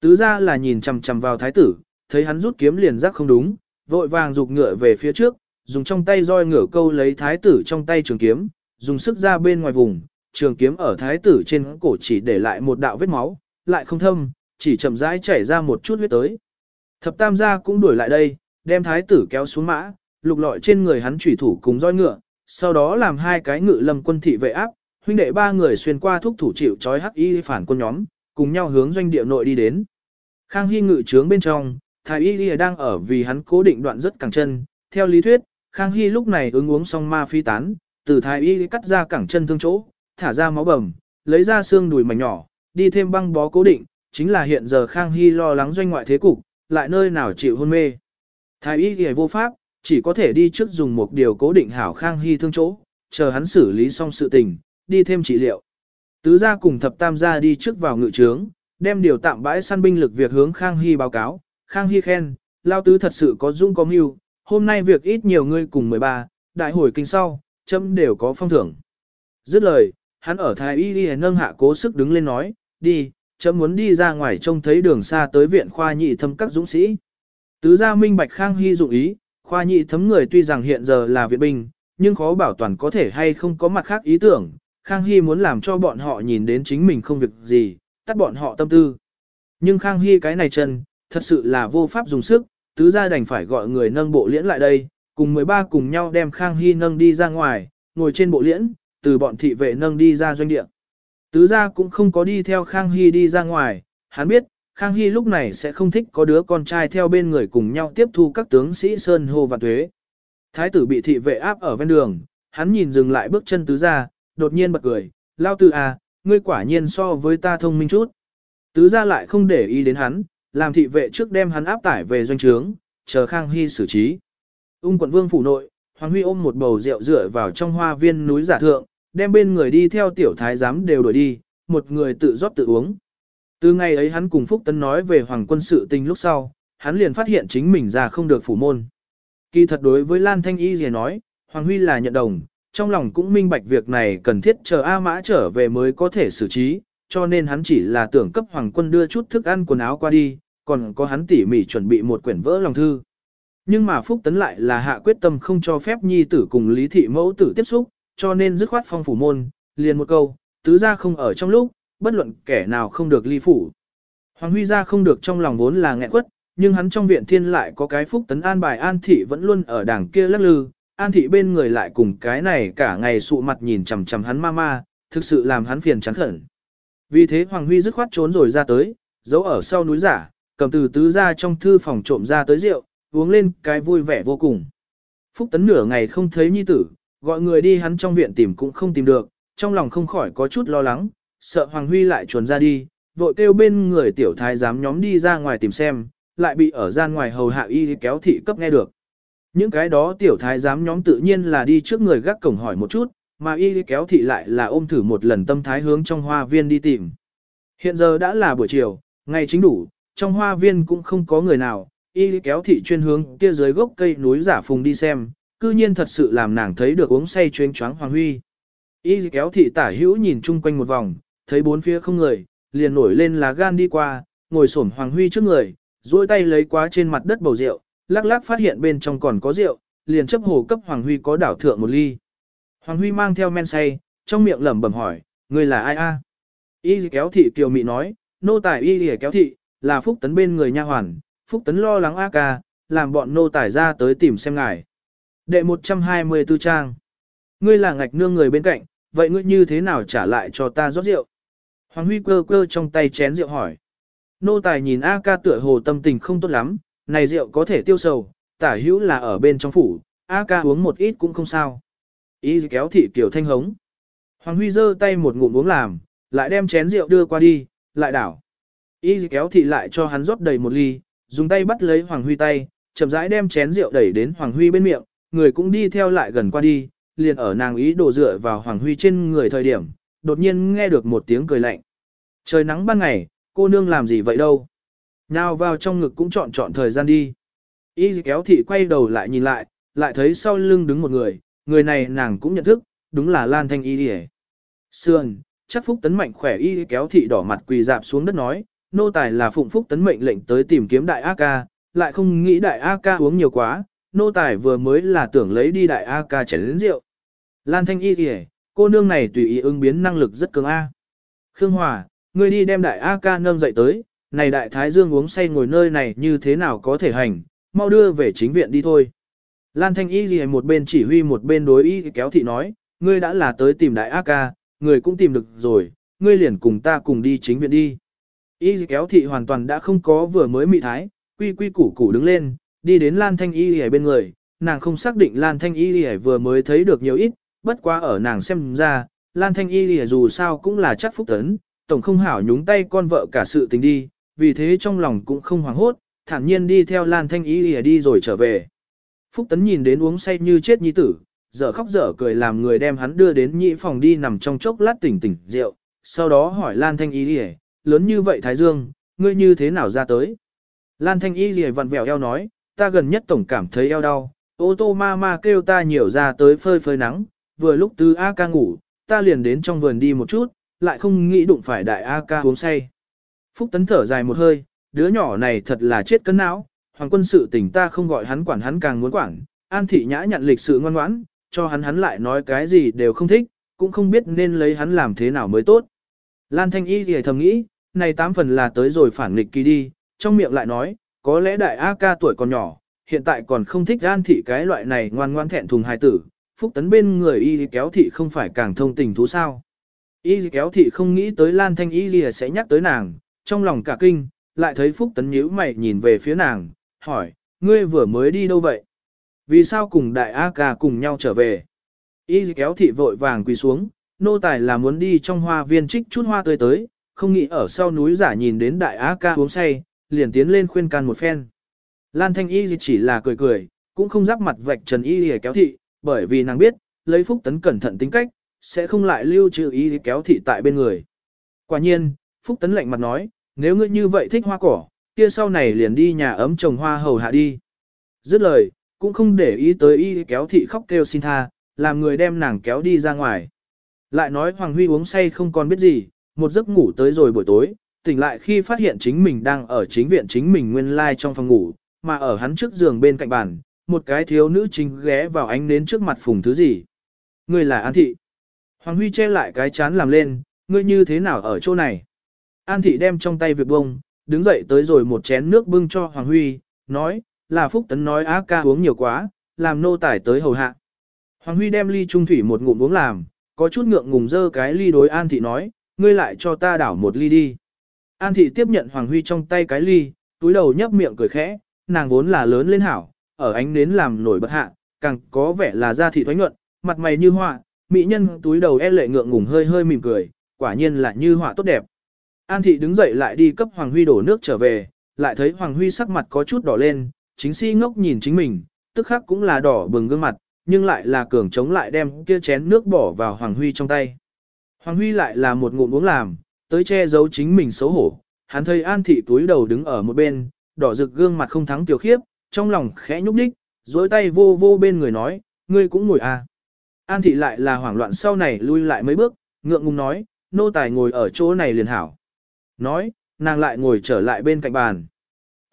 Tứ ra là nhìn chằm chằm vào thái tử, thấy hắn rút kiếm liền giác không đúng, vội vàng rục ngựa về phía trước, dùng trong tay roi ngựa câu lấy thái tử trong tay trường kiếm, dùng sức ra bên ngoài vùng, trường kiếm ở thái tử trên cổ chỉ để lại một đạo vết máu, lại không thâm, chỉ chậm rãi chảy ra một chút huyết tới. Thập tam gia cũng đuổi lại đây, đem thái tử kéo xuống mã, lục lọi trên người hắn chủy thủ cùng roi ngựa, sau đó làm hai cái ngự lâm quân thị vệ áp, huynh đệ ba người xuyên qua thúc thủ chịu trói hắc y phản quân nhóm, cùng nhau hướng doanh địa nội đi đến. Khang Hy ngự trướng bên trong, thái y Lìa đang ở vì hắn cố định đoạn rất cẳng chân, theo lý thuyết, Khang Hy lúc này ứng uống xong ma phi tán, từ thái y cắt ra cẳng chân thương chỗ, thả ra máu bầm, lấy ra xương đùi mảnh nhỏ, đi thêm băng bó cố định, chính là hiện giờ Khang Hy lo lắng doanh ngoại thế cục, lại nơi nào chịu hôn mê. Thái y Lìa vô pháp, chỉ có thể đi trước dùng một điều cố định hảo Khang Hy thương chỗ, chờ hắn xử lý xong sự tình, đi thêm trị liệu. Tứ gia cùng thập tam gia đi trước vào ngự trướng, đem điều tạm bãi săn binh lực việc hướng Khang Hy báo cáo. Khang Hy khen, lao tứ thật sự có dung có mưu, hôm nay việc ít nhiều ngươi cùng 13, đại hồi kinh sau, chấm đều có phong thưởng. Dứt lời, hắn ở thái y đi nâng hạ cố sức đứng lên nói, đi, chấm muốn đi ra ngoài trông thấy đường xa tới viện khoa nhị thâm các dũng sĩ. Tứ gia minh bạch Khang Hy dụng ý, khoa nhị thấm người tuy rằng hiện giờ là viện binh, nhưng khó bảo toàn có thể hay không có mặt khác ý tưởng. Khang Hy muốn làm cho bọn họ nhìn đến chính mình không việc gì, tắt bọn họ tâm tư. Nhưng Khang Hy cái này chân, thật sự là vô pháp dùng sức, tứ gia đành phải gọi người nâng bộ liễn lại đây, cùng 13 cùng nhau đem Khang Hy nâng đi ra ngoài, ngồi trên bộ liễn, từ bọn thị vệ nâng đi ra doanh địa. Tứ gia cũng không có đi theo Khang Hy đi ra ngoài, hắn biết, Khang Hy lúc này sẽ không thích có đứa con trai theo bên người cùng nhau tiếp thu các tướng sĩ Sơn Hô và Tuế. Thái tử bị thị vệ áp ở ven đường, hắn nhìn dừng lại bước chân tứ gia, đột nhiên bật cười, lao tử à, ngươi quả nhiên so với ta thông minh chút. Tứ gia lại không để ý đến hắn, làm thị vệ trước đem hắn áp tải về doanh trướng, chờ Khang Hy xử trí. Ung quận vương phủ nội, Hoàng Huy ôm một bầu rượu rửa vào trong hoa viên núi giả thượng, đem bên người đi theo tiểu thái giám đều đuổi đi, một người tự rót tự uống. Từ ngày ấy hắn cùng Phúc Tấn nói về hoàng quân sự tình lúc sau, hắn liền phát hiện chính mình ra không được phủ môn. Kỳ thật đối với Lan Thanh Y gì nói, Hoàng Huy là nhận đồng, trong lòng cũng minh bạch việc này cần thiết chờ A Mã trở về mới có thể xử trí, cho nên hắn chỉ là tưởng cấp hoàng quân đưa chút thức ăn quần áo qua đi, còn có hắn tỉ mỉ chuẩn bị một quyển vỡ lòng thư. Nhưng mà Phúc Tấn lại là hạ quyết tâm không cho phép nhi tử cùng Lý Thị Mẫu tử tiếp xúc, cho nên dứt khoát phong phủ môn, liền một câu, tứ ra không ở trong lúc, bất luận kẻ nào không được ly phủ. Hoàng Huy ra không được trong lòng vốn là nghẹn quất, nhưng hắn trong viện thiên lại có cái phúc tấn an bài an thị vẫn luôn ở đảng kia lắc lư, an thị bên người lại cùng cái này cả ngày sụ mặt nhìn chằm chằm hắn ma ma, thực sự làm hắn phiền chán khẩn. Vì thế Hoàng Huy dứt khoát trốn rồi ra tới, giấu ở sau núi giả, cầm từ tứ ra trong thư phòng trộm ra tới rượu, uống lên cái vui vẻ vô cùng. Phúc tấn nửa ngày không thấy nhi tử, gọi người đi hắn trong viện tìm cũng không tìm được, trong lòng không khỏi có chút lo lắng, sợ Hoàng Huy lại chuồn ra đi, vội kêu bên người tiểu thái giám nhóm đi ra ngoài tìm xem, lại bị ở gian ngoài hầu hạ y kéo thị cấp nghe được. Những cái đó tiểu thái giám nhóm tự nhiên là đi trước người gác cổng hỏi một chút, mà y kéo thị lại là ôm thử một lần tâm thái hướng trong hoa viên đi tìm. Hiện giờ đã là buổi chiều, ngày chính đủ, trong hoa viên cũng không có người nào, y kéo thị chuyên hướng kia dưới gốc cây núi giả phùng đi xem, cư nhiên thật sự làm nàng thấy được uống say chuyên choáng Hoàng Huy. Y kéo thị tả hữu nhìn chung quanh một vòng, thấy bốn phía không người, liền nổi lên lá gan đi qua, ngồi xổm Hoàng Huy trước người, duỗi tay lấy quá trên mặt đất bầu rượu, lắc lắc phát hiện bên trong còn có rượu, liền chấp hồ cấp Hoàng Huy có đảo thượng một ly. Hoàng Huy mang theo men say, trong miệng lẩm bẩm hỏi, người là ai a? Y kéo thị kiều mị nói, nô tài y kéo thị, là Phúc Tấn bên người nha hoàn, Phúc Tấn lo lắng a ca, làm bọn nô tài ra tới tìm xem ngài. Đệ 124 trang. Ngươi là ngạch nương người bên cạnh, vậy ngươi như thế nào trả lại cho ta rót rượu? Hoàng Huy cơ cơ trong tay chén rượu hỏi. Nô tài nhìn A ca tựa hồ tâm tình không tốt lắm, này rượu có thể tiêu sầu, tả hữu là ở bên trong phủ, A ca uống một ít cũng không sao. Ý kéo thị kiểu thanh hống. Hoàng Huy giơ tay một ngụm uống làm, lại đem chén rượu đưa qua đi, lại đảo. Ý kéo thị lại cho hắn rót đầy một ly, dùng tay bắt lấy Hoàng Huy tay, chậm rãi đem chén rượu đẩy đến Hoàng Huy bên miệng, người cũng đi theo lại gần qua đi, liền ở nàng ý đổ dựa vào Hoàng Huy trên người thời điểm, đột nhiên nghe được một tiếng cười lạnh. Trời nắng ban ngày, cô nương làm gì vậy đâu? Nào vào trong ngực cũng chọn chọn thời gian đi. Y kéo thị quay đầu lại nhìn lại, lại thấy sau lưng đứng một người, người này nàng cũng nhận thức, đúng là Lan Thanh Y Điề. Sườn, chắc phúc tấn mạnh khỏe Y kéo thị đỏ mặt quỳ dạp xuống đất nói, nô tài là phụng phúc tấn mệnh lệnh tới tìm kiếm đại A ca, lại không nghĩ đại A ca uống nhiều quá, nô tài vừa mới là tưởng lấy đi đại A ca chén rượu. Lan Thanh Y Điề, cô nương này tùy ý ứng biến năng lực rất cường A. Khương Hòa, ngươi đi đem đại A ca nâng dậy tới, này đại thái dương uống say ngồi nơi này như thế nào có thể hành, mau đưa về chính viện đi thôi. Lan Thanh Y gì một bên chỉ huy một bên đối y kéo thị nói, ngươi đã là tới tìm đại A ca, người cũng tìm được rồi, ngươi liền cùng ta cùng đi chính viện đi. Y kéo thị hoàn toàn đã không có vừa mới mị thái, quy quy củ củ đứng lên, đi đến Lan Thanh Y ở bên người, nàng không xác định Lan Thanh Y vừa mới thấy được nhiều ít, bất quá ở nàng xem ra, Lan Thanh Y dù sao cũng là chắc phúc tấn, tổng không hảo nhúng tay con vợ cả sự tình đi, vì thế trong lòng cũng không hoảng hốt, thản nhiên đi theo Lan Thanh Y đi rồi trở về. Phúc tấn nhìn đến uống say như chết nhi tử, dở khóc dở cười làm người đem hắn đưa đến nhị phòng đi nằm trong chốc lát tỉnh tỉnh rượu, sau đó hỏi Lan Thanh Y đi lớn như vậy Thái Dương, ngươi như thế nào ra tới? Lan Thanh Y gì vặn vẹo eo nói, ta gần nhất tổng cảm thấy eo đau, ô tô ma ma kêu ta nhiều ra tới phơi phơi nắng, vừa lúc tứ A ca ngủ, ta liền đến trong vườn đi một chút, lại không nghĩ đụng phải đại A ca uống say. Phúc Tấn thở dài một hơi, đứa nhỏ này thật là chết cân não, hoàng quân sự tình ta không gọi hắn quản hắn càng muốn quản, an thị nhã nhận lịch sự ngoan ngoãn, cho hắn hắn lại nói cái gì đều không thích, cũng không biết nên lấy hắn làm thế nào mới tốt. Lan Thanh Y thì thầm nghĩ, này tám phần là tới rồi phản nghịch kỳ đi, trong miệng lại nói, có lẽ đại A ca tuổi còn nhỏ, hiện tại còn không thích an thị cái loại này ngoan ngoan thẹn thùng hài tử, phúc tấn bên người y kéo thị không phải càng thông tình thú sao. Y kéo thị không nghĩ tới Lan Thanh Y sẽ nhắc tới nàng, trong lòng cả kinh, lại thấy phúc tấn nhíu mày nhìn về phía nàng, hỏi, ngươi vừa mới đi đâu vậy? Vì sao cùng đại A ca cùng nhau trở về? Y kéo thị vội vàng quỳ xuống, nô tài là muốn đi trong hoa viên trích chút hoa tươi tới, không nghĩ ở sau núi giả nhìn đến đại A ca uống say, liền tiến lên khuyên can một phen. Lan Thanh Y chỉ là cười cười, cũng không giáp mặt vạch Trần Y kéo thị, bởi vì nàng biết, lấy Phúc Tấn cẩn thận tính cách, sẽ không lại lưu trữ Y kéo thị tại bên người. Quả nhiên, Phúc Tấn lạnh mặt nói, nếu ngươi như vậy thích hoa cỏ, kia sau này liền đi nhà ấm trồng hoa hầu hạ đi. Dứt lời, cũng không để ý tới Y kéo thị khóc kêu xin tha, làm người đem nàng kéo đi ra ngoài. Lại nói Hoàng Huy uống say không còn biết gì, một giấc ngủ tới rồi buổi tối, tỉnh lại khi phát hiện chính mình đang ở chính viện chính mình nguyên lai trong phòng ngủ, mà ở hắn trước giường bên cạnh bàn, một cái thiếu nữ chính ghé vào ánh nến trước mặt phùng thứ gì. Ngươi là An Thị. Hoàng Huy che lại cái chán làm lên, ngươi như thế nào ở chỗ này? An Thị đem trong tay việc bông, đứng dậy tới rồi một chén nước bưng cho Hoàng Huy, nói, là Phúc Tấn nói á ca uống nhiều quá, làm nô tải tới hầu hạ. Hoàng Huy đem ly trung thủy một ngụm uống làm, có chút ngượng ngùng dơ cái ly đối An Thị nói, ngươi lại cho ta đảo một ly đi. An Thị tiếp nhận Hoàng Huy trong tay cái ly, túi đầu nhấp miệng cười khẽ, nàng vốn là lớn lên hảo, ở ánh nến làm nổi bật hạ, càng có vẻ là da thị thoái nhuận, mặt mày như họa, mỹ nhân túi đầu e lệ ngượng ngùng hơi hơi mỉm cười, quả nhiên là như họa tốt đẹp. An thị đứng dậy lại đi cấp Hoàng Huy đổ nước trở về, lại thấy Hoàng Huy sắc mặt có chút đỏ lên, chính si ngốc nhìn chính mình, tức khắc cũng là đỏ bừng gương mặt, nhưng lại là cường chống lại đem kia chén nước bỏ vào Hoàng Huy trong tay. Hoàng Huy lại là một ngụm uống làm, tới che giấu chính mình xấu hổ, hắn thấy An thị túi đầu đứng ở một bên, đỏ rực gương mặt không thắng tiểu khiếp, trong lòng khẽ nhúc đích, dối tay vô vô bên người nói, ngươi cũng ngồi à. An thị lại là hoảng loạn sau này lui lại mấy bước, ngượng ngùng nói, nô tài ngồi ở chỗ này liền hảo. Nói, nàng lại ngồi trở lại bên cạnh bàn.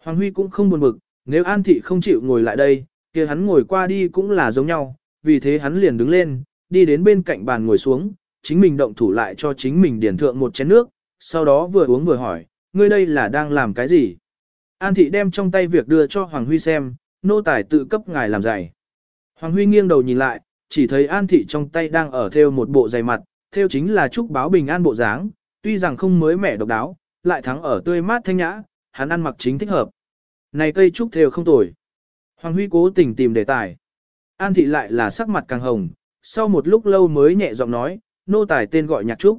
Hoàng Huy cũng không buồn bực, nếu An thị không chịu ngồi lại đây, kia hắn ngồi qua đi cũng là giống nhau, vì thế hắn liền đứng lên, đi đến bên cạnh bàn ngồi xuống, chính mình động thủ lại cho chính mình điển thượng một chén nước, sau đó vừa uống vừa hỏi, ngươi đây là đang làm cái gì? An thị đem trong tay việc đưa cho Hoàng Huy xem, nô tài tự cấp ngài làm giày. Hoàng Huy nghiêng đầu nhìn lại, chỉ thấy An thị trong tay đang ở theo một bộ giày mặt, theo chính là chúc báo bình an bộ dáng, tuy rằng không mới mẻ độc đáo, lại thắng ở tươi mát thanh nhã, hắn ăn mặc chính thích hợp. Này cây trúc thều không tồi. Hoàng Huy cố tình tìm đề tài. An thị lại là sắc mặt càng hồng, sau một lúc lâu mới nhẹ giọng nói, nô tài tên gọi nhạc trúc.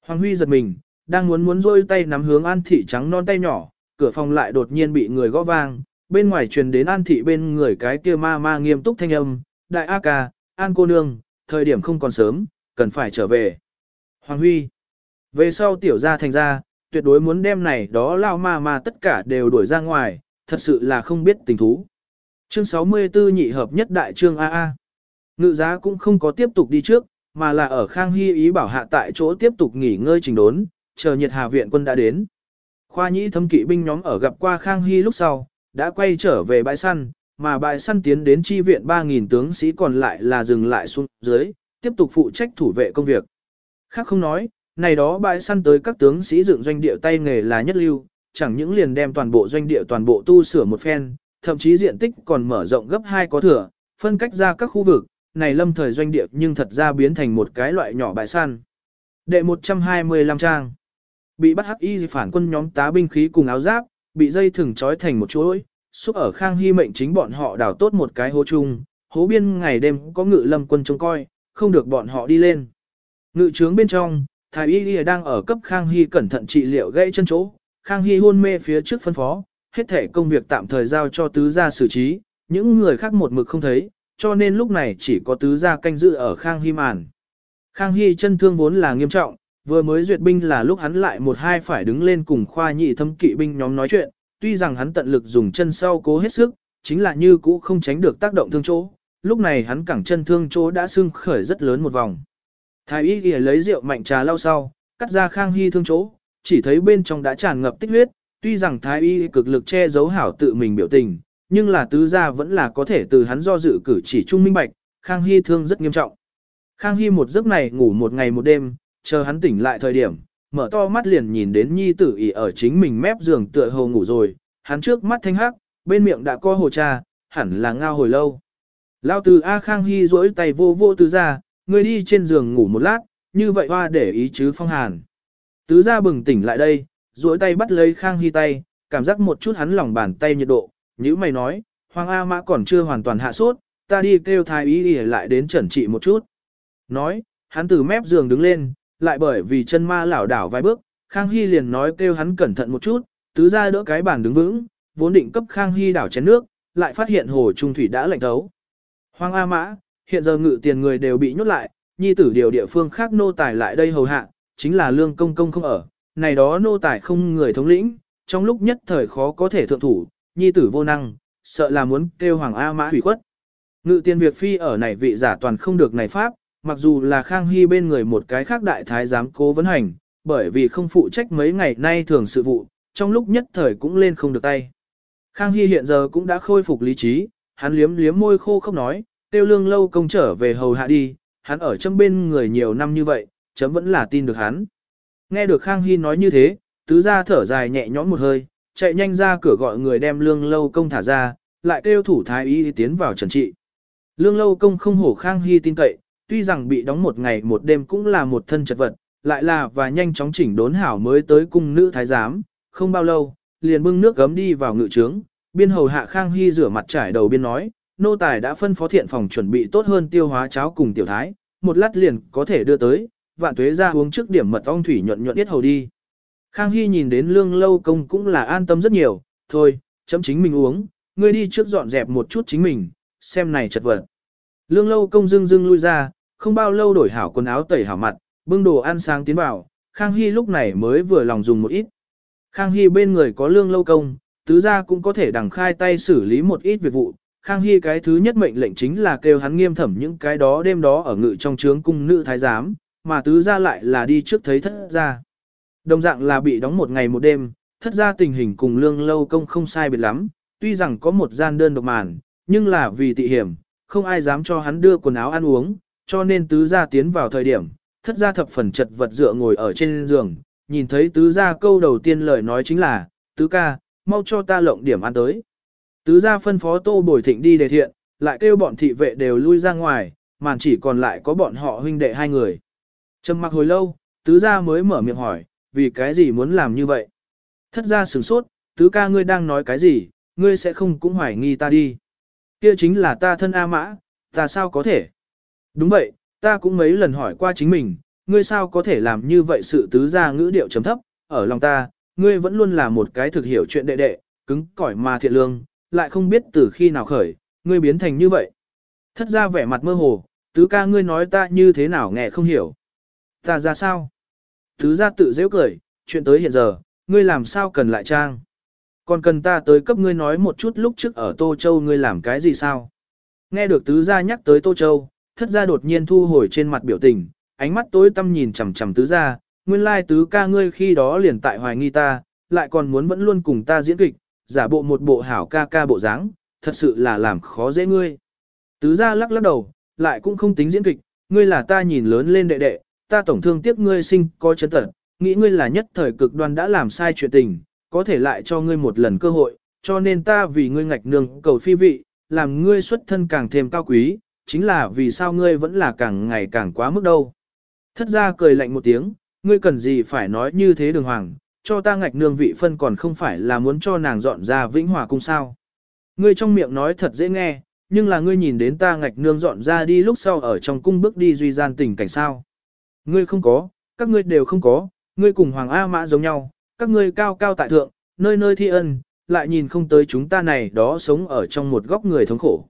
Hoàng Huy giật mình, đang muốn muốn rôi tay nắm hướng An thị trắng non tay nhỏ, cửa phòng lại đột nhiên bị người gõ vang, bên ngoài truyền đến An thị bên người cái kia ma ma nghiêm túc thanh âm, đại A ca, An cô nương, thời điểm không còn sớm, cần phải trở về. Hoàng Huy, về sau tiểu gia thành ra, tuyệt đối muốn đem này đó lao ma ma tất cả đều đuổi ra ngoài, thật sự là không biết tình thú. Chương 64 nhị hợp nhất đại trương AA. Ngự giá cũng không có tiếp tục đi trước, mà là ở Khang Hy ý bảo hạ tại chỗ tiếp tục nghỉ ngơi trình đốn, chờ nhiệt hà viện quân đã đến. Khoa nhĩ thâm kỵ binh nhóm ở gặp qua Khang Hy lúc sau, đã quay trở về bãi săn, mà bãi săn tiến đến chi viện 3.000 tướng sĩ còn lại là dừng lại xuống dưới, tiếp tục phụ trách thủ vệ công việc. Khác không nói, này đó bãi săn tới các tướng sĩ dựng doanh địa tay nghề là nhất lưu, chẳng những liền đem toàn bộ doanh địa toàn bộ tu sửa một phen, thậm chí diện tích còn mở rộng gấp hai có thừa, phân cách ra các khu vực, này lâm thời doanh địa nhưng thật ra biến thành một cái loại nhỏ bãi săn. Đệ 125 trang Bị bắt hắc y phản quân nhóm tá binh khí cùng áo giáp, bị dây thừng trói thành một chuỗi, xúc ở khang hy mệnh chính bọn họ đào tốt một cái hố chung, hố biên ngày đêm có ngự lâm quân trông coi, không được bọn họ đi lên. Ngự trướng bên trong, thái y đang ở cấp khang hy cẩn thận trị liệu gãy chân chỗ, khang hy hôn mê phía trước phân phó, hết thể công việc tạm thời giao cho tứ gia xử trí, những người khác một mực không thấy, cho nên lúc này chỉ có tứ gia canh giữ ở khang hy màn. Khang hy chân thương vốn là nghiêm trọng, vừa mới duyệt binh là lúc hắn lại một hai phải đứng lên cùng khoa nhị thâm kỵ binh nhóm nói chuyện, tuy rằng hắn tận lực dùng chân sau cố hết sức, chính là như cũ không tránh được tác động thương chỗ, lúc này hắn cẳng chân thương chỗ đã sưng khởi rất lớn một vòng. Thái y ghi lấy rượu mạnh trà lau sau, cắt ra khang hy thương chỗ, chỉ thấy bên trong đã tràn ngập tích huyết, tuy rằng thái y cực lực che giấu hảo tự mình biểu tình, nhưng là tứ gia vẫn là có thể từ hắn do dự cử chỉ trung minh bạch, khang hy thương rất nghiêm trọng. Khang hy một giấc này ngủ một ngày một đêm, chờ hắn tỉnh lại thời điểm, mở to mắt liền nhìn đến nhi tử ỉ ở chính mình mép giường tựa hồ ngủ rồi, hắn trước mắt thanh hắc, bên miệng đã co hồ trà, hẳn là ngao hồi lâu. Lao từ A Khang Hy duỗi tay vô vô tứ gia người đi trên giường ngủ một lát, như vậy hoa để ý chứ phong hàn. Tứ ra bừng tỉnh lại đây, duỗi tay bắt lấy Khang Hy tay, cảm giác một chút hắn lòng bàn tay nhiệt độ, như mày nói, Hoàng A Mã còn chưa hoàn toàn hạ sốt, ta đi kêu thái ý đi lại đến chuẩn trị một chút. Nói, hắn từ mép giường đứng lên, lại bởi vì chân ma lảo đảo vài bước, Khang Hy liền nói kêu hắn cẩn thận một chút, tứ ra đỡ cái bàn đứng vững, vốn định cấp Khang Hy đảo chén nước, lại phát hiện hồ trung thủy đã lạnh thấu. Hoàng A Mã, hiện giờ ngự tiền người đều bị nhốt lại, nhi tử điều địa phương khác nô tài lại đây hầu hạ, chính là lương công công không ở, này đó nô tài không người thống lĩnh, trong lúc nhất thời khó có thể thượng thủ, nhi tử vô năng, sợ là muốn kêu Hoàng A Mã hủy khuất. Ngự tiền việc phi ở này vị giả toàn không được này pháp, mặc dù là Khang Hy bên người một cái khác đại thái giám cố vấn hành, bởi vì không phụ trách mấy ngày nay thường sự vụ, trong lúc nhất thời cũng lên không được tay. Khang Hy hiện giờ cũng đã khôi phục lý trí, hắn liếm liếm môi khô không nói, tiêu lương lâu công trở về hầu hạ đi, hắn ở trong bên người nhiều năm như vậy, chấm vẫn là tin được hắn. Nghe được Khang Hy nói như thế, tứ gia thở dài nhẹ nhõm một hơi, chạy nhanh ra cửa gọi người đem lương lâu công thả ra, lại kêu thủ thái y tiến vào trần trị. Lương lâu công không hổ Khang Hy tin cậy, tuy rằng bị đóng một ngày một đêm cũng là một thân chật vật, lại là và nhanh chóng chỉnh đốn hảo mới tới cung nữ thái giám, không bao lâu, liền bưng nước gấm đi vào ngự trướng, biên hầu hạ Khang Hy rửa mặt trải đầu biên nói, nô tài đã phân phó thiện phòng chuẩn bị tốt hơn tiêu hóa cháo cùng tiểu thái, một lát liền có thể đưa tới, vạn tuế ra uống trước điểm mật ong thủy nhuận nhuận ít hầu đi. Khang Hy nhìn đến lương lâu công cũng là an tâm rất nhiều, thôi, chấm chính mình uống, ngươi đi trước dọn dẹp một chút chính mình, xem này chật vật. Lương lâu công dưng dưng lui ra, không bao lâu đổi hảo quần áo tẩy hảo mặt, bưng đồ ăn sáng tiến vào, Khang Hy lúc này mới vừa lòng dùng một ít. Khang Hy bên người có lương lâu công, tứ gia cũng có thể đằng khai tay xử lý một ít việc vụ. Khang Hy cái thứ nhất mệnh lệnh chính là kêu hắn nghiêm thẩm những cái đó đêm đó ở ngự trong trướng cung nữ thái giám, mà tứ gia lại là đi trước thấy thất gia. Đồng dạng là bị đóng một ngày một đêm, thất gia tình hình cùng lương lâu công không sai biệt lắm, tuy rằng có một gian đơn độc màn, nhưng là vì tị hiểm, không ai dám cho hắn đưa quần áo ăn uống, cho nên tứ gia tiến vào thời điểm, thất gia thập phần chật vật dựa ngồi ở trên giường, nhìn thấy tứ gia câu đầu tiên lời nói chính là, tứ ca, mau cho ta lộng điểm ăn tới. Tứ gia phân phó tô bồi thịnh đi đề thiện, lại kêu bọn thị vệ đều lui ra ngoài, màn chỉ còn lại có bọn họ huynh đệ hai người. Trầm mặc hồi lâu, tứ gia mới mở miệng hỏi, vì cái gì muốn làm như vậy? Thất gia sửng sốt, tứ ca ngươi đang nói cái gì, ngươi sẽ không cũng hoài nghi ta đi. Kia chính là ta thân A mã, ta sao có thể? Đúng vậy, ta cũng mấy lần hỏi qua chính mình, ngươi sao có thể làm như vậy sự tứ gia ngữ điệu chấm thấp, ở lòng ta, ngươi vẫn luôn là một cái thực hiểu chuyện đệ đệ, cứng cỏi mà thiện lương, lại không biết từ khi nào khởi, ngươi biến thành như vậy. Thất ra vẻ mặt mơ hồ, tứ ca ngươi nói ta như thế nào nghe không hiểu. Ta ra sao? Tứ ra tự dễ cười, chuyện tới hiện giờ, ngươi làm sao cần lại trang. Còn cần ta tới cấp ngươi nói một chút lúc trước ở Tô Châu ngươi làm cái gì sao? Nghe được tứ gia nhắc tới Tô Châu, thất gia đột nhiên thu hồi trên mặt biểu tình, ánh mắt tối tăm nhìn chằm chằm tứ gia, nguyên lai tứ ca ngươi khi đó liền tại hoài nghi ta, lại còn muốn vẫn luôn cùng ta diễn kịch, giả bộ một bộ hảo ca ca bộ dáng, thật sự là làm khó dễ ngươi. Tứ gia lắc lắc đầu, lại cũng không tính diễn kịch, ngươi là ta nhìn lớn lên đệ đệ, ta tổng thương tiếc ngươi sinh có chấn tật, nghĩ ngươi là nhất thời cực đoan đã làm sai chuyện tình, có thể lại cho ngươi một lần cơ hội, cho nên ta vì ngươi ngạch nương cầu phi vị, làm ngươi xuất thân càng thêm cao quý, chính là vì sao ngươi vẫn là càng ngày càng quá mức đâu. Thất gia cười lạnh một tiếng, ngươi cần gì phải nói như thế đường hoàng, cho ta ngạch nương vị phân còn không phải là muốn cho nàng dọn ra vĩnh hòa cung sao. Ngươi trong miệng nói thật dễ nghe, nhưng là ngươi nhìn đến ta ngạch nương dọn ra đi lúc sau ở trong cung bước đi duy gian tình cảnh sao. Ngươi không có, các ngươi đều không có, ngươi cùng Hoàng A Mã giống nhau, các ngươi cao cao tại thượng, nơi nơi thi ân, lại nhìn không tới chúng ta này đó sống ở trong một góc người thống khổ.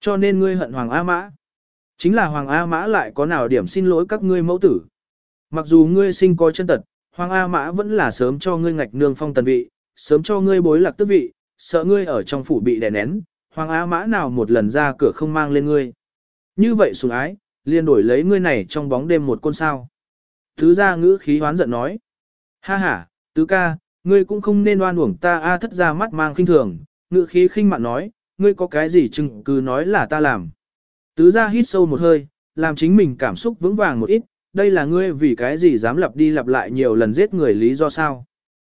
Cho nên ngươi hận Hoàng A Mã. Chính là Hoàng A Mã lại có nào điểm xin lỗi các ngươi mẫu tử. Mặc dù ngươi sinh có chân tật, Hoàng A Mã vẫn là sớm cho ngươi ngạch nương phong tần vị, sớm cho ngươi bối lạc tước vị, sợ ngươi ở trong phủ bị đè nén, Hoàng A Mã nào một lần ra cửa không mang lên ngươi. Như vậy sùng ái, liền đổi lấy ngươi này trong bóng đêm một con sao. Thứ ra ngữ khí hoán giận nói. Ha ha, tứ ca, ngươi cũng không nên oan uổng ta a thất ra mắt mang khinh thường, ngữ khí khinh mạn nói, ngươi có cái gì chừng cứ nói là ta làm. Tứ ra hít sâu một hơi, làm chính mình cảm xúc vững vàng một ít, đây là ngươi vì cái gì dám lặp đi lặp lại nhiều lần giết người lý do sao.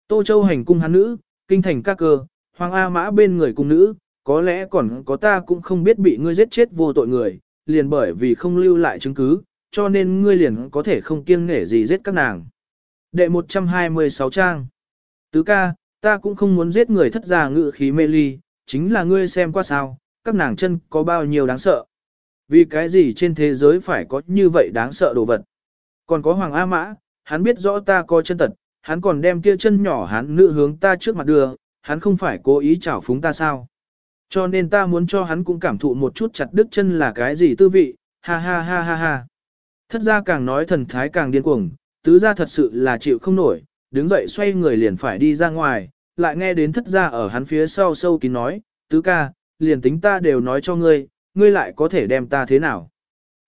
Tô Châu hành cung hắn nữ, kinh thành các cơ, hoàng A mã bên người cung nữ, có lẽ còn có ta cũng không biết bị ngươi giết chết vô tội người, liền bởi vì không lưu lại chứng cứ, cho nên ngươi liền có thể không kiêng nể gì giết các nàng. Đệ 126 trang Tứ ca, ta cũng không muốn giết người thất gia ngự khí mê ly, chính là ngươi xem qua sao, các nàng chân có bao nhiêu đáng sợ. Vì cái gì trên thế giới phải có như vậy đáng sợ đồ vật. Còn có Hoàng A Mã, hắn biết rõ ta có chân tật, hắn còn đem kia chân nhỏ hắn nữ hướng ta trước mặt đưa, hắn không phải cố ý chảo phúng ta sao. Cho nên ta muốn cho hắn cũng cảm thụ một chút chặt đứt chân là cái gì tư vị, ha ha ha ha ha. Thất gia càng nói thần thái càng điên cuồng, tứ gia thật sự là chịu không nổi, đứng dậy xoay người liền phải đi ra ngoài, lại nghe đến thất gia ở hắn phía sau sâu kín nói, tứ ca, liền tính ta đều nói cho ngươi, ngươi lại có thể đem ta thế nào.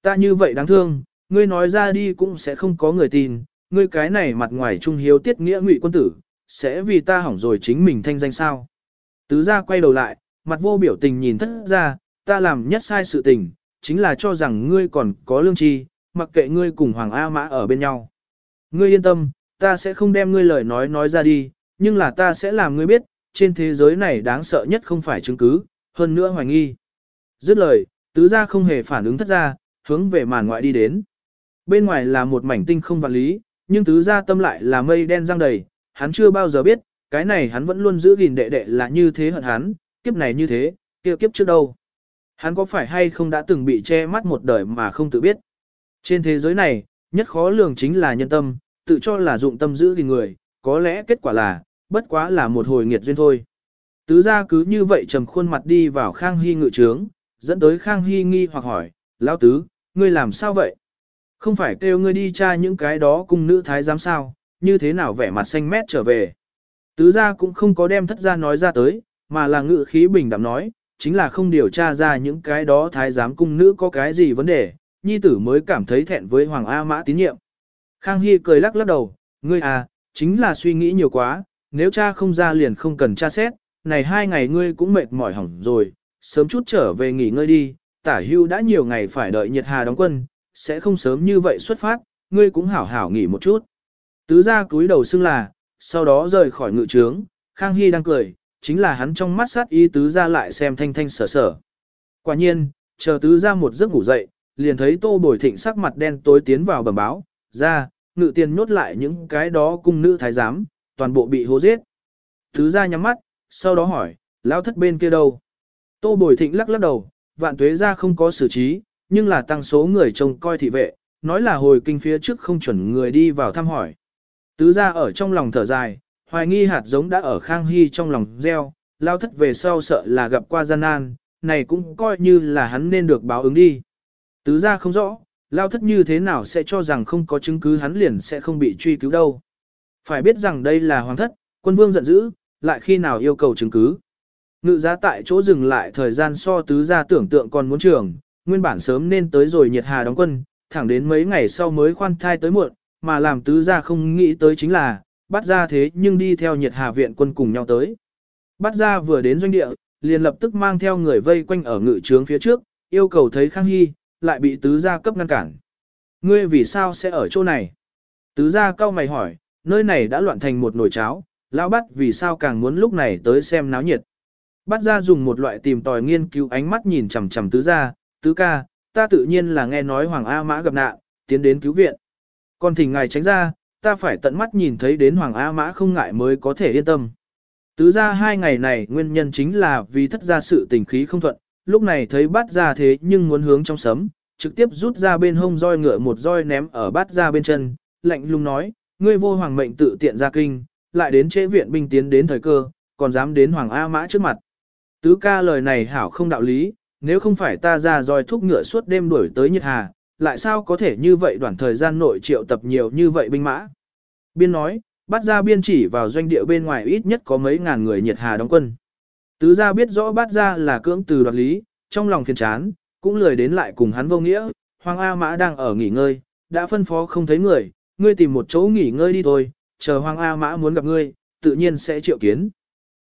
Ta như vậy đáng thương, ngươi nói ra đi cũng sẽ không có người tin, ngươi cái này mặt ngoài trung hiếu tiết nghĩa ngụy quân tử, sẽ vì ta hỏng rồi chính mình thanh danh sao. Tứ gia quay đầu lại, mặt vô biểu tình nhìn thất gia, ta làm nhất sai sự tình, chính là cho rằng ngươi còn có lương tri, mặc kệ ngươi cùng Hoàng A Mã ở bên nhau. Ngươi yên tâm, ta sẽ không đem ngươi lời nói nói ra đi, nhưng là ta sẽ làm ngươi biết, trên thế giới này đáng sợ nhất không phải chứng cứ, hơn nữa hoài nghi. Dứt lời, tứ gia không hề phản ứng thất ra, hướng về màn ngoại đi đến. Bên ngoài là một mảnh tinh không vạn lý, nhưng tứ gia tâm lại là mây đen răng đầy, hắn chưa bao giờ biết, cái này hắn vẫn luôn giữ gìn đệ đệ là như thế hận hắn, kiếp này như thế, kia kiếp trước đâu. Hắn có phải hay không đã từng bị che mắt một đời mà không tự biết. Trên thế giới này, nhất khó lường chính là nhân tâm, tự cho là dụng tâm giữ gìn người, có lẽ kết quả là, bất quá là một hồi nghiệt duyên thôi. Tứ gia cứ như vậy trầm khuôn mặt đi vào Khang Hy ngự trướng, dẫn tới Khang Hy nghi hoặc hỏi, Lão Tứ, ngươi làm sao vậy? Không phải kêu ngươi đi tra những cái đó cùng nữ thái giám sao, như thế nào vẻ mặt xanh mét trở về. Tứ gia cũng không có đem thất gia nói ra tới, mà là ngự khí bình đạm nói, chính là không điều tra ra những cái đó thái giám cung nữ có cái gì vấn đề, nhi tử mới cảm thấy thẹn với Hoàng A Mã tín nhiệm. Khang Hy cười lắc lắc đầu, ngươi à, chính là suy nghĩ nhiều quá, nếu cha không ra liền không cần tra xét, này hai ngày ngươi cũng mệt mỏi hỏng rồi, sớm chút trở về nghỉ ngơi đi, tả hưu đã nhiều ngày phải đợi nhiệt hà đóng quân, sẽ không sớm như vậy xuất phát, ngươi cũng hảo hảo nghỉ một chút. Tứ ra cúi đầu xưng là, sau đó rời khỏi ngự trướng, Khang Hy đang cười, chính là hắn trong mắt sát ý tứ ra lại xem thanh thanh sở sở. Quả nhiên, chờ tứ ra một giấc ngủ dậy, liền thấy tô bồi thịnh sắc mặt đen tối tiến vào bẩm báo, ra, ngự tiền nhốt lại những cái đó cung nữ thái giám, toàn bộ bị hố giết. Tứ ra nhắm mắt, sau đó hỏi, lão thất bên kia đâu? Tô bồi thịnh lắc lắc đầu, vạn tuế ra không có xử trí, nhưng là tăng số người trông coi thị vệ, nói là hồi kinh phía trước không chuẩn người đi vào thăm hỏi. Tứ ra ở trong lòng thở dài, hoài nghi hạt giống đã ở khang hy trong lòng gieo, lao thất về sau sợ là gặp qua gian nan, này cũng coi như là hắn nên được báo ứng đi. Tứ ra không rõ, lao thất như thế nào sẽ cho rằng không có chứng cứ hắn liền sẽ không bị truy cứu đâu. Phải biết rằng đây là hoàng thất, quân vương giận dữ, lại khi nào yêu cầu chứng cứ. Ngự giá tại chỗ dừng lại thời gian so tứ ra tưởng tượng còn muốn trường, nguyên bản sớm nên tới rồi nhiệt hà đóng quân, thẳng đến mấy ngày sau mới khoan thai tới muộn, mà làm tứ gia không nghĩ tới chính là, bắt ra thế nhưng đi theo nhiệt hà viện quân cùng nhau tới. Bắt ra vừa đến doanh địa, liền lập tức mang theo người vây quanh ở ngự trướng phía trước, yêu cầu thấy Khang Hy, lại bị tứ gia cấp ngăn cản. Ngươi vì sao sẽ ở chỗ này? Tứ gia cao mày hỏi, nơi này đã loạn thành một nồi cháo, lão bắt vì sao càng muốn lúc này tới xem náo nhiệt. Bắt ra dùng một loại tìm tòi nghiên cứu ánh mắt nhìn chằm chằm tứ gia, tứ ca, ta tự nhiên là nghe nói Hoàng A Mã gặp nạn, tiến đến cứu viện. Còn thỉnh ngài tránh ra, ta phải tận mắt nhìn thấy đến Hoàng A Mã không ngại mới có thể yên tâm. Tứ ra hai ngày này nguyên nhân chính là vì thất ra sự tình khí không thuận, lúc này thấy Bát ra thế nhưng muốn hướng trong sấm, trực tiếp rút ra bên hông roi ngựa một roi ném ở bát ra bên chân, lạnh lùng nói, ngươi vô hoàng mệnh tự tiện ra kinh, lại đến chế viện binh tiến đến thời cơ, còn dám đến hoàng A mã trước mặt. Tứ ca lời này hảo không đạo lý, nếu không phải ta ra roi thúc ngựa suốt đêm đuổi tới nhiệt hà, lại sao có thể như vậy đoạn thời gian nội triệu tập nhiều như vậy binh mã. Biên nói, bắt ra biên chỉ vào doanh địa bên ngoài ít nhất có mấy ngàn người nhiệt hà đóng quân. Tứ gia biết rõ bắt ra là cưỡng từ đoạt lý, trong lòng phiền chán, cũng lười đến lại cùng hắn vô nghĩa, Hoàng A Mã đang ở nghỉ ngơi, đã phân phó không thấy người, ngươi tìm một chỗ nghỉ ngơi đi thôi, chờ Hoàng A Mã muốn gặp ngươi, tự nhiên sẽ triệu kiến.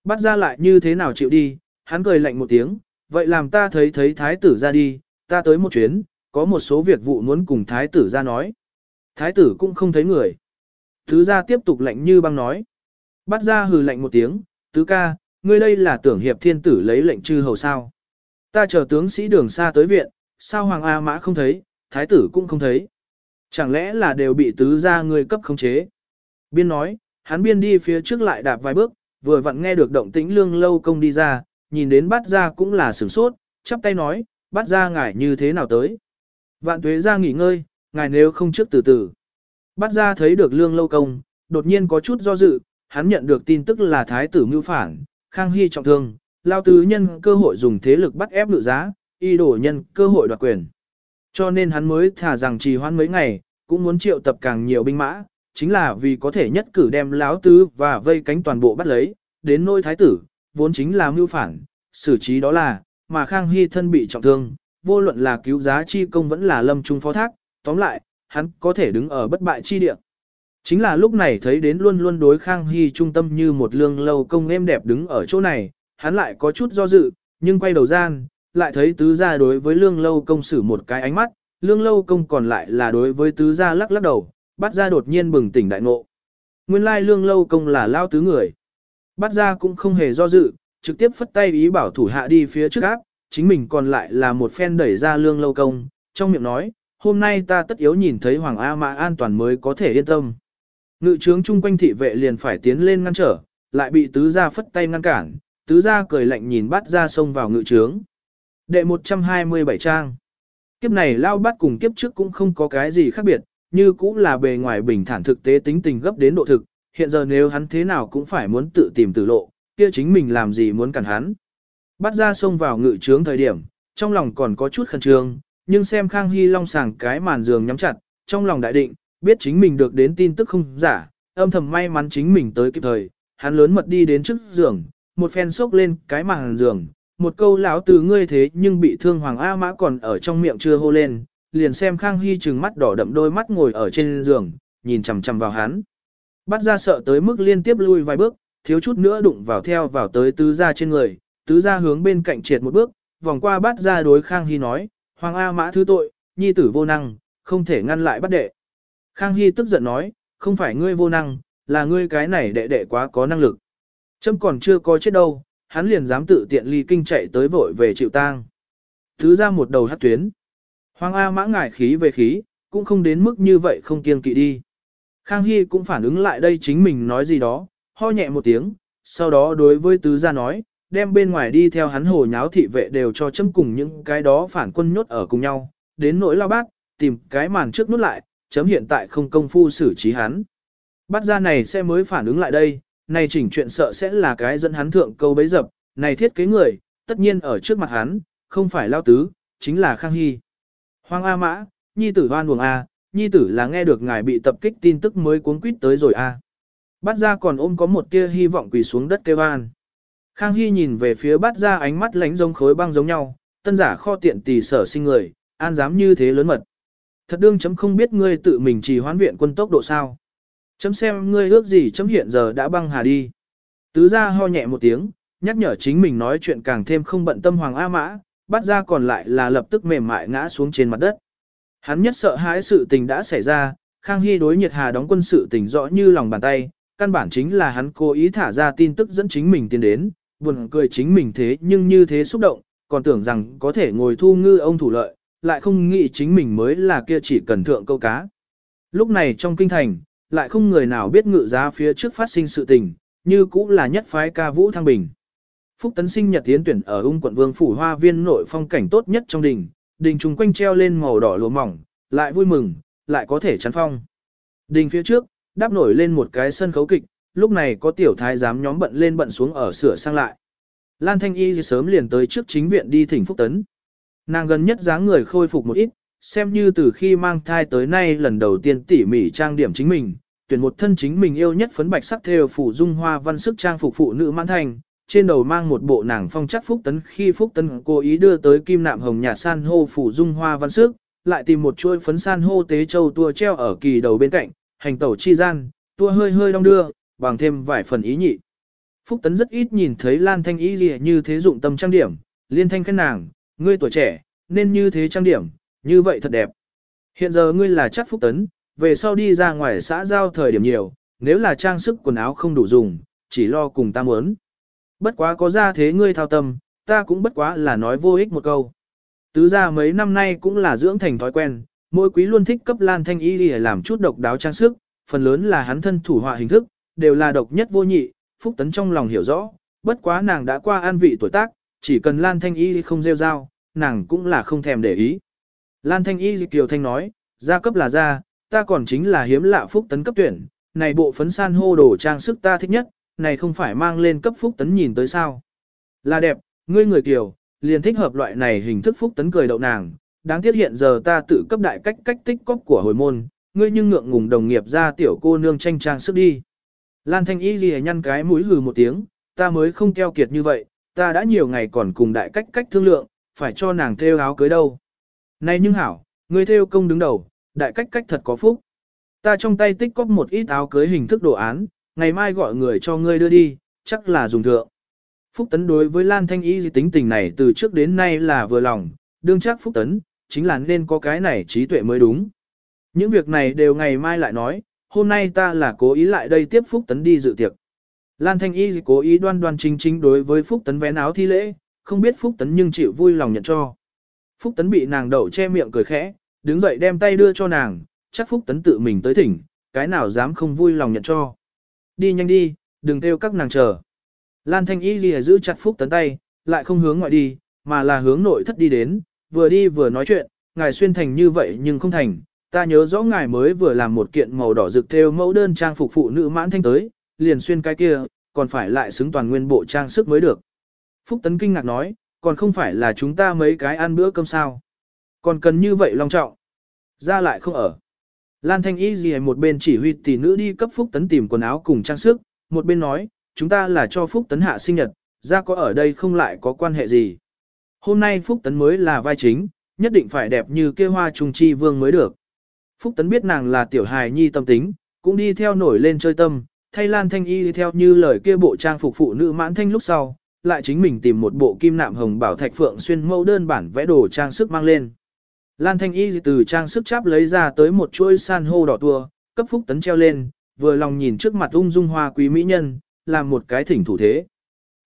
Bắt ra lại như thế nào chịu đi, hắn cười lạnh một tiếng, vậy làm ta thấy thấy thái tử ra đi, ta tới một chuyến, có một số việc vụ muốn cùng thái tử ra nói. Thái tử cũng không thấy người. Tứ gia tiếp tục lạnh như băng nói. Bắt ra hừ lạnh một tiếng, tứ ca, ngươi đây là tưởng hiệp thiên tử lấy lệnh chư hầu sao. Ta chờ tướng sĩ đường xa tới viện, sao Hoàng A Mã không thấy, thái tử cũng không thấy. Chẳng lẽ là đều bị tứ gia ngươi cấp khống chế. Biên nói, hắn biên đi phía trước lại đạp vài bước, vừa vặn nghe được động tĩnh lương lâu công đi ra, nhìn đến Bát ra cũng là sửng sốt, chắp tay nói, Bát ra ngài như thế nào tới. Vạn tuế ra nghỉ ngơi, ngài nếu không trước từ từ. Bát ra thấy được lương lâu công, đột nhiên có chút do dự, hắn nhận được tin tức là thái tử mưu phản, khang hy trọng thương, lao tứ nhân cơ hội dùng thế lực bắt ép lựa giá, y đổ nhân cơ hội đoạt quyền. Cho nên hắn mới thả rằng trì hoãn mấy ngày, cũng muốn triệu tập càng nhiều binh mã, chính là vì có thể nhất cử đem láo tứ và vây cánh toàn bộ bắt lấy, đến nôi thái tử, vốn chính là mưu phản, xử trí đó là, mà Khang Hy thân bị trọng thương, vô luận là cứu giá chi công vẫn là lâm trung phó thác, tóm lại, hắn có thể đứng ở bất bại chi địa. Chính là lúc này thấy đến luôn luôn đối Khang Hy trung tâm như một lương lâu công êm đẹp đứng ở chỗ này, hắn lại có chút do dự, nhưng quay đầu gian, lại thấy tứ gia đối với lương lâu công xử một cái ánh mắt, lương lâu công còn lại là đối với tứ gia lắc lắc đầu, bắt ra đột nhiên bừng tỉnh đại ngộ. Nguyên lai lương lâu công là lao tứ người. Bắt ra cũng không hề do dự, trực tiếp phất tay ý bảo thủ hạ đi phía trước áp, chính mình còn lại là một phen đẩy ra lương lâu công, trong miệng nói, hôm nay ta tất yếu nhìn thấy Hoàng A Mã an toàn mới có thể yên tâm. Ngự trướng chung quanh thị vệ liền phải tiến lên ngăn trở, lại bị tứ gia phất tay ngăn cản, tứ gia cười lạnh nhìn bắt ra xông vào ngự trướng. Đệ 127 trang. Kiếp này lao bắt cùng kiếp trước cũng không có cái gì khác biệt, như cũng là bề ngoài bình thản thực tế tính tình gấp đến độ thực, hiện giờ nếu hắn thế nào cũng phải muốn tự tìm tử lộ, kia chính mình làm gì muốn cản hắn. Bắt ra xông vào ngự trướng thời điểm, trong lòng còn có chút khẩn trương, nhưng xem Khang Hy Long sàng cái màn giường nhắm chặt, trong lòng đại định, biết chính mình được đến tin tức không giả, âm thầm may mắn chính mình tới kịp thời, hắn lớn mật đi đến trước giường, một phen sốc lên cái màn giường, một câu lão từ ngươi thế nhưng bị thương Hoàng A Mã còn ở trong miệng chưa hô lên, liền xem Khang Hy trừng mắt đỏ đậm đôi mắt ngồi ở trên giường, nhìn chằm chằm vào hắn. Bắt ra sợ tới mức liên tiếp lui vài bước, thiếu chút nữa đụng vào theo vào tới tứ gia trên người, tứ gia hướng bên cạnh triệt một bước, vòng qua bắt ra đối Khang Hy nói, Hoàng A Mã thứ tội, nhi tử vô năng, không thể ngăn lại bắt đệ. Khang Hy tức giận nói, không phải ngươi vô năng, là ngươi cái này đệ đệ quá có năng lực. Trâm còn chưa có chết đâu, hắn liền dám tự tiện ly kinh chạy tới vội về chịu tang. Thứ ra một đầu hát tuyến. Hoàng A mã ngải khí về khí, cũng không đến mức như vậy không kiêng kỵ đi. Khang Hy cũng phản ứng lại đây chính mình nói gì đó, ho nhẹ một tiếng, sau đó đối với tứ gia nói, đem bên ngoài đi theo hắn hồ nháo thị vệ đều cho châm cùng những cái đó phản quân nhốt ở cùng nhau, đến nỗi lao bác, tìm cái màn trước nút lại, chấm hiện tại không công phu xử trí hắn. Bắt ra này sẽ mới phản ứng lại đây, này chỉnh chuyện sợ sẽ là cái dẫn hắn thượng câu bấy dập, này thiết kế người, tất nhiên ở trước mặt hắn, không phải lao tứ, chính là Khang Hy. Hoàng A Mã, nhi tử hoan buồng A, nhi tử là nghe được ngài bị tập kích tin tức mới cuốn quýt tới rồi A. Bát gia còn ôm có một tia hy vọng quỳ xuống đất kêu an. Khang Hy nhìn về phía Bát gia ánh mắt lánh giống khối băng giống nhau, tân giả kho tiện tỷ sở sinh người, an dám như thế lớn mật. Thật đương chấm không biết ngươi tự mình trì hoán viện quân tốc độ sao. Chấm xem ngươi ước gì chấm hiện giờ đã băng hà đi. Tứ gia ho nhẹ một tiếng, nhắc nhở chính mình nói chuyện càng thêm không bận tâm Hoàng A Mã, bắt ra còn lại là lập tức mềm mại ngã xuống trên mặt đất. Hắn nhất sợ hãi sự tình đã xảy ra, Khang Hy đối nhiệt hà đóng quân sự tình rõ như lòng bàn tay, căn bản chính là hắn cố ý thả ra tin tức dẫn chính mình tiến đến, buồn cười chính mình thế nhưng như thế xúc động, còn tưởng rằng có thể ngồi thu ngư ông thủ lợi, lại không nghĩ chính mình mới là kia chỉ cần thượng câu cá. Lúc này trong kinh thành, lại không người nào biết ngự giá phía trước phát sinh sự tình, như cũng là nhất phái ca vũ thăng bình. Phúc Tấn sinh nhật tiến tuyển ở ung quận vương phủ hoa viên nội phong cảnh tốt nhất trong đình, đình trùng quanh treo lên màu đỏ lúa mỏng, lại vui mừng, lại có thể chắn phong. Đình phía trước, đáp nổi lên một cái sân khấu kịch, lúc này có tiểu thái giám nhóm bận lên bận xuống ở sửa sang lại. Lan Thanh Y sớm liền tới trước chính viện đi thỉnh Phúc Tấn. Nàng gần nhất dáng người khôi phục một ít, xem như từ khi mang thai tới nay lần đầu tiên tỉ mỉ trang điểm chính mình, tuyển một thân chính mình yêu nhất phấn bạch sắc theo phủ dung hoa văn sức trang phục phụ nữ mãn thành, trên đầu mang một bộ nàng phong chắc phúc tấn khi phúc tấn cố ý đưa tới kim nạm hồng nhạt san hô phủ dung hoa văn sức, lại tìm một chuôi phấn san hô tế châu tua treo ở kỳ đầu bên cạnh, hành tẩu chi gian, tua hơi hơi đong đưa, bằng thêm vài phần ý nhị. Phúc tấn rất ít nhìn thấy Lan Thanh ý gì như thế dụng tâm trang điểm, liên thanh khen nàng, ngươi tuổi trẻ, nên như thế trang điểm, như vậy thật đẹp. Hiện giờ ngươi là chắc Phúc tấn, về sau đi ra ngoài xã giao thời điểm nhiều, nếu là trang sức quần áo không đủ dùng, chỉ lo cùng ta muốn. Bất quá có ra thế ngươi thao tâm, ta cũng bất quá là nói vô ích một câu. Tứ ra mấy năm nay cũng là dưỡng thành thói quen, mỗi quý luôn thích cấp Lan Thanh Y để làm chút độc đáo trang sức, phần lớn là hắn thân thủ họa hình thức, đều là độc nhất vô nhị, Phúc Tấn trong lòng hiểu rõ, bất quá nàng đã qua an vị tuổi tác, chỉ cần Lan Thanh Y không rêu rao, nàng cũng là không thèm để ý. Lan Thanh Y Kiều Thanh nói, gia cấp là gia, ta còn chính là hiếm lạ Phúc Tấn cấp tuyển, này bộ phấn san hô đồ trang sức ta thích nhất, này không phải mang lên cấp Phúc Tấn nhìn tới sao. Là đẹp, ngươi người Kiều, liền thích hợp loại này hình thức Phúc Tấn cười đậu nàng, đáng tiếc hiện giờ ta tự cấp đại cách cách tích cóp của hồi môn, ngươi nhưng ngượng ngùng đồng nghiệp ra tiểu cô nương tranh trang sức đi. Lan Thanh Y gì nhăn cái mũi hừ một tiếng, ta mới không keo kiệt như vậy, ta đã nhiều ngày còn cùng đại cách cách thương lượng, phải cho nàng thêu áo cưới đâu. Này nhưng hảo, ngươi thêu công đứng đầu, đại cách cách thật có phúc. Ta trong tay tích cóp một ít áo cưới hình thức đồ án, ngày mai gọi người cho ngươi đưa đi, chắc là dùng thượng. Phúc Tấn đối với Lan Thanh Y tính tình này từ trước đến nay là vừa lòng, đương chắc Phúc Tấn, chính là nên có cái này trí tuệ mới đúng. Những việc này đều ngày mai lại nói, hôm nay ta là cố ý lại đây tiếp Phúc Tấn đi dự tiệc. Lan Thanh Y cố ý đoan đoan chính chính đối với Phúc Tấn vén áo thi lễ, không biết Phúc Tấn nhưng chịu vui lòng nhận cho. Phúc Tấn bị nàng đậu che miệng cười khẽ, đứng dậy đem tay đưa cho nàng, chắc Phúc Tấn tự mình tới thỉnh, cái nào dám không vui lòng nhận cho. Đi nhanh đi, đừng kêu các nàng chờ. Lan Thanh Y lìa giữ chặt Phúc Tấn tay, lại không hướng ngoại đi, mà là hướng nội thất đi đến, vừa đi vừa nói chuyện, ngài xuyên thành như vậy nhưng không thành. Ta nhớ rõ ngài mới vừa làm một kiện màu đỏ rực theo mẫu đơn trang phục phụ nữ mãn thanh tới, liền xuyên cái kia, còn phải lại xứng toàn nguyên bộ trang sức mới được. Phúc Tấn kinh ngạc nói, còn không phải là chúng ta mấy cái ăn bữa cơm sao. Còn cần như vậy long trọng. Ra lại không ở. Lan Thanh Y gì một bên chỉ huy tỷ nữ đi cấp Phúc Tấn tìm quần áo cùng trang sức, một bên nói, chúng ta là cho Phúc Tấn hạ sinh nhật, ra có ở đây không lại có quan hệ gì. Hôm nay Phúc Tấn mới là vai chính, nhất định phải đẹp như kia hoa trùng chi vương mới được. Phúc Tấn biết nàng là tiểu hài nhi tâm tính, cũng đi theo nổi lên chơi tâm, thay Lan Thanh Y đi theo như lời kia bộ trang phục phụ nữ mãn thanh lúc sau, lại chính mình tìm một bộ kim nạm hồng bảo thạch phượng xuyên mẫu đơn bản vẽ đồ trang sức mang lên. Lan Thanh Y từ trang sức cháp lấy ra tới một chuỗi san hô đỏ tua, cấp Phúc Tấn treo lên, vừa lòng nhìn trước mặt ung dung hoa quý mỹ nhân, làm một cái thỉnh thủ thế.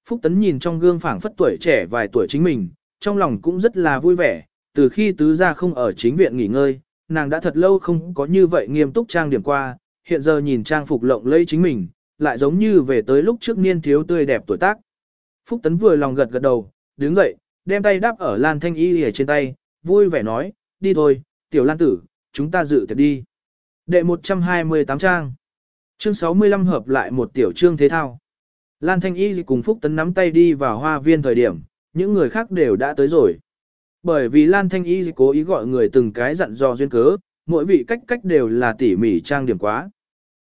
Phúc Tấn nhìn trong gương phảng phất tuổi trẻ vài tuổi chính mình, trong lòng cũng rất là vui vẻ, từ khi tứ gia không ở chính viện nghỉ ngơi, nàng đã thật lâu không có như vậy nghiêm túc trang điểm qua, hiện giờ nhìn trang phục lộng lẫy chính mình, lại giống như về tới lúc trước niên thiếu tươi đẹp tuổi tác. Phúc Tấn vừa lòng gật gật đầu, đứng dậy, đem tay đáp ở Lan Thanh Y ở trên tay, vui vẻ nói, đi thôi, tiểu Lan tử, chúng ta dự tiệc đi. Đệ 128 trang. Chương 65 hợp lại một tiểu chương thế thao. Lan Thanh Y cùng Phúc Tấn nắm tay đi vào hoa viên thời điểm, những người khác đều đã tới rồi. Bởi vì Lan Thanh Y cố ý gọi người từng cái dặn dò duyên cớ, mỗi vị cách cách đều là tỉ mỉ trang điểm quá.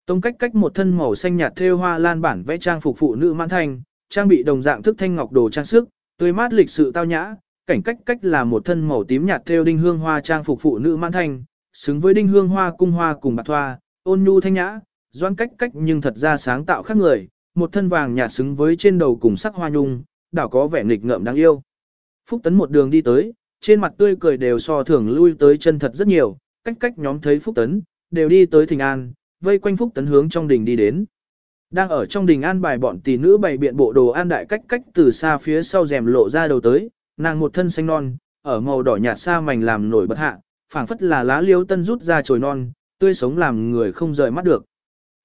Tông cách cách một thân màu xanh nhạt thêu hoa lan bản vẽ trang phục phụ nữ mãn thanh, trang bị đồng dạng thức thanh ngọc đồ trang sức, tươi mát lịch sự tao nhã, cảnh cách cách là một thân màu tím nhạt theo đinh hương hoa trang phục phụ nữ mãn thanh, xứng với đinh hương hoa cung hoa cùng bạc thoa, ôn nhu thanh nhã, doan cách cách nhưng thật ra sáng tạo khác người, một thân vàng nhạt xứng với trên đầu cùng sắc hoa nhung, đảo có vẻ nghịch ngợm đáng yêu. Phúc Tấn một đường đi tới, trên mặt tươi cười đều so thường lui tới chân thật rất nhiều, cách cách nhóm thấy Phúc Tấn, đều đi tới thình an, vây quanh Phúc Tấn hướng trong đình đi đến. Đang ở trong đình an bài bọn tỷ nữ bày biện bộ đồ an đại cách cách từ xa phía sau rèm lộ ra đầu tới, nàng một thân xanh non, ở màu đỏ nhạt xa mảnh làm nổi bật hạ, phảng phất là lá liêu tân rút ra chồi non, tươi sống làm người không rời mắt được.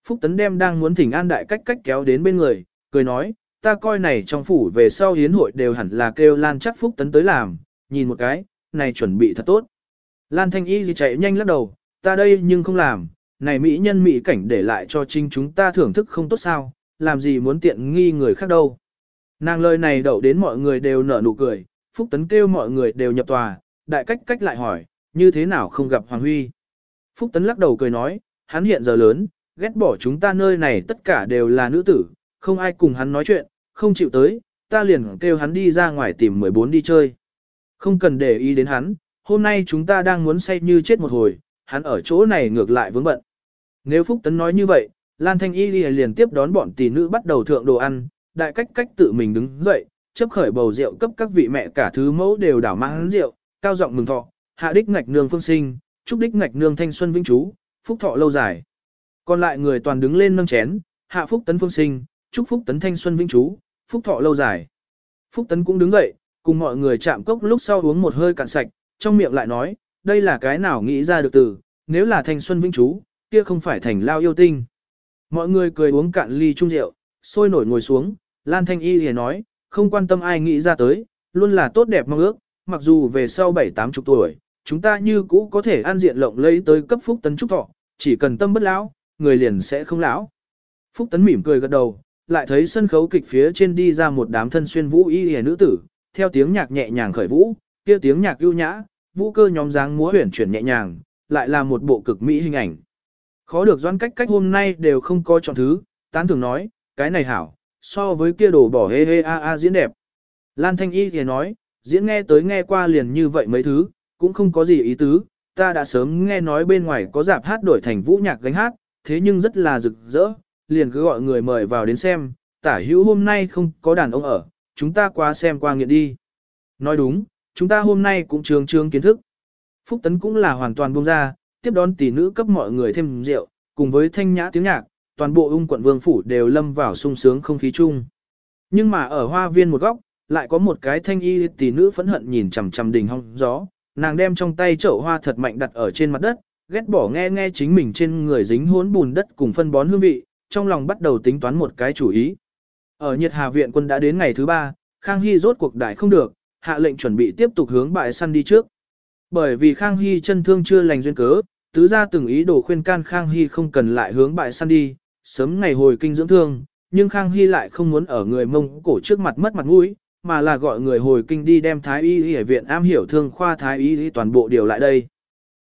Phúc Tấn đem đang muốn thỉnh an đại cách cách kéo đến bên người, cười nói, ta coi này trong phủ về sau hiến hội đều hẳn là kêu Lan chắc Phúc Tấn tới làm, nhìn một cái, này chuẩn bị thật tốt. Lan Thanh Y gì chạy nhanh lắc đầu, ta đây nhưng không làm, này mỹ nhân mỹ cảnh để lại cho chính chúng ta thưởng thức không tốt sao, làm gì muốn tiện nghi người khác đâu. Nàng lời này đậu đến mọi người đều nở nụ cười, Phúc Tấn kêu mọi người đều nhập tòa, đại cách cách lại hỏi, như thế nào không gặp Hoàng Huy. Phúc Tấn lắc đầu cười nói, hắn hiện giờ lớn, ghét bỏ chúng ta nơi này tất cả đều là nữ tử, không ai cùng hắn nói chuyện, không chịu tới, ta liền kêu hắn đi ra ngoài tìm 14 đi chơi. Không cần để ý đến hắn, hôm nay chúng ta đang muốn say như chết một hồi, hắn ở chỗ này ngược lại vướng bận. Nếu Phúc Tấn nói như vậy, Lan Thanh Y liền tiếp đón bọn tỷ nữ bắt đầu thượng đồ ăn, đại cách cách tự mình đứng dậy, chấp khởi bầu rượu cấp các vị mẹ cả thứ mẫu đều đảo mang rượu, cao giọng mừng thọ, hạ đích ngạch nương phương sinh, chúc đích ngạch nương thanh xuân vĩnh chú, phúc thọ lâu dài. Còn lại người toàn đứng lên nâng chén, hạ phúc tấn phương sinh, chúc phúc tấn thanh xuân vĩnh chú, phúc thọ lâu dài. Phúc tấn cũng đứng dậy, cùng mọi người chạm cốc lúc sau uống một hơi cạn sạch, trong miệng lại nói, đây là cái nào nghĩ ra được từ, nếu là thanh xuân vĩnh chú, kia không phải thành lao yêu tinh. Mọi người cười uống cạn ly chung rượu, sôi nổi ngồi xuống, Lan Thanh Y liền nói, không quan tâm ai nghĩ ra tới, luôn là tốt đẹp mong ước, mặc dù về sau bảy tám chục tuổi, chúng ta như cũ có thể an diện lộng lấy tới cấp phúc tấn trúc thọ, chỉ cần tâm bất lão, người liền sẽ không lão. Phúc tấn mỉm cười gật đầu, lại thấy sân khấu kịch phía trên đi ra một đám thân xuyên vũ y hề nữ tử, theo tiếng nhạc nhẹ nhàng khởi vũ, kia tiếng nhạc ưu nhã, vũ cơ nhóm dáng múa huyền chuyển nhẹ nhàng, lại là một bộ cực mỹ hình ảnh. Khó được doan cách cách hôm nay đều không có chọn thứ, tán thường nói, cái này hảo, so với kia đồ bỏ hê hê a a diễn đẹp. Lan Thanh Y thì nói, diễn nghe tới nghe qua liền như vậy mấy thứ, cũng không có gì ý tứ, ta đã sớm nghe nói bên ngoài có dạp hát đổi thành vũ nhạc gánh hát, thế nhưng rất là rực rỡ, liền cứ gọi người mời vào đến xem, tả hữu hôm nay không có đàn ông ở, chúng ta qua xem qua nghiện đi. Nói đúng, chúng ta hôm nay cũng trường trường kiến thức. Phúc Tấn cũng là hoàn toàn buông ra, tiếp đón tỷ nữ cấp mọi người thêm rượu, cùng với thanh nhã tiếng nhạc, toàn bộ ung quận vương phủ đều lâm vào sung sướng không khí chung. Nhưng mà ở hoa viên một góc, lại có một cái thanh y tỷ nữ phẫn hận nhìn chằm chằm đình hong gió, nàng đem trong tay chậu hoa thật mạnh đặt ở trên mặt đất, ghét bỏ nghe nghe chính mình trên người dính hỗn bùn đất cùng phân bón hương vị, trong lòng bắt đầu tính toán một cái chủ ý. Ở Nhiệt Hà viện quân đã đến ngày thứ ba, Khang Hy rốt cuộc đại không được, hạ lệnh chuẩn bị tiếp tục hướng bại săn đi trước. Bởi vì Khang Hy chân thương chưa lành duyên cớ, tứ gia từng ý đồ khuyên can Khang Hy không cần lại hướng bại săn đi, sớm ngày hồi kinh dưỡng thương, nhưng Khang Hy lại không muốn ở người mông cổ trước mặt mất mặt mũi, mà là gọi người hồi kinh đi đem thái y y viện am hiểu thương khoa thái y y toàn bộ điều lại đây.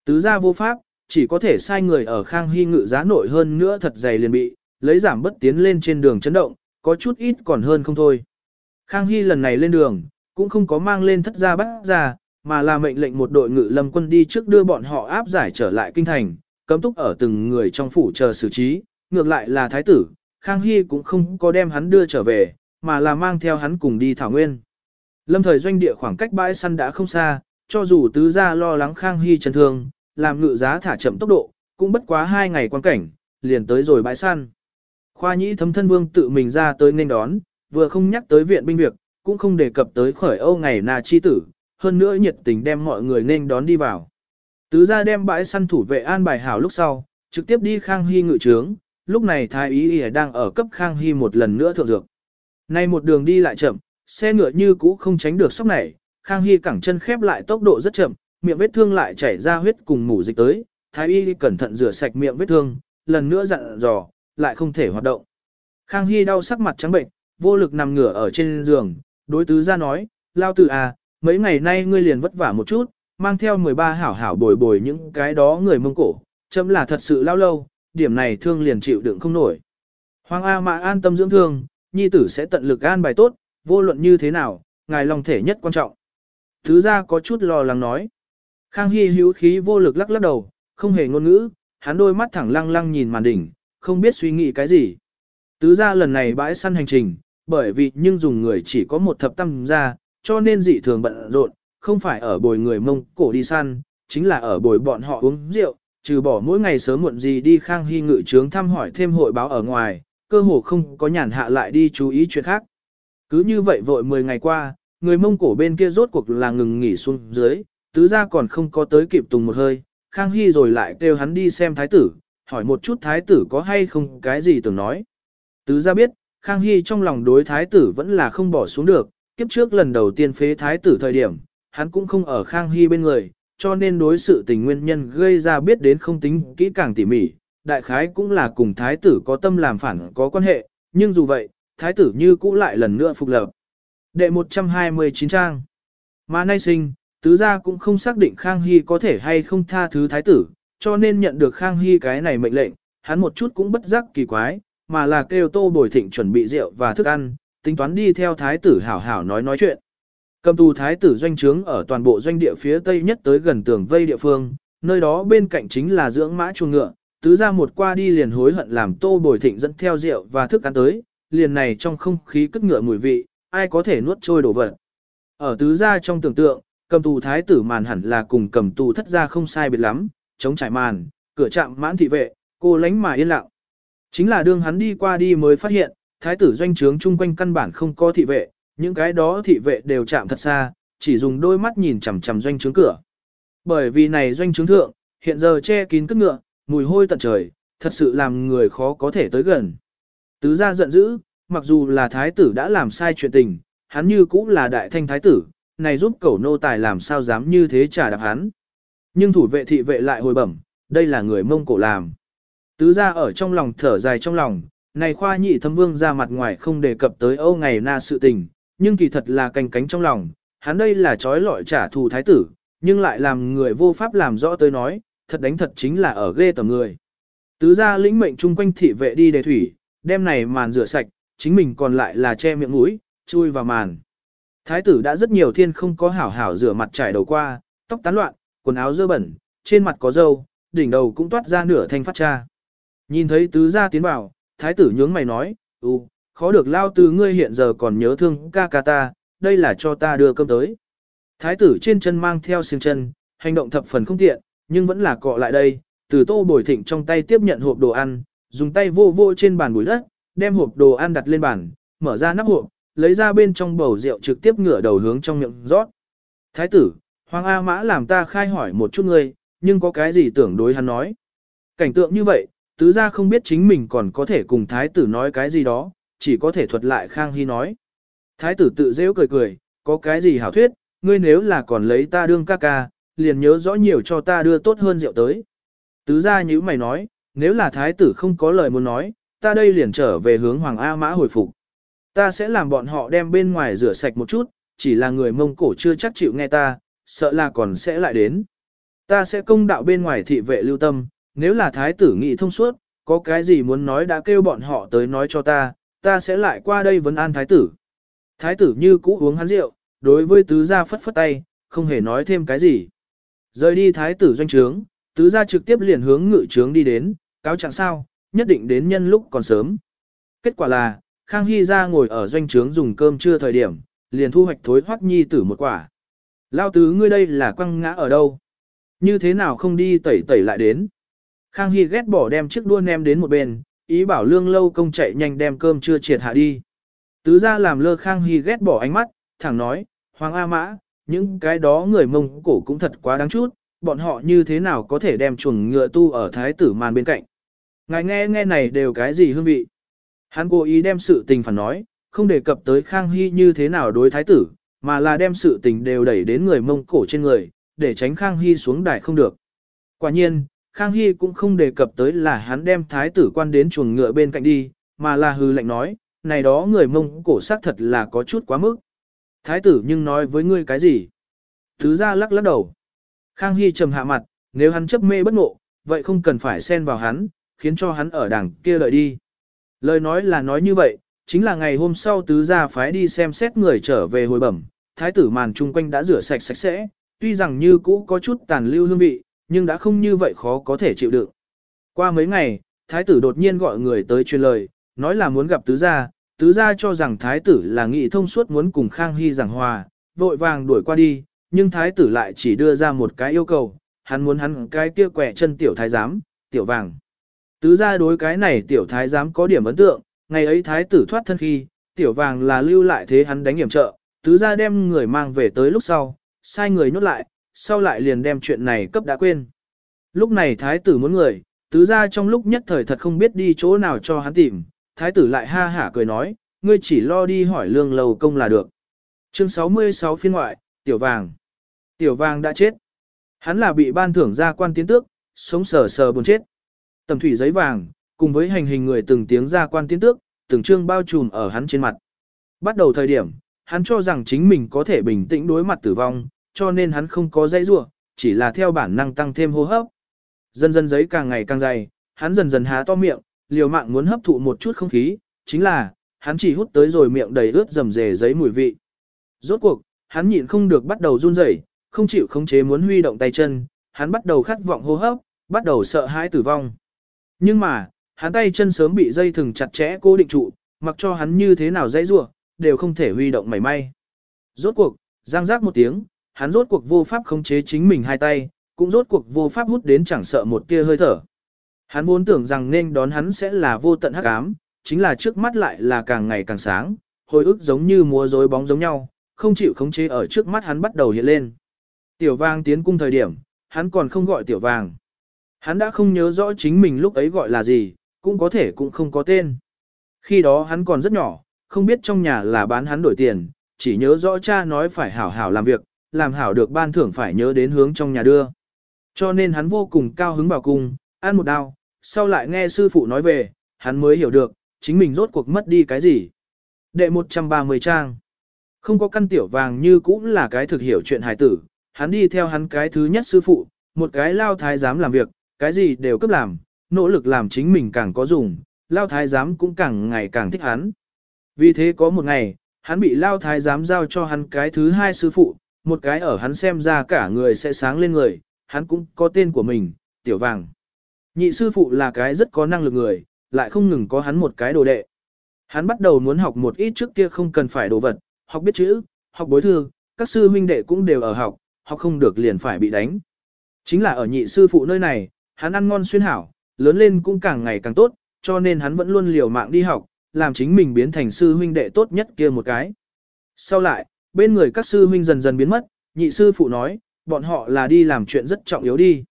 Tứ gia vô pháp, chỉ có thể sai người ở Khang Hy ngự giá nội hơn nữa thật dày liền bị, lấy giảm bất tiến lên trên đường chấn động, có chút ít còn hơn không thôi. Khang Hy lần này lên đường, cũng không có mang lên thất gia bắt gia, mà là mệnh lệnh một đội ngự lâm quân đi trước đưa bọn họ áp giải trở lại kinh thành, cấm túc ở từng người trong phủ chờ xử trí, ngược lại là thái tử, Khang Hy cũng không có đem hắn đưa trở về, mà là mang theo hắn cùng đi thảo nguyên. Lâm thời doanh địa khoảng cách bãi săn đã không xa, cho dù tứ gia lo lắng Khang Hy chấn thương, làm ngự giá thả chậm tốc độ, cũng bất quá hai ngày quan cảnh, liền tới rồi bãi săn. Khoa nhĩ thấm thân vương tự mình ra tới nên đón, vừa không nhắc tới viện binh việc, cũng không đề cập tới khởi âu ngày nà chi tử, hơn nữa nhiệt tình đem mọi người nên đón đi vào. Tứ gia đem bãi săn thủ vệ an bài hảo lúc sau, trực tiếp đi Khang Hy ngự trướng, lúc này thái ý y đang ở cấp Khang Hy một lần nữa thượng dược. Nay một đường đi lại chậm, xe ngựa như cũ không tránh được sốc này, Khang Hy cẳng chân khép lại tốc độ rất chậm, miệng vết thương lại chảy ra huyết cùng mủ dịch tới, thái y cẩn thận rửa sạch miệng vết thương, lần nữa dặn dò, lại không thể hoạt động. Khang Hy đau sắc mặt trắng bệnh, vô lực nằm ngửa ở trên giường, đối tứ ra nói, lao tử à, mấy ngày nay ngươi liền vất vả một chút, mang theo 13 hảo hảo bồi bồi những cái đó người mông cổ, chấm là thật sự lao lâu, điểm này thương liền chịu đựng không nổi. Hoàng A Mã an tâm dưỡng thương, nhi tử sẽ tận lực an bài tốt, vô luận như thế nào, ngài lòng thể nhất quan trọng. Thứ ra có chút lo lắng nói. Khang Hy hữu khí vô lực lắc lắc đầu, không hề ngôn ngữ, hắn đôi mắt thẳng lăng lăng nhìn màn đỉnh, không biết suy nghĩ cái gì. Tứ gia lần này bãi săn hành trình, bởi vì nhưng dùng người chỉ có một thập tam gia, cho nên dị thường bận rộn, không phải ở bồi người mông cổ đi săn, chính là ở bồi bọn họ uống rượu, trừ bỏ mỗi ngày sớm muộn gì đi khang hy ngự trướng thăm hỏi thêm hội báo ở ngoài, cơ hồ không có nhàn hạ lại đi chú ý chuyện khác. Cứ như vậy vội 10 ngày qua, người mông cổ bên kia rốt cuộc là ngừng nghỉ xuống dưới, tứ gia còn không có tới kịp tùng một hơi, khang hy rồi lại kêu hắn đi xem thái tử, hỏi một chút thái tử có hay không cái gì tưởng nói. Tứ gia biết, khang hy trong lòng đối thái tử vẫn là không bỏ xuống được, kiếp trước lần đầu tiên phế thái tử thời điểm, hắn cũng không ở khang hy bên người, cho nên đối sự tình nguyên nhân gây ra biết đến không tính kỹ càng tỉ mỉ, đại khái cũng là cùng thái tử có tâm làm phản có quan hệ, nhưng dù vậy, thái tử như cũ lại lần nữa phục lập. Đệ 129 trang Mà nay sinh, tứ gia cũng không xác định Khang Hy có thể hay không tha thứ thái tử, cho nên nhận được Khang Hy cái này mệnh lệnh, hắn một chút cũng bất giác kỳ quái, mà là kêu tô bồi thịnh chuẩn bị rượu và thức ăn, tính toán đi theo thái tử hảo hảo nói nói chuyện. Cầm tù thái tử doanh trướng ở toàn bộ doanh địa phía tây nhất tới gần tường vây địa phương, nơi đó bên cạnh chính là dưỡng mã chuồng ngựa, tứ ra một qua đi liền hối hận làm tô bồi thịnh dẫn theo rượu và thức ăn tới, liền này trong không khí cất ngựa mùi vị, ai có thể nuốt trôi đổ vật. Ở tứ gia trong tưởng tượng, cầm tù thái tử màn hẳn là cùng cầm tù thất gia không sai biệt lắm, chống trải màn, cửa chạm mãn thị vệ, cô lánh mà yên lặng. Chính là đương hắn đi qua đi mới phát hiện, thái tử doanh trướng chung quanh căn bản không có thị vệ, những cái đó thị vệ đều chạm thật xa, chỉ dùng đôi mắt nhìn chằm chằm doanh trướng cửa. Bởi vì này doanh trướng thượng, hiện giờ che kín cất ngựa, mùi hôi tận trời, thật sự làm người khó có thể tới gần. Tứ gia giận dữ, mặc dù là thái tử đã làm sai chuyện tình, hắn như cũng là đại thanh thái tử, này giúp cẩu nô tài làm sao dám như thế trả đạp hắn. Nhưng thủ vệ thị vệ lại hồi bẩm, đây là người mông cổ làm. Tứ gia ở trong lòng thở dài trong lòng, này khoa nhị thâm vương ra mặt ngoài không đề cập tới âu ngày na sự tình, nhưng kỳ thật là canh cánh trong lòng, hắn đây là trói lọi trả thù thái tử, nhưng lại làm người vô pháp làm rõ tới nói, thật đánh thật chính là ở ghê tầm người. Tứ gia lĩnh mệnh chung quanh thị vệ đi đề thủy, đem này màn rửa sạch, chính mình còn lại là che miệng mũi, chui vào màn. Thái tử đã rất nhiều thiên không có hảo hảo rửa mặt trải đầu qua, tóc tán loạn, quần áo dơ bẩn, trên mặt có râu, đỉnh đầu cũng toát ra nửa thanh phát cha. Nhìn thấy tứ gia tiến vào, thái tử nhướng mày nói, ừ, khó được lao từ ngươi hiện giờ còn nhớ thương ca ca ta, đây là cho ta đưa cơm tới. Thái tử trên chân mang theo xiềng chân, hành động thập phần không tiện, nhưng vẫn là cọ lại đây, từ tô bồi thịnh trong tay tiếp nhận hộp đồ ăn, dùng tay vô vô trên bàn bùi đất, đem hộp đồ ăn đặt lên bàn, mở ra nắp hộp, lấy ra bên trong bầu rượu trực tiếp ngửa đầu hướng trong miệng rót. Thái tử, Hoàng A Mã làm ta khai hỏi một chút ngươi, nhưng có cái gì tưởng đối hắn nói. Cảnh tượng như vậy, tứ gia không biết chính mình còn có thể cùng thái tử nói cái gì đó, chỉ có thể thuật lại Khang Hy nói. Thái tử tự rêu cười cười, có cái gì hảo thuyết, ngươi nếu là còn lấy ta đương ca ca, liền nhớ rõ nhiều cho ta đưa tốt hơn rượu tới. Tứ gia như mày nói, nếu là thái tử không có lời muốn nói, ta đây liền trở về hướng Hoàng A Mã hồi phục. Ta sẽ làm bọn họ đem bên ngoài rửa sạch một chút, chỉ là người Mông Cổ chưa chắc chịu nghe ta, sợ là còn sẽ lại đến. Ta sẽ công đạo bên ngoài thị vệ lưu tâm, nếu là thái tử nghị thông suốt, có cái gì muốn nói đã kêu bọn họ tới nói cho ta, ta sẽ lại qua đây vấn an thái tử. Thái tử như cũ uống hắn rượu, đối với tứ gia phất phất tay, không hề nói thêm cái gì. Rời đi thái tử doanh trướng, tứ gia trực tiếp liền hướng ngự trướng đi đến, cáo trạng sao, nhất định đến nhân lúc còn sớm. Kết quả là, Khang Hy ra ngồi ở doanh trướng dùng cơm trưa thời điểm, liền thu hoạch thối hoắc nhi tử một quả. Lao tứ ngươi đây là quăng ngã ở đâu? Như thế nào không đi tẩy tẩy lại đến? Khang Hy ghét bỏ đem chiếc đua nem đến một bên, ý bảo lương lâu công chạy nhanh đem cơm chưa triệt hạ đi. Tứ ra làm lơ Khang Hy ghét bỏ ánh mắt, thẳng nói, Hoàng A Mã, những cái đó người mông cổ cũng thật quá đáng chút, bọn họ như thế nào có thể đem chuồng ngựa tu ở thái tử màn bên cạnh. Ngài nghe nghe này đều cái gì hương vị. Hắn cố ý đem sự tình phản nói, không đề cập tới Khang Hy như thế nào đối thái tử, mà là đem sự tình đều đẩy đến người mông cổ trên người, để tránh Khang Hy xuống đài không được. Quả nhiên, Khang Hy cũng không đề cập tới là hắn đem thái tử quan đến chuồng ngựa bên cạnh đi, mà là hư lệnh nói, này đó người mông cổ xác thật là có chút quá mức. Thái tử nhưng nói với ngươi cái gì? Thứ ra lắc lắc đầu. Khang Hy trầm hạ mặt, nếu hắn chấp mê bất ngộ, vậy không cần phải xen vào hắn, khiến cho hắn ở đằng kia lợi đi. Lời nói là nói như vậy, chính là ngày hôm sau tứ gia phái đi xem xét người trở về hồi bẩm, thái tử màn chung quanh đã rửa sạch sạch sẽ, tuy rằng như cũ có chút tàn lưu hương vị, nhưng đã không như vậy khó có thể chịu đựng. Qua mấy ngày, thái tử đột nhiên gọi người tới truyền lời, nói là muốn gặp tứ gia, tứ gia cho rằng thái tử là nghị thông suốt muốn cùng Khang Hy giảng hòa, vội vàng đuổi qua đi, nhưng thái tử lại chỉ đưa ra một cái yêu cầu, hắn muốn hắn cái kia quẻ chân tiểu thái giám, tiểu vàng. Tứ gia đối cái này tiểu thái giám có điểm ấn tượng, ngày ấy thái tử thoát thân khi, tiểu vàng là lưu lại thế hắn đánh hiểm trợ, tứ gia đem người mang về tới lúc sau, sai người nhốt lại, sau lại liền đem chuyện này cấp đã quên. Lúc này thái tử muốn người, tứ gia trong lúc nhất thời thật không biết đi chỗ nào cho hắn tìm, thái tử lại ha hả cười nói, ngươi chỉ lo đi hỏi lương lầu công là được. Chương 66 phiên ngoại, tiểu vàng. Tiểu vàng đã chết. Hắn là bị ban thưởng ra quan tiến tước, sống sờ sờ buồn chết. Tầm thủy giấy vàng, cùng với hành hình người từng tiếng ra quan tiến tước, từng chương bao trùm ở hắn trên mặt. Bắt đầu thời điểm, hắn cho rằng chính mình có thể bình tĩnh đối mặt tử vong, cho nên hắn không có dãy rủa, chỉ là theo bản năng tăng thêm hô hấp. Dần dần giấy càng ngày càng dày, hắn dần dần há to miệng, liều mạng muốn hấp thụ một chút không khí, chính là, hắn chỉ hút tới rồi miệng đầy ướt rầm rề giấy mùi vị. Rốt cuộc, hắn nhịn không được bắt đầu run rẩy, không chịu khống chế muốn huy động tay chân, hắn bắt đầu khát vọng hô hấp, bắt đầu sợ hãi tử vong. Nhưng mà, hắn tay chân sớm bị dây thừng chặt chẽ cố định trụ, mặc cho hắn như thế nào dãy rủa, đều không thể huy động mảy may. Rốt cuộc, giang giác một tiếng, hắn rốt cuộc vô pháp khống chế chính mình hai tay, cũng rốt cuộc vô pháp hút đến chẳng sợ một tia hơi thở. Hắn vốn tưởng rằng nên đón hắn sẽ là vô tận hắc ám, chính là trước mắt lại là càng ngày càng sáng, hồi ức giống như múa rối bóng giống nhau, không chịu khống chế ở trước mắt hắn bắt đầu hiện lên. Tiểu vàng tiến cung thời điểm, hắn còn không gọi tiểu vàng. Hắn đã không nhớ rõ chính mình lúc ấy gọi là gì, cũng có thể cũng không có tên. Khi đó hắn còn rất nhỏ, không biết trong nhà là bán hắn đổi tiền, chỉ nhớ rõ cha nói phải hảo hảo làm việc, làm hảo được ban thưởng phải nhớ đến hướng trong nhà đưa. Cho nên hắn vô cùng cao hứng vào cung, ăn một đao, sau lại nghe sư phụ nói về, hắn mới hiểu được, chính mình rốt cuộc mất đi cái gì. Đệ 130 trang. Không có căn tiểu vàng như cũng là cái thực hiểu chuyện hài tử, hắn đi theo hắn cái thứ nhất sư phụ, một cái lao thái giám làm việc, cái gì đều cấp làm, nỗ lực làm chính mình càng có dùng, lao thái giám cũng càng ngày càng thích hắn. Vì thế có một ngày, hắn bị lao thái giám giao cho hắn cái thứ hai sư phụ, một cái ở hắn xem ra cả người sẽ sáng lên người, hắn cũng có tên của mình, tiểu vàng. Nhị sư phụ là cái rất có năng lực người, lại không ngừng có hắn một cái đồ đệ. Hắn bắt đầu muốn học một ít trước kia không cần phải đồ vật, học biết chữ, học bối thư, các sư huynh đệ cũng đều ở học, học không được liền phải bị đánh. Chính là ở nhị sư phụ nơi này, hắn ăn ngon xuyên hảo, lớn lên cũng càng ngày càng tốt, cho nên hắn vẫn luôn liều mạng đi học, làm chính mình biến thành sư huynh đệ tốt nhất kia một cái. Sau lại, bên người các sư huynh dần dần biến mất, nhị sư phụ nói, bọn họ là đi làm chuyện rất trọng yếu đi.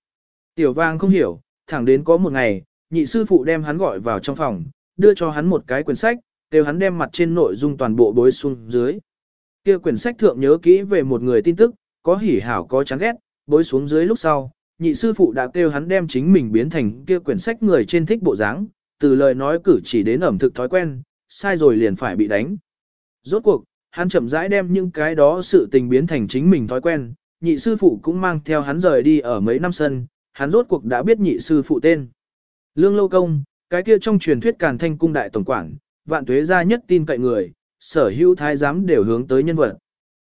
Tiểu vang không hiểu, thẳng đến có một ngày, nhị sư phụ đem hắn gọi vào trong phòng, đưa cho hắn một cái quyển sách, đều hắn đem mặt trên nội dung toàn bộ bối xuống dưới. Kia quyển sách thượng nhớ kỹ về một người tin tức, có hỉ hảo có chán ghét, bối xuống dưới lúc sau, nhị sư phụ đã kêu hắn đem chính mình biến thành kia quyển sách người trên thích bộ dáng, từ lời nói cử chỉ đến ẩm thực thói quen, sai rồi liền phải bị đánh. Rốt cuộc, hắn chậm rãi đem những cái đó sự tình biến thành chính mình thói quen, nhị sư phụ cũng mang theo hắn rời đi ở mấy năm sân, hắn rốt cuộc đã biết nhị sư phụ tên. Lương Lâu Công, cái kia trong truyền thuyết Càn Thanh cung đại tổng quản, vạn tuế gia nhất tin cậy người, sở hữu thái giám đều hướng tới nhân vật.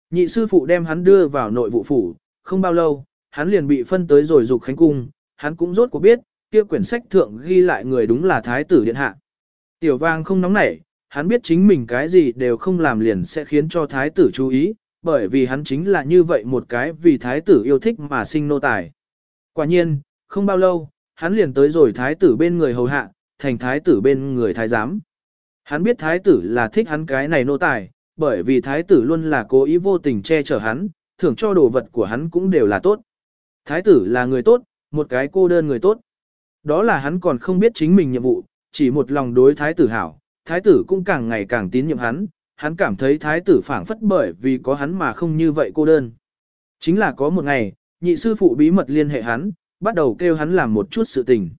Nhị sư phụ đem hắn đưa vào nội vụ phủ, không bao lâu, hắn liền bị phân tới rồi dục khánh cung, hắn cũng rốt cuộc biết, kia quyển sách thượng ghi lại người đúng là thái tử điện hạ. Tiểu vang không nóng nảy, hắn biết chính mình cái gì đều không làm liền sẽ khiến cho thái tử chú ý, bởi vì hắn chính là như vậy một cái vì thái tử yêu thích mà sinh nô tài. Quả nhiên, không bao lâu, hắn liền tới rồi thái tử bên người hầu hạ, thành thái tử bên người thái giám. Hắn biết thái tử là thích hắn cái này nô tài, bởi vì thái tử luôn là cố ý vô tình che chở hắn, thưởng cho đồ vật của hắn cũng đều là tốt. Thái tử là người tốt, một cái cô đơn người tốt. Đó là hắn còn không biết chính mình nhiệm vụ, chỉ một lòng đối thái tử hảo, thái tử cũng càng ngày càng tín nhiệm hắn, hắn cảm thấy thái tử phảng phất bởi vì có hắn mà không như vậy cô đơn. Chính là có một ngày, nhị sư phụ bí mật liên hệ hắn, bắt đầu kêu hắn làm một chút sự tình.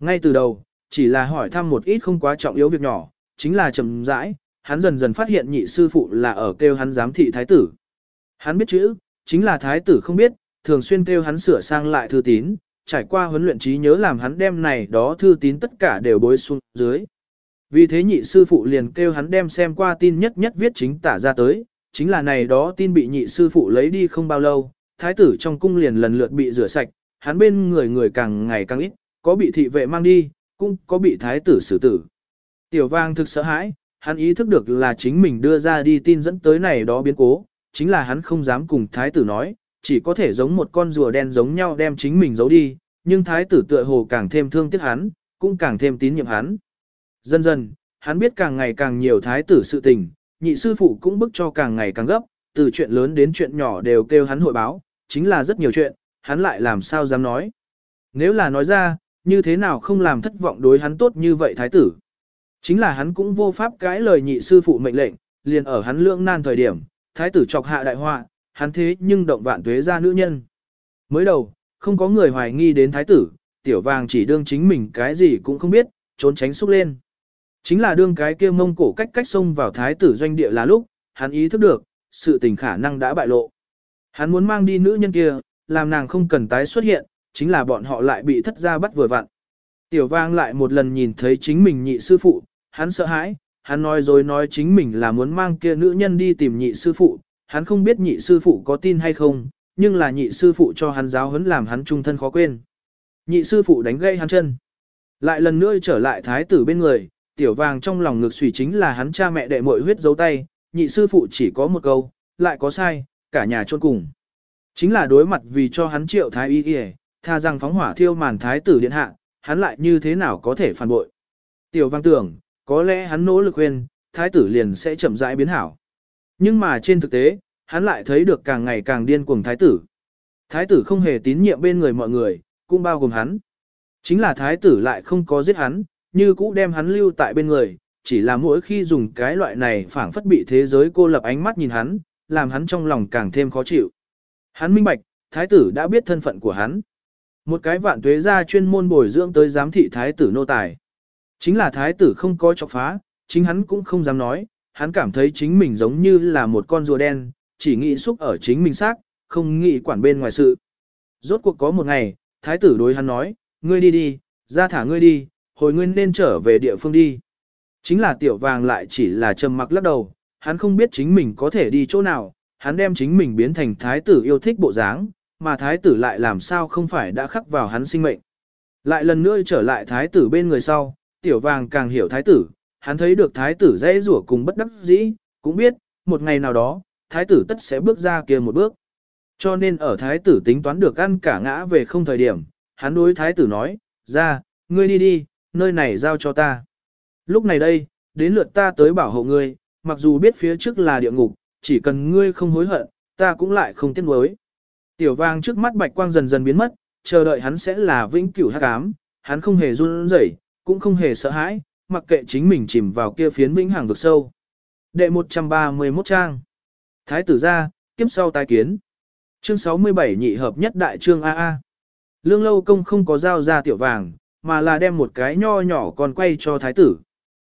Ngay từ đầu, chỉ là hỏi thăm một ít không quá trọng yếu việc nhỏ, chính là chậm rãi, hắn dần dần phát hiện nhị sư phụ là ở kêu hắn giám thị thái tử. Hắn biết chữ, chính là thái tử không biết, thường xuyên kêu hắn sửa sang lại thư tín, trải qua huấn luyện trí nhớ làm hắn đem này đó thư tín tất cả đều bối xuống dưới. Vì thế nhị sư phụ liền kêu hắn đem xem qua tin nhất nhất viết chính tả ra tới, chính là này đó tin bị nhị sư phụ lấy đi không bao lâu, thái tử trong cung liền lần lượt bị rửa sạch, hắn bên người người càng ngày càng ít, có bị thị vệ mang đi, cũng có bị thái tử xử tử. Tiểu vang thực sợ hãi, hắn ý thức được là chính mình đưa ra đi tin dẫn tới này đó biến cố, chính là hắn không dám cùng thái tử nói, chỉ có thể giống một con rùa đen giống nhau đem chính mình giấu đi, nhưng thái tử tựa hồ càng thêm thương tiếc hắn, cũng càng thêm tín nhiệm hắn. Dần dần, hắn biết càng ngày càng nhiều thái tử sự tình, nhị sư phụ cũng bức cho càng ngày càng gấp, từ chuyện lớn đến chuyện nhỏ đều kêu hắn hội báo, chính là rất nhiều chuyện, hắn lại làm sao dám nói. Nếu là nói ra, như thế nào không làm thất vọng đối hắn tốt như vậy thái tử. Chính là hắn cũng vô pháp cãi lời nhị sư phụ mệnh lệnh, liền ở hắn lưỡng nan thời điểm, thái tử chọc hạ đại họa, hắn thế nhưng động vạn tuế ra nữ nhân. Mới đầu, không có người hoài nghi đến thái tử, tiểu vàng chỉ đương chính mình cái gì cũng không biết, trốn tránh xúc lên. Chính là đương cái kia mông cổ cách cách xông vào thái tử doanh địa là lúc, hắn ý thức được, sự tình khả năng đã bại lộ. Hắn muốn mang đi nữ nhân kia, làm nàng không cần tái xuất hiện, chính là bọn họ lại bị thất gia bắt vừa vặn. Tiểu vang lại một lần nhìn thấy chính mình nhị sư phụ, hắn sợ hãi, hắn nói rồi nói chính mình là muốn mang kia nữ nhân đi tìm nhị sư phụ, hắn không biết nhị sư phụ có tin hay không, nhưng là nhị sư phụ cho hắn giáo huấn làm hắn trung thân khó quên. Nhị sư phụ đánh gây hắn chân. Lại lần nữa trở lại thái tử bên người, tiểu vàng trong lòng ngược suy chính là hắn cha mẹ đệ muội huyết dấu tay, nhị sư phụ chỉ có một câu, lại có sai, cả nhà chôn cùng. Chính là đối mặt vì cho hắn triệu thái y y, tha rằng phóng hỏa thiêu màn thái tử điện hạ, hắn lại như thế nào có thể phản bội. Tiểu vang tưởng, có lẽ hắn nỗ lực khuyên, thái tử liền sẽ chậm rãi biến hảo. Nhưng mà trên thực tế, hắn lại thấy được càng ngày càng điên cuồng thái tử. Thái tử không hề tín nhiệm bên người mọi người, cũng bao gồm hắn. Chính là thái tử lại không có giết hắn, như cũ đem hắn lưu tại bên người, chỉ là mỗi khi dùng cái loại này phảng phất bị thế giới cô lập ánh mắt nhìn hắn, làm hắn trong lòng càng thêm khó chịu. Hắn minh bạch, thái tử đã biết thân phận của hắn. Một cái vạn tuế gia chuyên môn bồi dưỡng tới giám thị thái tử nô tài. Chính là thái tử không có chọc phá, chính hắn cũng không dám nói, hắn cảm thấy chính mình giống như là một con rùa đen, chỉ nghĩ xúc ở chính mình xác, không nghĩ quản bên ngoài sự. Rốt cuộc có một ngày, thái tử đối hắn nói, ngươi đi đi, ra thả ngươi đi, hồi nguyên nên trở về địa phương đi. Chính là tiểu vàng lại chỉ là trầm mặc lắc đầu, hắn không biết chính mình có thể đi chỗ nào, hắn đem chính mình biến thành thái tử yêu thích bộ dáng, mà thái tử lại làm sao không phải đã khắc vào hắn sinh mệnh. Lại lần nữa trở lại thái tử bên người sau, tiểu vàng càng hiểu thái tử, hắn thấy được thái tử dễ rủa cùng bất đắc dĩ, cũng biết, một ngày nào đó, thái tử tất sẽ bước ra kia một bước. Cho nên ở thái tử tính toán được ăn cả ngã về không thời điểm, hắn đối thái tử nói, ra, ngươi đi đi, nơi này giao cho ta. Lúc này đây, đến lượt ta tới bảo hộ ngươi, mặc dù biết phía trước là địa ngục, chỉ cần ngươi không hối hận, ta cũng lại không tiếc nuối. Tiểu vang trước mắt bạch quang dần dần biến mất, chờ đợi hắn sẽ là vĩnh cửu hắc ám, hắn không hề run rẩy, cũng không hề sợ hãi, mặc kệ chính mình chìm vào kia phiến vĩnh hằng vực sâu. Đệ 131 trang. Thái tử gia, kiếp sau tái kiến. Chương 67 nhị hợp nhất đại trương AA. Lương lâu công không có giao ra tiểu vàng, mà là đem một cái nho nhỏ con quay cho thái tử.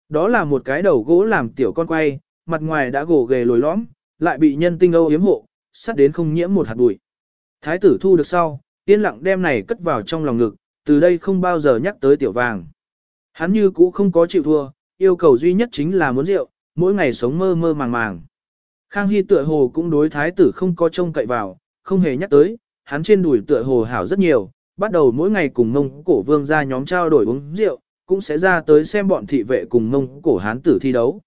Đó là một cái đầu gỗ làm tiểu con quay, mặt ngoài đã gồ ghề lồi lõm, lại bị nhân tinh âu yếm hộ, sắt đến không nhiễm một hạt bụi. Thái tử thu được sau, yên lặng đem này cất vào trong lòng ngực, từ đây không bao giờ nhắc tới tiểu vàng. Hắn như cũ không có chịu thua, yêu cầu duy nhất chính là muốn rượu, mỗi ngày sống mơ mơ màng màng. Khang Hy tựa hồ cũng đối thái tử không có trông cậy vào, không hề nhắc tới, hắn trên đùi tựa hồ hảo rất nhiều, bắt đầu mỗi ngày cùng mông cổ vương ra nhóm trao đổi uống rượu, cũng sẽ ra tới xem bọn thị vệ cùng mông cổ hán tử thi đấu.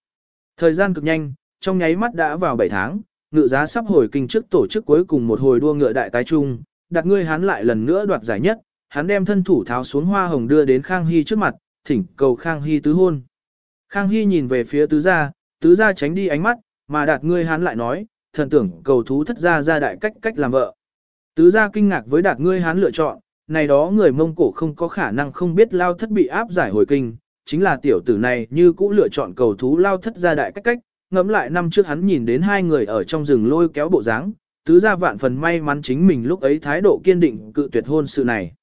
Thời gian cực nhanh, trong nháy mắt đã vào 7 tháng, ngự giá sắp hồi kinh trước tổ chức cuối cùng một hồi đua ngựa đại tái trung, đặt ngươi hán lại lần nữa đoạt giải nhất, hắn đem thân thủ tháo xuống hoa hồng đưa đến Khang Hy trước mặt, thỉnh cầu Khang Hy tứ hôn. Khang Hy nhìn về phía tứ gia, tứ gia tránh đi ánh mắt, mà đạt ngươi hán lại nói, thần tưởng cầu thú thất gia ra đại cách cách làm vợ. Tứ gia kinh ngạc với đạt ngươi hán lựa chọn, này đó người Mông Cổ không có khả năng không biết lao thất bị áp giải hồi kinh, chính là tiểu tử này như cũ lựa chọn cầu thú lao thất gia đại cách cách, ngẫm lại năm trước hắn nhìn đến hai người ở trong rừng lôi kéo bộ dáng, tứ gia vạn phần may mắn chính mình lúc ấy thái độ kiên định cự tuyệt hôn sự này.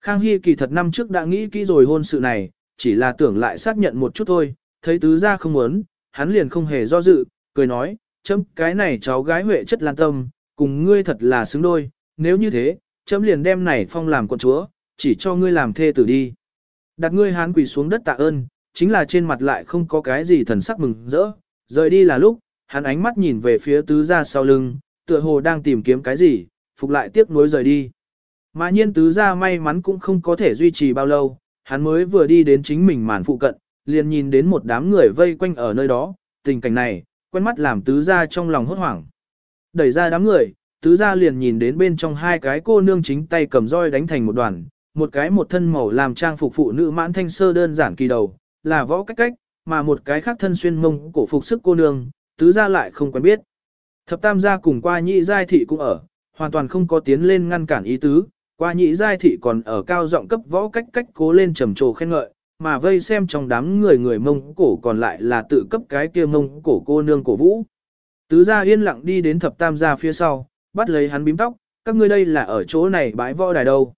Khang Hy kỳ thật năm trước đã nghĩ kỹ rồi hôn sự này, chỉ là tưởng lại xác nhận một chút thôi, thấy tứ gia không muốn, hắn liền không hề do dự, cười nói, chấm cái này cháu gái huệ chất lan tâm, cùng ngươi thật là xứng đôi, nếu như thế, chấm liền đem này phong làm con chúa, chỉ cho ngươi làm thê tử đi. Đặt ngươi hán quỳ xuống đất tạ ơn, chính là trên mặt lại không có cái gì thần sắc mừng rỡ, rời đi là lúc, hắn ánh mắt nhìn về phía tứ gia sau lưng, tựa hồ đang tìm kiếm cái gì, phục lại tiếc nuối rời đi. Mà nhiên tứ gia may mắn cũng không có thể duy trì bao lâu, Hắn mới vừa đi đến chính mình màn phụ cận, liền nhìn đến một đám người vây quanh ở nơi đó, tình cảnh này, quen mắt làm tứ gia trong lòng hốt hoảng. Đẩy ra đám người, tứ gia liền nhìn đến bên trong hai cái cô nương chính tay cầm roi đánh thành một đoàn, một cái một thân màu làm trang phục phụ nữ mãn thanh sơ đơn giản kỳ đầu, là võ cách cách, mà một cái khác thân xuyên mông cổ phục sức cô nương, tứ gia lại không quen biết. Thập tam gia cùng qua nhị giai thị cũng ở, hoàn toàn không có tiến lên ngăn cản ý tứ, qua nhị giai thị còn ở cao giọng cấp võ cách cách cố lên trầm trồ khen ngợi, mà vây xem trong đám người người mông cổ còn lại là tự cấp cái kia mông cổ cô nương cổ vũ. Tứ gia yên lặng đi đến thập tam gia phía sau, bắt lấy hắn bím tóc, các ngươi đây là ở chỗ này bãi võ đài đâu.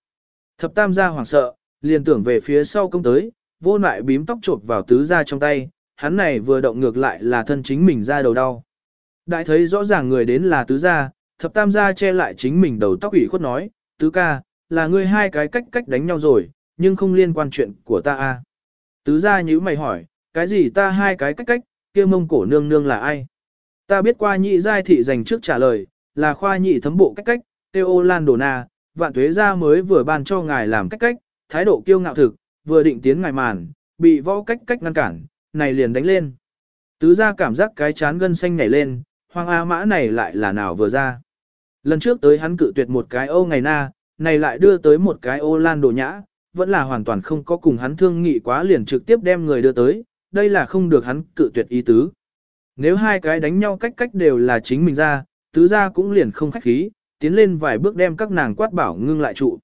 Thập tam gia hoảng sợ, liền tưởng về phía sau công tới, vô lại bím tóc chộp vào tứ gia trong tay, hắn này vừa động ngược lại là thân chính mình ra đầu đau. Đại thấy rõ ràng người đến là tứ gia, thập tam gia che lại chính mình đầu tóc ủy khuất nói, tứ ca, là ngươi hai cái cách cách đánh nhau rồi, nhưng không liên quan chuyện của ta a. Tứ gia nhíu mày hỏi, cái gì ta hai cái cách cách, kia mông cổ nương nương là ai? Ta biết qua nhị giai thị dành trước trả lời, là khoa nhị thấm bộ cách cách, tiêu ô lan đồ na, vạn tuế gia mới vừa ban cho ngài làm cách cách, thái độ kiêu ngạo thực, vừa định tiến ngài màn, bị võ cách cách ngăn cản, này liền đánh lên. Tứ gia cảm giác cái chán gân xanh nhảy lên, hoàng A mã này lại là nào vừa ra. Lần trước tới hắn cự tuyệt một cái ô ngày na, này lại đưa tới một cái ô lan đồ nhã, vẫn là hoàn toàn không có cùng hắn thương nghị quá liền trực tiếp đem người đưa tới, đây là không được hắn cự tuyệt ý tứ. Nếu hai cái đánh nhau cách cách đều là chính mình ra, tứ gia cũng liền không khách khí, tiến lên vài bước đem các nàng quát bảo ngưng lại trụ.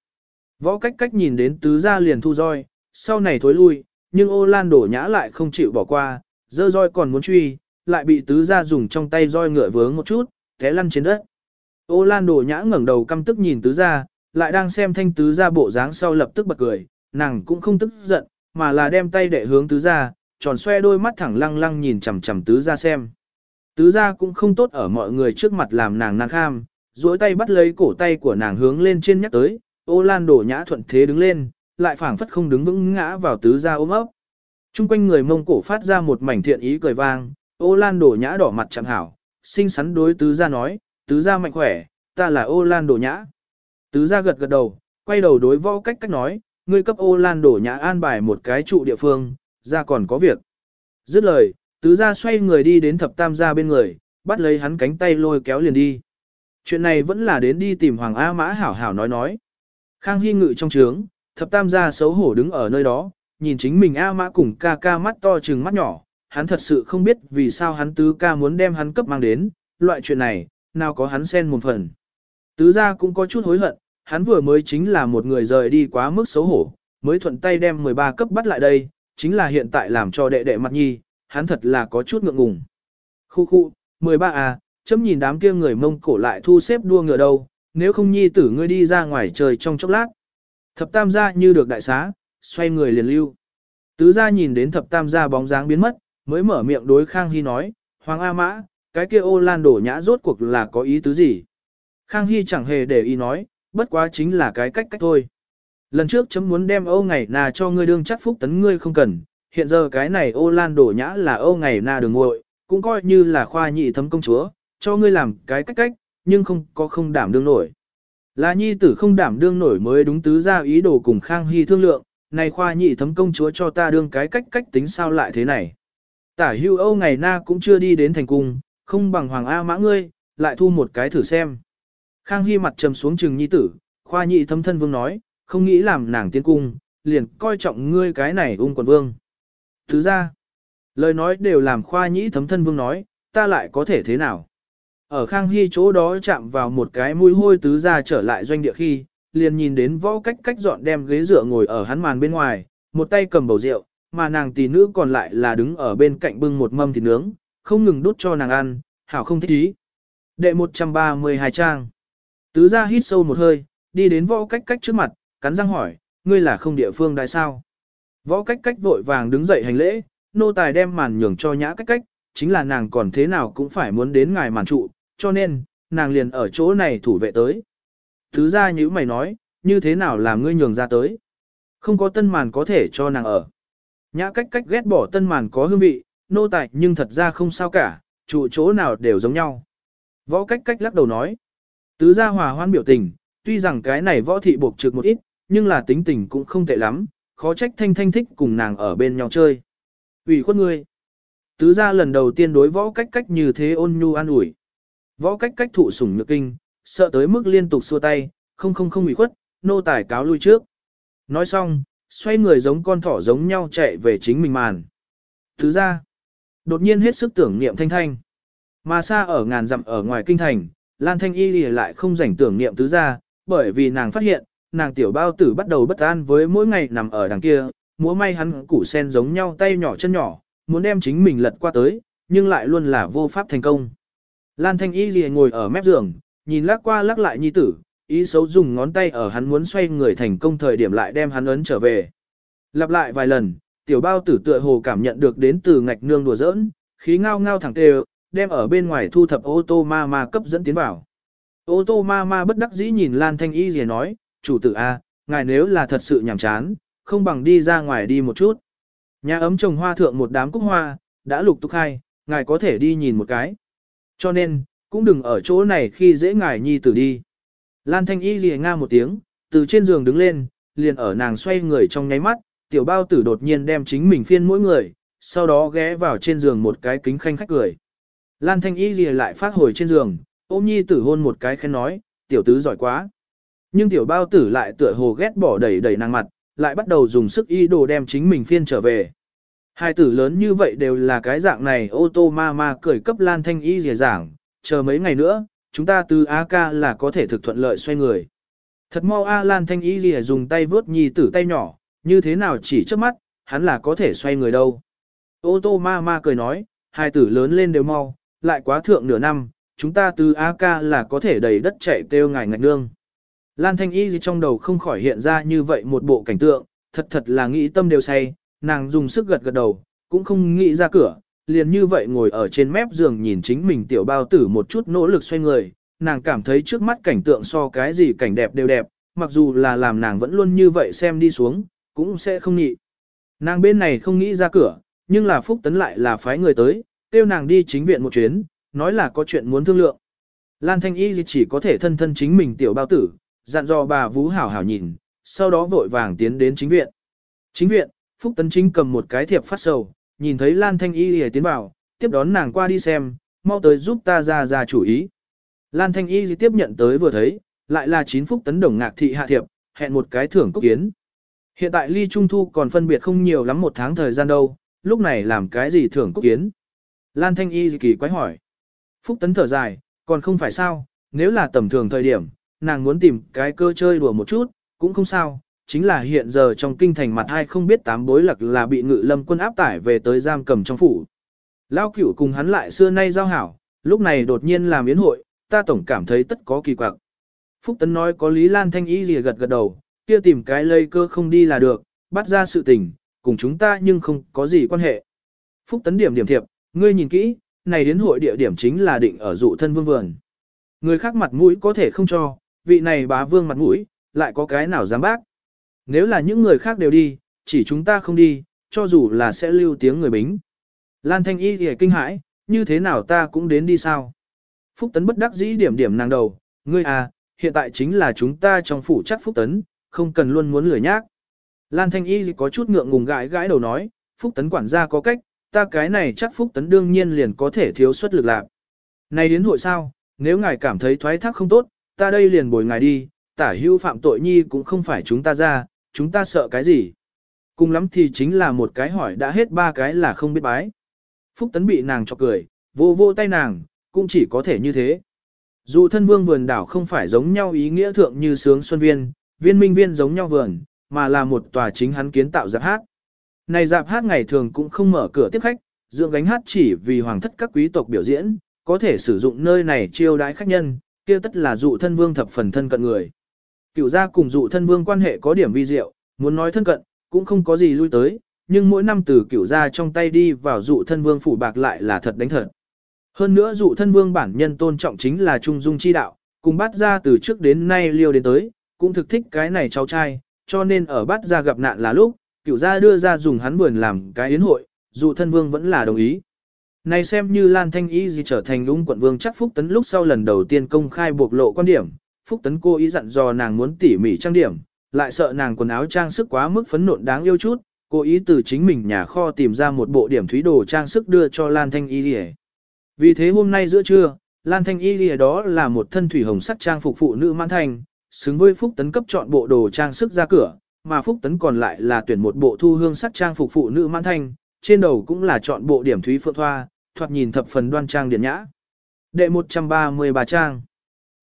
Võ cách cách nhìn đến tứ gia liền thu roi, sau này thối lui, nhưng ô lan đổ nhã lại không chịu bỏ qua, dơ roi còn muốn truy, lại bị tứ gia dùng trong tay roi ngựa vướng một chút, té lăn trên đất. Ô lan đổ nhã ngẩng đầu căm tức nhìn tứ gia, lại đang xem thanh tứ gia bộ dáng sau lập tức bật cười, nàng cũng không tức giận, mà là đem tay để hướng tứ gia, tròn xoe đôi mắt thẳng lăng lăng nhìn chằm chằm tứ gia xem. Tứ gia cũng không tốt ở mọi người trước mặt làm nàng nàng kham, duỗi tay bắt lấy cổ tay của nàng hướng lên trên nhắc tới, ô lan đổ nhã thuận thế đứng lên, lại phảng phất không đứng vững ngã vào tứ gia ôm ấp. Trung quanh người mông cổ phát ra một mảnh thiện ý cười vang, ô lan đổ nhã đỏ mặt chẳng hảo, xinh xắn đối tứ gia nói, tứ gia mạnh khỏe, ta là ô lan đổ nhã. Tứ gia gật gật đầu, quay đầu đối võ cách cách nói, ngươi cấp ô lan đổ nhã an bài một cái trụ địa phương, ra còn có việc. Dứt lời, tứ gia xoay người đi đến thập tam gia bên người, bắt lấy hắn cánh tay lôi kéo liền đi. Chuyện này vẫn là đến đi tìm Hoàng A Mã hảo hảo nói nói. Khang Hy ngự trong trướng, thập tam gia xấu hổ đứng ở nơi đó, nhìn chính mình A Mã cùng ca ca mắt to trừng mắt nhỏ, hắn thật sự không biết vì sao hắn tứ ca muốn đem hắn cấp mang đến, loại chuyện này, nào có hắn xen một phần. Tứ gia cũng có chút hối hận, hắn vừa mới chính là một người rời đi quá mức xấu hổ, mới thuận tay đem 13 cấp bắt lại đây, chính là hiện tại làm cho đệ đệ mặt nhi, hắn thật là có chút ngượng ngùng. Khu khu, 13 à, chấm nhìn đám kia người mông cổ lại thu xếp đua ngựa đâu, nếu không nhi tử ngươi đi ra ngoài trời trong chốc lát. Thập tam gia như được đại xá, xoay người liền lưu. Tứ gia nhìn đến thập tam gia bóng dáng biến mất, mới mở miệng đối Khang Hy nói, Hoàng A Mã, cái kia ô lan đổ nhã rốt cuộc là có ý tứ gì? Khang Hy chẳng hề để ý nói, bất quá chính là cái cách cách thôi. Lần trước chấm muốn đem Âu ngày nà cho ngươi đương chắc phúc tấn ngươi không cần, hiện giờ cái này ô lan đổ nhã là Âu ngày na đường ngội, cũng coi như là khoa nhị thấm công chúa, cho ngươi làm cái cách cách, nhưng không có không đảm đương nổi. Là nhi tử không đảm đương nổi mới đúng tứ ra ý đồ cùng Khang Hy thương lượng, này khoa nhị thấm công chúa cho ta đương cái cách cách tính sao lại thế này. Tả hưu Âu ngày na cũng chưa đi đến thành cung, không bằng Hoàng A mã ngươi, lại thu một cái thử xem. Khang Hy mặt trầm xuống trừng nhi tử, khoa nhị thấm thân vương nói, không nghĩ làm nàng tiến cung, liền coi trọng ngươi cái này ung quần vương. Thứ ra, lời nói đều làm khoa nhĩ thấm thân vương nói, ta lại có thể thế nào. Ở Khang Hy chỗ đó chạm vào một cái mũi hôi tứ ra trở lại doanh địa khi, liền nhìn đến võ cách cách dọn đem ghế dựa ngồi ở hắn màn bên ngoài, một tay cầm bầu rượu, mà nàng tỷ nữ còn lại là đứng ở bên cạnh bưng một mâm thịt nướng, không ngừng đút cho nàng ăn, hảo không thích ý. Đệ 132 trang. Tứ ra hít sâu một hơi, đi đến võ cách cách trước mặt, cắn răng hỏi, ngươi là không địa phương đại sao? Võ cách cách vội vàng đứng dậy hành lễ, nô tài đem màn nhường cho nhã cách cách, chính là nàng còn thế nào cũng phải muốn đến ngài màn trụ, cho nên, nàng liền ở chỗ này thủ vệ tới. Thứ ra như mày nói, như thế nào làm ngươi nhường ra tới? Không có tân màn có thể cho nàng ở. Nhã cách cách ghét bỏ tân màn có hương vị, nô tài nhưng thật ra không sao cả, trụ chỗ nào đều giống nhau. Võ cách cách lắc đầu nói. Tứ gia hòa hoan biểu tình, tuy rằng cái này võ thị buộc trực một ít, nhưng là tính tình cũng không tệ lắm, khó trách thanh thanh thích cùng nàng ở bên nhau chơi. ủy khuất ngươi. Tứ gia lần đầu tiên đối võ cách cách như thế ôn nhu an ủi. Võ cách cách thụ sủng nhược kinh, sợ tới mức liên tục xua tay, không không không ủy khuất, nô tài cáo lui trước. Nói xong, xoay người giống con thỏ giống nhau chạy về chính mình màn. Thứ ra, đột nhiên hết sức tưởng niệm thanh thanh. Mà xa ở ngàn dặm ở ngoài kinh thành, Lan Thanh Y lại không rảnh tưởng niệm tứ gia, bởi vì nàng phát hiện, nàng tiểu bao tử bắt đầu bất an với mỗi ngày nằm ở đằng kia, múa may hắn củ sen giống nhau tay nhỏ chân nhỏ, muốn đem chính mình lật qua tới, nhưng lại luôn là vô pháp thành công. Lan Thanh Y lìa ngồi ở mép giường, nhìn lắc qua lắc lại nhi tử, ý xấu dùng ngón tay ở hắn muốn xoay người thành công thời điểm lại đem hắn ấn trở về. Lặp lại vài lần, tiểu bao tử tựa hồ cảm nhận được đến từ ngạch nương đùa giỡn, khí ngao ngao thẳng đều, đem ở bên ngoài thu thập ô tô ma ma cấp dẫn tiến vào. Ô tô ma ma bất đắc dĩ nhìn Lan Thanh Y gì nói, chủ tử A, ngài nếu là thật sự nhàm chán, không bằng đi ra ngoài đi một chút. Nhà ấm trồng hoa thượng một đám cúc hoa, đã lục tục hai, ngài có thể đi nhìn một cái. Cho nên, cũng đừng ở chỗ này khi dễ ngài nhi tử đi. Lan Thanh Y lìa nga một tiếng, từ trên giường đứng lên, liền ở nàng xoay người trong nháy mắt, tiểu bao tử đột nhiên đem chính mình phiên mỗi người, sau đó ghé vào trên giường một cái kính khanh khách cười. Lan Thanh Y lìa lại phát hồi trên giường, ôm nhi tử hôn một cái khen nói, tiểu tứ giỏi quá. Nhưng tiểu bao tử lại tựa hồ ghét bỏ đẩy đẩy nàng mặt, lại bắt đầu dùng sức y đồ đem chính mình phiên trở về. Hai tử lớn như vậy đều là cái dạng này ô tô ma ma cười cấp Lan Thanh Y dìa giảng, chờ mấy ngày nữa, chúng ta từ AK là có thể thực thuận lợi xoay người. Thật mau A Lan Thanh Y dìa dùng tay vướt nhi tử tay nhỏ, như thế nào chỉ trước mắt, hắn là có thể xoay người đâu. Ô tô ma ma cười nói, hai tử lớn lên đều mau, lại quá thượng nửa năm, chúng ta từ AK là có thể đầy đất chạy kêu ngài ngạch nương. Lan Thanh Y gì trong đầu không khỏi hiện ra như vậy một bộ cảnh tượng, thật thật là nghĩ tâm đều say, nàng dùng sức gật gật đầu, cũng không nghĩ ra cửa, liền như vậy ngồi ở trên mép giường nhìn chính mình tiểu bao tử một chút nỗ lực xoay người, nàng cảm thấy trước mắt cảnh tượng so cái gì cảnh đẹp đều đẹp, mặc dù là làm nàng vẫn luôn như vậy xem đi xuống, cũng sẽ không nhị. Nàng bên này không nghĩ ra cửa, nhưng là Phúc Tấn lại là phái người tới, kêu nàng đi chính viện một chuyến, nói là có chuyện muốn thương lượng. Lan Thanh Y chỉ có thể thân thân chính mình tiểu bao tử, dặn dò bà Vũ hảo hảo nhìn, sau đó vội vàng tiến đến chính viện. Chính viện, Phúc Tấn Chính cầm một cái thiệp phát sầu, nhìn thấy Lan Thanh Y lìa tiến vào, tiếp đón nàng qua đi xem, mau tới giúp ta ra ra chủ ý. Lan Thanh Y tiếp nhận tới vừa thấy, lại là chín Phúc Tấn Đồng ngạc thị hạ thiệp, hẹn một cái thưởng cốc kiến. Hiện tại ly trung thu còn phân biệt không nhiều lắm một tháng thời gian đâu, lúc này làm cái gì thưởng cốc kiến. Lan Thanh Y kỳ quái hỏi. Phúc Tấn thở dài, còn không phải sao, nếu là tầm thường thời điểm, nàng muốn tìm cái cơ chơi đùa một chút, cũng không sao, chính là hiện giờ trong kinh thành mặt ai không biết tám bối lặc là bị ngự lâm quân áp tải về tới giam cầm trong phủ. Lao cửu cùng hắn lại xưa nay giao hảo, lúc này đột nhiên làm yến hội, ta tổng cảm thấy tất có kỳ quặc. Phúc Tấn nói có Lý Lan Thanh ý gì gật gật đầu, kia tìm cái lây cơ không đi là được, bắt ra sự tình, cùng chúng ta nhưng không có gì quan hệ. Phúc Tấn điểm điểm thiệp, ngươi nhìn kỹ, này đến hội địa điểm chính là định ở dụ thân vương vườn. Người khác mặt mũi có thể không cho, vị này bá vương mặt mũi, lại có cái nào dám bác. Nếu là những người khác đều đi, chỉ chúng ta không đi, cho dù là sẽ lưu tiếng người bính. Lan Thanh Y thì kinh hãi, như thế nào ta cũng đến đi sao? Phúc Tấn bất đắc dĩ điểm điểm nàng đầu, ngươi à, hiện tại chính là chúng ta trong phủ chắc Phúc Tấn, không cần luôn muốn lười nhác. Lan Thanh Y có chút ngượng ngùng gãi gãi đầu nói, Phúc Tấn quản gia có cách, ta cái này chắc Phúc Tấn đương nhiên liền có thể thiếu suất lực lạc. Này đến hội sao, nếu ngài cảm thấy thoái thác không tốt, ta đây liền bồi ngài đi, tả hưu phạm tội nhi cũng không phải chúng ta ra, chúng ta sợ cái gì? Cùng lắm thì chính là một cái hỏi đã hết ba cái là không biết bái. Phúc Tấn bị nàng chọc cười, vô vô tay nàng, cũng chỉ có thể như thế. Dù thân vương vườn đảo không phải giống nhau ý nghĩa thượng như sướng xuân viên, viên minh viên giống nhau vườn, mà là một tòa chính hắn kiến tạo giáp hát. Này giáp hát ngày thường cũng không mở cửa tiếp khách, dưỡng gánh hát chỉ vì hoàng thất các quý tộc biểu diễn, có thể sử dụng nơi này chiêu đãi khách nhân, kia tất là dụ thân vương thập phần thân cận người. cửu gia cùng dụ thân vương quan hệ có điểm vi diệu, muốn nói thân cận, cũng không có gì lui tới, nhưng mỗi năm từ cửu gia trong tay đi vào dụ thân vương phủ bạc lại là thật đánh thật. Hơn nữa dụ thân vương bản nhân tôn trọng chính là trung dung chi đạo, cùng bắt ra từ trước đến nay liêu đến tới, cũng thực thích cái này cháu trai, cho nên ở bắt ra gặp nạn là lúc, cửu gia đưa ra dùng hắn vườn làm cái yến hội, dụ thân vương vẫn là đồng ý. Này xem như Lan Thanh Y gì trở thành lũng quận vương chắc Phúc Tấn lúc sau lần đầu tiên công khai bộc lộ quan điểm, Phúc Tấn cô ý dặn dò nàng muốn tỉ mỉ trang điểm, lại sợ nàng quần áo trang sức quá mức phấn nộn đáng yêu chút, cô ý từ chính mình nhà kho tìm ra một bộ điểm thúy đồ trang sức đưa cho Lan Thanh Y Lìa. Vì thế hôm nay giữa trưa, Lan Thanh Y Lìa đó là một thân thủy hồng sắc trang phục phụ nữ mãn thành, xứng với Phúc Tấn cấp chọn bộ đồ trang sức ra cửa, mà Phúc Tấn còn lại là tuyển một bộ thu hương sắc trang phục phụ nữ mãn thành, trên đầu cũng là chọn bộ điểm thúy phượng thoa, thoạt nhìn thập phần đoan trang điển nhã. Đệ 133 trang.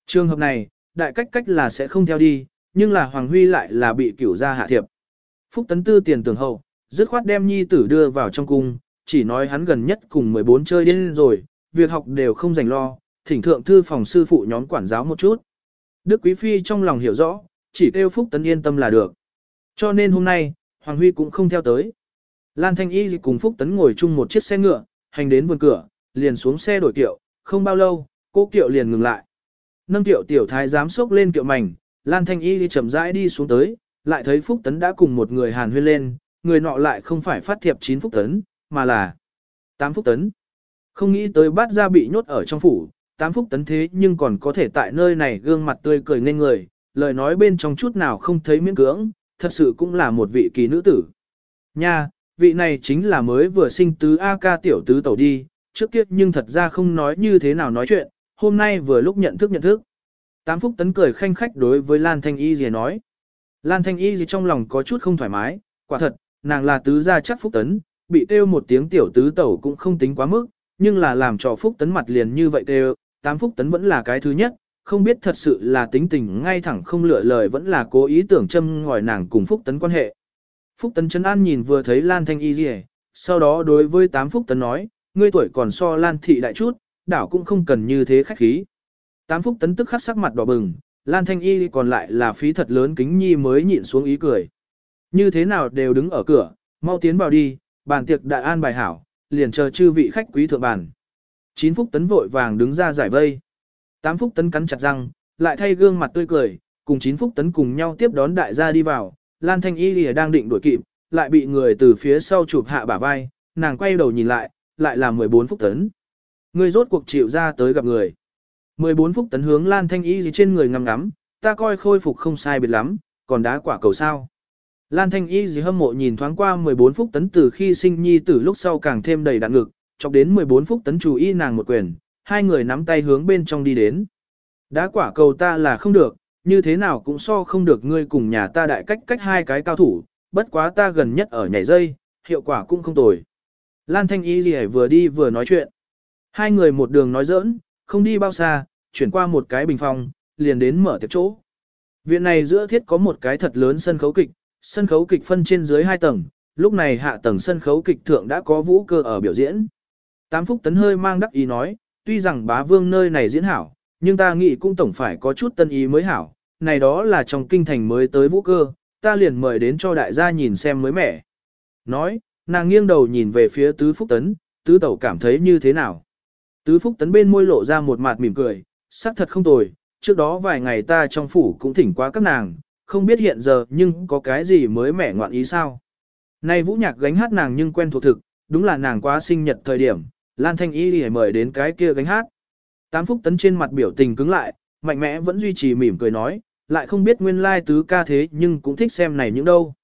Trường hợp này, đại cách cách là sẽ không theo đi, nhưng là Hoàng Huy lại là bị cửu gia hạ thiệp. Phúc Tấn Tư tiền tưởng hậu, dứt khoát đem nhi tử đưa vào trong cung, chỉ nói hắn gần nhất cùng 14 chơi điên rồi, việc học đều không dành lo, thỉnh thượng thư phòng sư phụ nhóm quản giáo một chút. Đức Quý Phi trong lòng hiểu rõ, chỉ kêu Phúc Tấn yên tâm là được. Cho nên hôm nay, Hoàng Huy cũng không theo tới. Lan Thanh Y cùng Phúc Tấn ngồi chung một chiếc xe ngựa, hành đến vườn cửa, liền xuống xe đổi kiệu, không bao lâu, cô kiệu liền ngừng lại. Nâng kiệu tiểu thái giám sốc lên kiệu mảnh, Lan Thanh Y đi chậm rãi đi xuống tới, lại thấy Phúc Tấn đã cùng một người hàn huyên lên, người nọ lại không phải phát thiệp 9 Phúc Tấn, mà là 8 Phúc Tấn. Không nghĩ tới bát ra bị nhốt ở trong phủ, 8 Phúc Tấn thế nhưng còn có thể tại nơi này gương mặt tươi cười nên người, lời nói bên trong chút nào không thấy miễn cưỡng, thật sự cũng là một vị kỳ nữ tử. Nha, vị này chính là mới vừa sinh tứ A ca tiểu tứ tẩu đi, trước kia nhưng thật ra không nói như thế nào nói chuyện, hôm nay vừa lúc nhận thức nhận thức. Tám phúc tấn cười khanh khách đối với Lan Thanh Y gì nói. Lan Thanh Y gì trong lòng có chút không thoải mái, quả thật, nàng là tứ gia chắc phúc tấn, bị kêu một tiếng tiểu tứ tẩu cũng không tính quá mức, nhưng là làm cho phúc tấn mặt liền như vậy kêu, tám phúc tấn vẫn là cái thứ nhất, không biết thật sự là tính tình ngay thẳng không lựa lời vẫn là cố ý tưởng châm ngòi nàng cùng phúc tấn quan hệ. Phúc tấn chân an nhìn vừa thấy Lan Thanh Y gì, sau đó đối với tám phúc tấn nói, ngươi tuổi còn so Lan thị đại chút, đảo cũng không cần như thế khách khí. Tám phúc tấn tức khắc sắc mặt đỏ bừng, Lan Thanh Y còn lại là phí thật lớn kính nhi mới nhịn xuống ý cười. Như thế nào đều đứng ở cửa, mau tiến vào đi, bàn tiệc đại an bài hảo, liền chờ chư vị khách quý thượng bàn. Chín phúc tấn vội vàng đứng ra giải vây. Tám phúc tấn cắn chặt răng, lại thay gương mặt tươi cười, cùng chín phúc tấn cùng nhau tiếp đón đại gia đi vào. Lan Thanh Y lìa đang định đuổi kịp, lại bị người từ phía sau chụp hạ bả vai, nàng quay đầu nhìn lại, lại là 14 phúc tấn. Người rốt cuộc chịu ra tới gặp người. 14 phút tấn hướng Lan Thanh Y gì trên người ngắm ngắm, ta coi khôi phục không sai biệt lắm, còn đá quả cầu sao. Lan Thanh Y gì hâm mộ nhìn thoáng qua 14 phút tấn từ khi sinh nhi tử lúc sau càng thêm đầy đặn ngực, chọc đến 14 phút tấn chú y nàng một quyền, hai người nắm tay hướng bên trong đi đến. Đá quả cầu ta là không được, như thế nào cũng so không được ngươi cùng nhà ta đại cách cách hai cái cao thủ, bất quá ta gần nhất ở nhảy dây, hiệu quả cũng không tồi. Lan Thanh Y gì vừa đi vừa nói chuyện. Hai người một đường nói giỡn, không đi bao xa, chuyển qua một cái bình phòng, liền đến mở tiệc chỗ. Viện này giữa thiết có một cái thật lớn sân khấu kịch, sân khấu kịch phân trên dưới hai tầng, lúc này hạ tầng sân khấu kịch thượng đã có vũ cơ ở biểu diễn. Tám phúc tấn hơi mang đắc ý nói, tuy rằng bá vương nơi này diễn hảo, nhưng ta nghĩ cũng tổng phải có chút tân ý mới hảo, này đó là trong kinh thành mới tới vũ cơ, ta liền mời đến cho đại gia nhìn xem mới mẻ. Nói, nàng nghiêng đầu nhìn về phía tứ phúc tấn, tứ tẩu cảm thấy như thế nào. Tứ Phúc Tấn bên môi lộ ra một mặt mỉm cười, sắc thật không tồi, trước đó vài ngày ta trong phủ cũng thỉnh qua các nàng, không biết hiện giờ nhưng có cái gì mới mẻ ngoạn ý sao. Nay vũ nhạc gánh hát nàng nhưng quen thuộc thực, đúng là nàng quá sinh nhật thời điểm, Lan Thanh Y đi mời đến cái kia gánh hát. Tám Phúc Tấn trên mặt biểu tình cứng lại, mạnh mẽ vẫn duy trì mỉm cười nói, lại không biết nguyên lai tứ ca thế nhưng cũng thích xem này những đâu.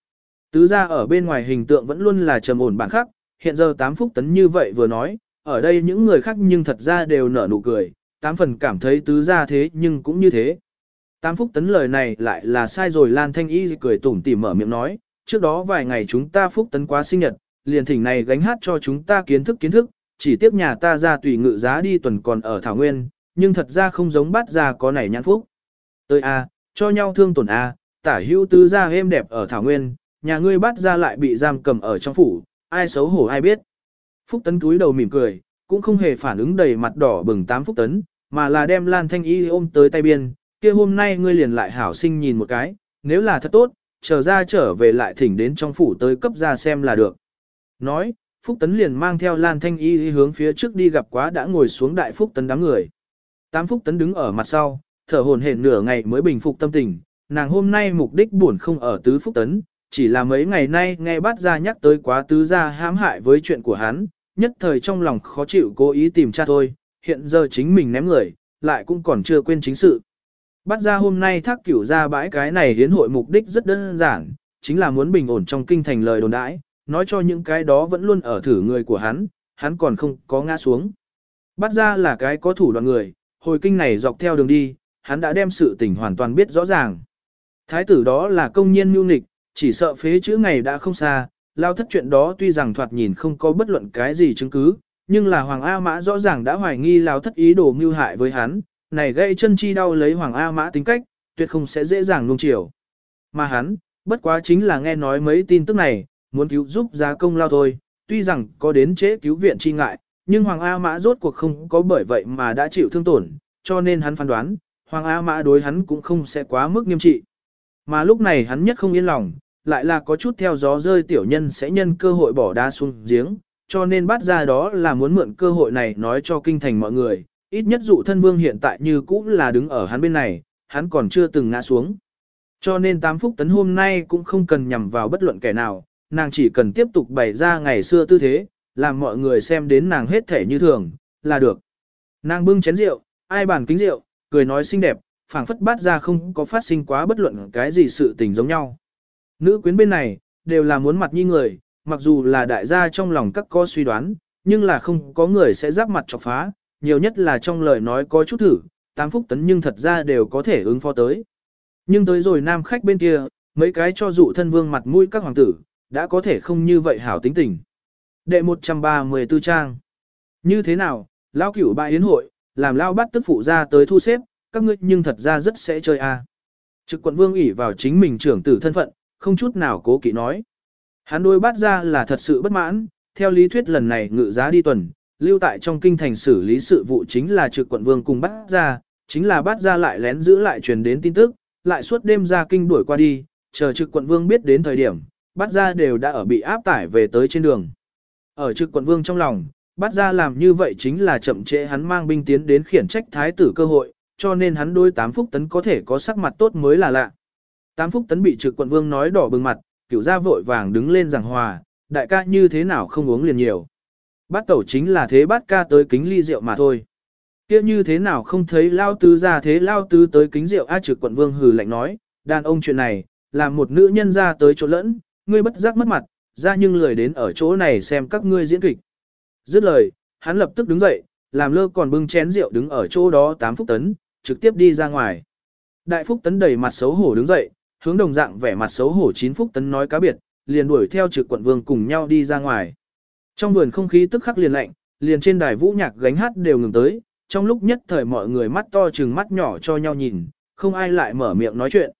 Tứ ra ở bên ngoài hình tượng vẫn luôn là trầm ổn bản khắc, hiện giờ tám Phúc Tấn như vậy vừa nói, ở đây những người khác nhưng thật ra đều nở nụ cười, tám phần cảm thấy tứ ra thế nhưng cũng như thế. Tám phúc tấn lời này lại là sai rồi Lan Thanh Y cười tủm tỉm mở miệng nói, trước đó vài ngày chúng ta phúc tấn quá sinh nhật, liền thỉnh này gánh hát cho chúng ta kiến thức kiến thức, chỉ tiếp nhà ta ra tùy ngự giá đi tuần còn ở Thảo Nguyên, nhưng thật ra không giống bát ra có này nhãn phúc. Tới A, cho nhau thương tổn A, tả hữu tứ ra êm đẹp ở Thảo Nguyên, nhà ngươi bát ra lại bị giam cầm ở trong phủ, ai xấu hổ ai biết. Phúc Tấn cúi đầu mỉm cười, cũng không hề phản ứng đầy mặt đỏ bừng tám Phúc Tấn, mà là đem Lan Thanh Y ôm tới tay biên, kia hôm nay ngươi liền lại hảo sinh nhìn một cái, nếu là thật tốt, trở ra trở về lại thỉnh đến trong phủ tới cấp ra xem là được. Nói, Phúc Tấn liền mang theo Lan Thanh Y hướng phía trước đi gặp quá đã ngồi xuống đại Phúc Tấn đám người. Tám Phúc Tấn đứng ở mặt sau, thở hồn hển nửa ngày mới bình phục tâm tình, nàng hôm nay mục đích buồn không ở tứ Phúc Tấn, chỉ là mấy ngày nay nghe bát ra nhắc tới quá tứ ra hãm hại với chuyện của hắn, nhất thời trong lòng khó chịu cố ý tìm cha thôi, hiện giờ chính mình ném người, lại cũng còn chưa quên chính sự. bắt ra hôm nay thác cửu ra bãi cái này hiến hội mục đích rất đơn giản, chính là muốn bình ổn trong kinh thành lời đồn đãi, nói cho những cái đó vẫn luôn ở thử người của hắn, hắn còn không có ngã xuống. Bắt ra là cái có thủ đoạn người, hồi kinh này dọc theo đường đi, hắn đã đem sự tình hoàn toàn biết rõ ràng. Thái tử đó là công nhiên mưu nịch, chỉ sợ phế chữ ngày đã không xa, lao thất chuyện đó tuy rằng thoạt nhìn không có bất luận cái gì chứng cứ, nhưng là Hoàng A Mã rõ ràng đã hoài nghi lao thất ý đồ mưu hại với hắn, này gây chân chi đau lấy Hoàng A Mã tính cách, tuyệt không sẽ dễ dàng nuông chiều. Mà hắn, bất quá chính là nghe nói mấy tin tức này, muốn cứu giúp giá công lao thôi, tuy rằng có đến chế cứu viện chi ngại, nhưng Hoàng A Mã rốt cuộc không có bởi vậy mà đã chịu thương tổn, cho nên hắn phán đoán, Hoàng A Mã đối hắn cũng không sẽ quá mức nghiêm trị. Mà lúc này hắn nhất không yên lòng, lại là có chút theo gió rơi tiểu nhân sẽ nhân cơ hội bỏ đá xuống giếng, cho nên bắt ra đó là muốn mượn cơ hội này nói cho kinh thành mọi người, ít nhất dụ thân vương hiện tại như cũ là đứng ở hắn bên này, hắn còn chưa từng ngã xuống. Cho nên tám phúc tấn hôm nay cũng không cần nhằm vào bất luận kẻ nào, nàng chỉ cần tiếp tục bày ra ngày xưa tư thế, làm mọi người xem đến nàng hết thể như thường, là được. Nàng bưng chén rượu, ai bàn kính rượu, cười nói xinh đẹp, phảng phất bát ra không có phát sinh quá bất luận cái gì sự tình giống nhau. Nữ quyến bên này, đều là muốn mặt như người, mặc dù là đại gia trong lòng các co suy đoán, nhưng là không có người sẽ giáp mặt chọc phá, nhiều nhất là trong lời nói có chút thử, tám phúc tấn nhưng thật ra đều có thể ứng phó tới. Nhưng tới rồi nam khách bên kia, mấy cái cho dụ thân vương mặt mũi các hoàng tử, đã có thể không như vậy hảo tính tình. Đệ 134 trang. Như thế nào, lão cửu bại yến hội, làm lao bắt tức phụ ra tới thu xếp, các ngươi nhưng thật ra rất sẽ chơi a. À. Trực quận vương ỷ vào chính mình trưởng tử thân phận, không chút nào cố kỵ nói. Hắn đôi bắt ra là thật sự bất mãn, theo lý thuyết lần này ngự giá đi tuần, lưu tại trong kinh thành xử lý sự vụ chính là trực quận vương cùng bắt ra, chính là bắt ra lại lén giữ lại truyền đến tin tức, lại suốt đêm ra kinh đuổi qua đi, chờ trực quận vương biết đến thời điểm, bắt ra đều đã ở bị áp tải về tới trên đường. Ở trực quận vương trong lòng, bắt ra làm như vậy chính là chậm trễ hắn mang binh tiến đến khiển trách thái tử cơ hội, cho nên hắn đôi tám phúc tấn có thể có sắc mặt tốt mới là lạ. Tám phúc tấn bị trực quận vương nói đỏ bừng mặt, kiểu ra vội vàng đứng lên giảng hòa, đại ca như thế nào không uống liền nhiều. Bát tẩu chính là thế bát ca tới kính ly rượu mà thôi. Kia như thế nào không thấy lao tứ ra thế lao tứ tới kính rượu a trực quận vương hừ lạnh nói, đàn ông chuyện này, là một nữ nhân ra tới chỗ lẫn, ngươi bất giác mất mặt, ra nhưng lười đến ở chỗ này xem các ngươi diễn kịch. Dứt lời, hắn lập tức đứng dậy, làm lơ còn bưng chén rượu đứng ở chỗ đó tám phúc tấn, trực tiếp đi ra ngoài. Đại phúc tấn đầy mặt xấu hổ đứng dậy, hướng đồng dạng vẻ mặt xấu hổ chín phúc tấn nói cá biệt, liền đuổi theo trực quận vương cùng nhau đi ra ngoài. Trong vườn không khí tức khắc liền lạnh, liền trên đài vũ nhạc gánh hát đều ngừng tới, trong lúc nhất thời mọi người mắt to chừng mắt nhỏ cho nhau nhìn, không ai lại mở miệng nói chuyện.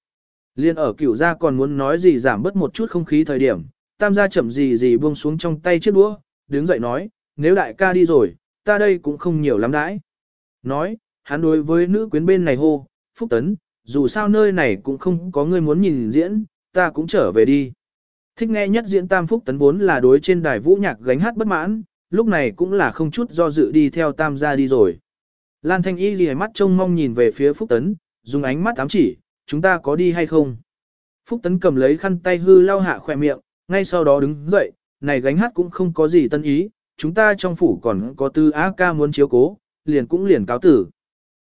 Liên ở cửu gia còn muốn nói gì giảm bớt một chút không khí thời điểm, tam gia chậm gì gì buông xuống trong tay chiếc đũa, đứng dậy nói, nếu đại ca đi rồi, ta đây cũng không nhiều lắm đãi. Nói, hắn đối với nữ quyến bên này hô, Phúc Tấn, dù sao nơi này cũng không có người muốn nhìn diễn, ta cũng trở về đi. Thích nghe nhất diễn Tam Phúc Tấn vốn là đối trên đài vũ nhạc gánh hát bất mãn, lúc này cũng là không chút do dự đi theo Tam gia đi rồi. Lan Thanh Y ghi mắt trông mong nhìn về phía Phúc Tấn, dùng ánh mắt ám chỉ, chúng ta có đi hay không? Phúc Tấn cầm lấy khăn tay hư lau hạ khỏe miệng, ngay sau đó đứng dậy, này gánh hát cũng không có gì tân ý, chúng ta trong phủ còn có tư á ca muốn chiếu cố, liền cũng liền cáo tử.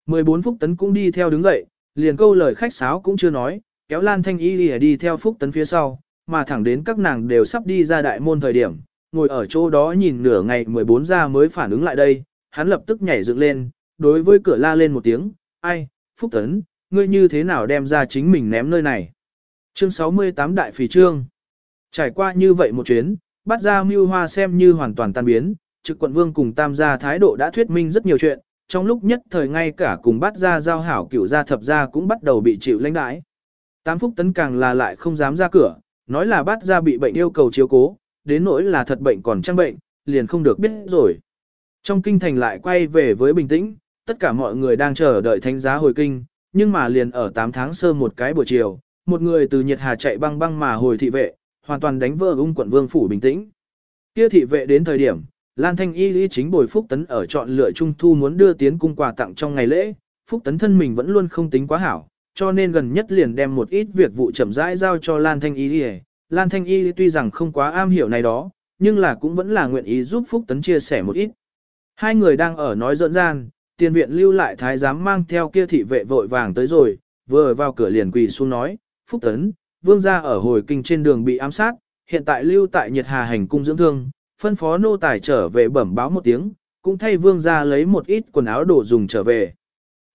14 Phúc Tấn cũng đi theo đứng dậy, liền câu lời khách sáo cũng chưa nói, kéo Lan Thanh Y đi, đi theo Phúc Tấn phía sau, mà thẳng đến các nàng đều sắp đi ra đại môn thời điểm, ngồi ở chỗ đó nhìn nửa ngày 14 ra mới phản ứng lại đây, hắn lập tức nhảy dựng lên, đối với cửa la lên một tiếng, ai, Phúc Tấn, ngươi như thế nào đem ra chính mình ném nơi này. Chương 68 Đại Phì Trương Trải qua như vậy một chuyến, bắt ra mưu hoa xem như hoàn toàn tan biến, trực quận vương cùng tam gia thái độ đã thuyết minh rất nhiều chuyện, trong lúc nhất thời ngay cả cùng bắt ra giao hảo cửu gia thập gia cũng bắt đầu bị chịu lãnh đãi. Tám phúc tấn càng là lại không dám ra cửa, nói là bắt ra bị bệnh yêu cầu chiếu cố, đến nỗi là thật bệnh còn trang bệnh, liền không được biết rồi. Trong kinh thành lại quay về với bình tĩnh, tất cả mọi người đang chờ đợi thánh giá hồi kinh, nhưng mà liền ở 8 tháng sơ một cái buổi chiều, một người từ nhiệt hà chạy băng băng mà hồi thị vệ, hoàn toàn đánh vỡ ung quận vương phủ bình tĩnh. Kia thị vệ đến thời điểm, Lan Thanh Y lý chính bồi Phúc Tấn ở chọn lựa trung thu muốn đưa tiến cung quà tặng trong ngày lễ, Phúc Tấn thân mình vẫn luôn không tính quá hảo, cho nên gần nhất liền đem một ít việc vụ chậm rãi giao cho Lan Thanh Y lý. Lan Thanh Y tuy rằng không quá am hiểu này đó, nhưng là cũng vẫn là nguyện ý giúp Phúc Tấn chia sẻ một ít. Hai người đang ở nói giỡn gian, tiền viện lưu lại thái giám mang theo kia thị vệ vội vàng tới rồi, vừa vào cửa liền quỳ xuống nói, Phúc Tấn, vương gia ở hồi kinh trên đường bị ám sát, hiện tại lưu tại Nhật Hà hành cung dưỡng thương, phân phó nô tài trở về bẩm báo một tiếng, cũng thay vương gia lấy một ít quần áo đồ dùng trở về.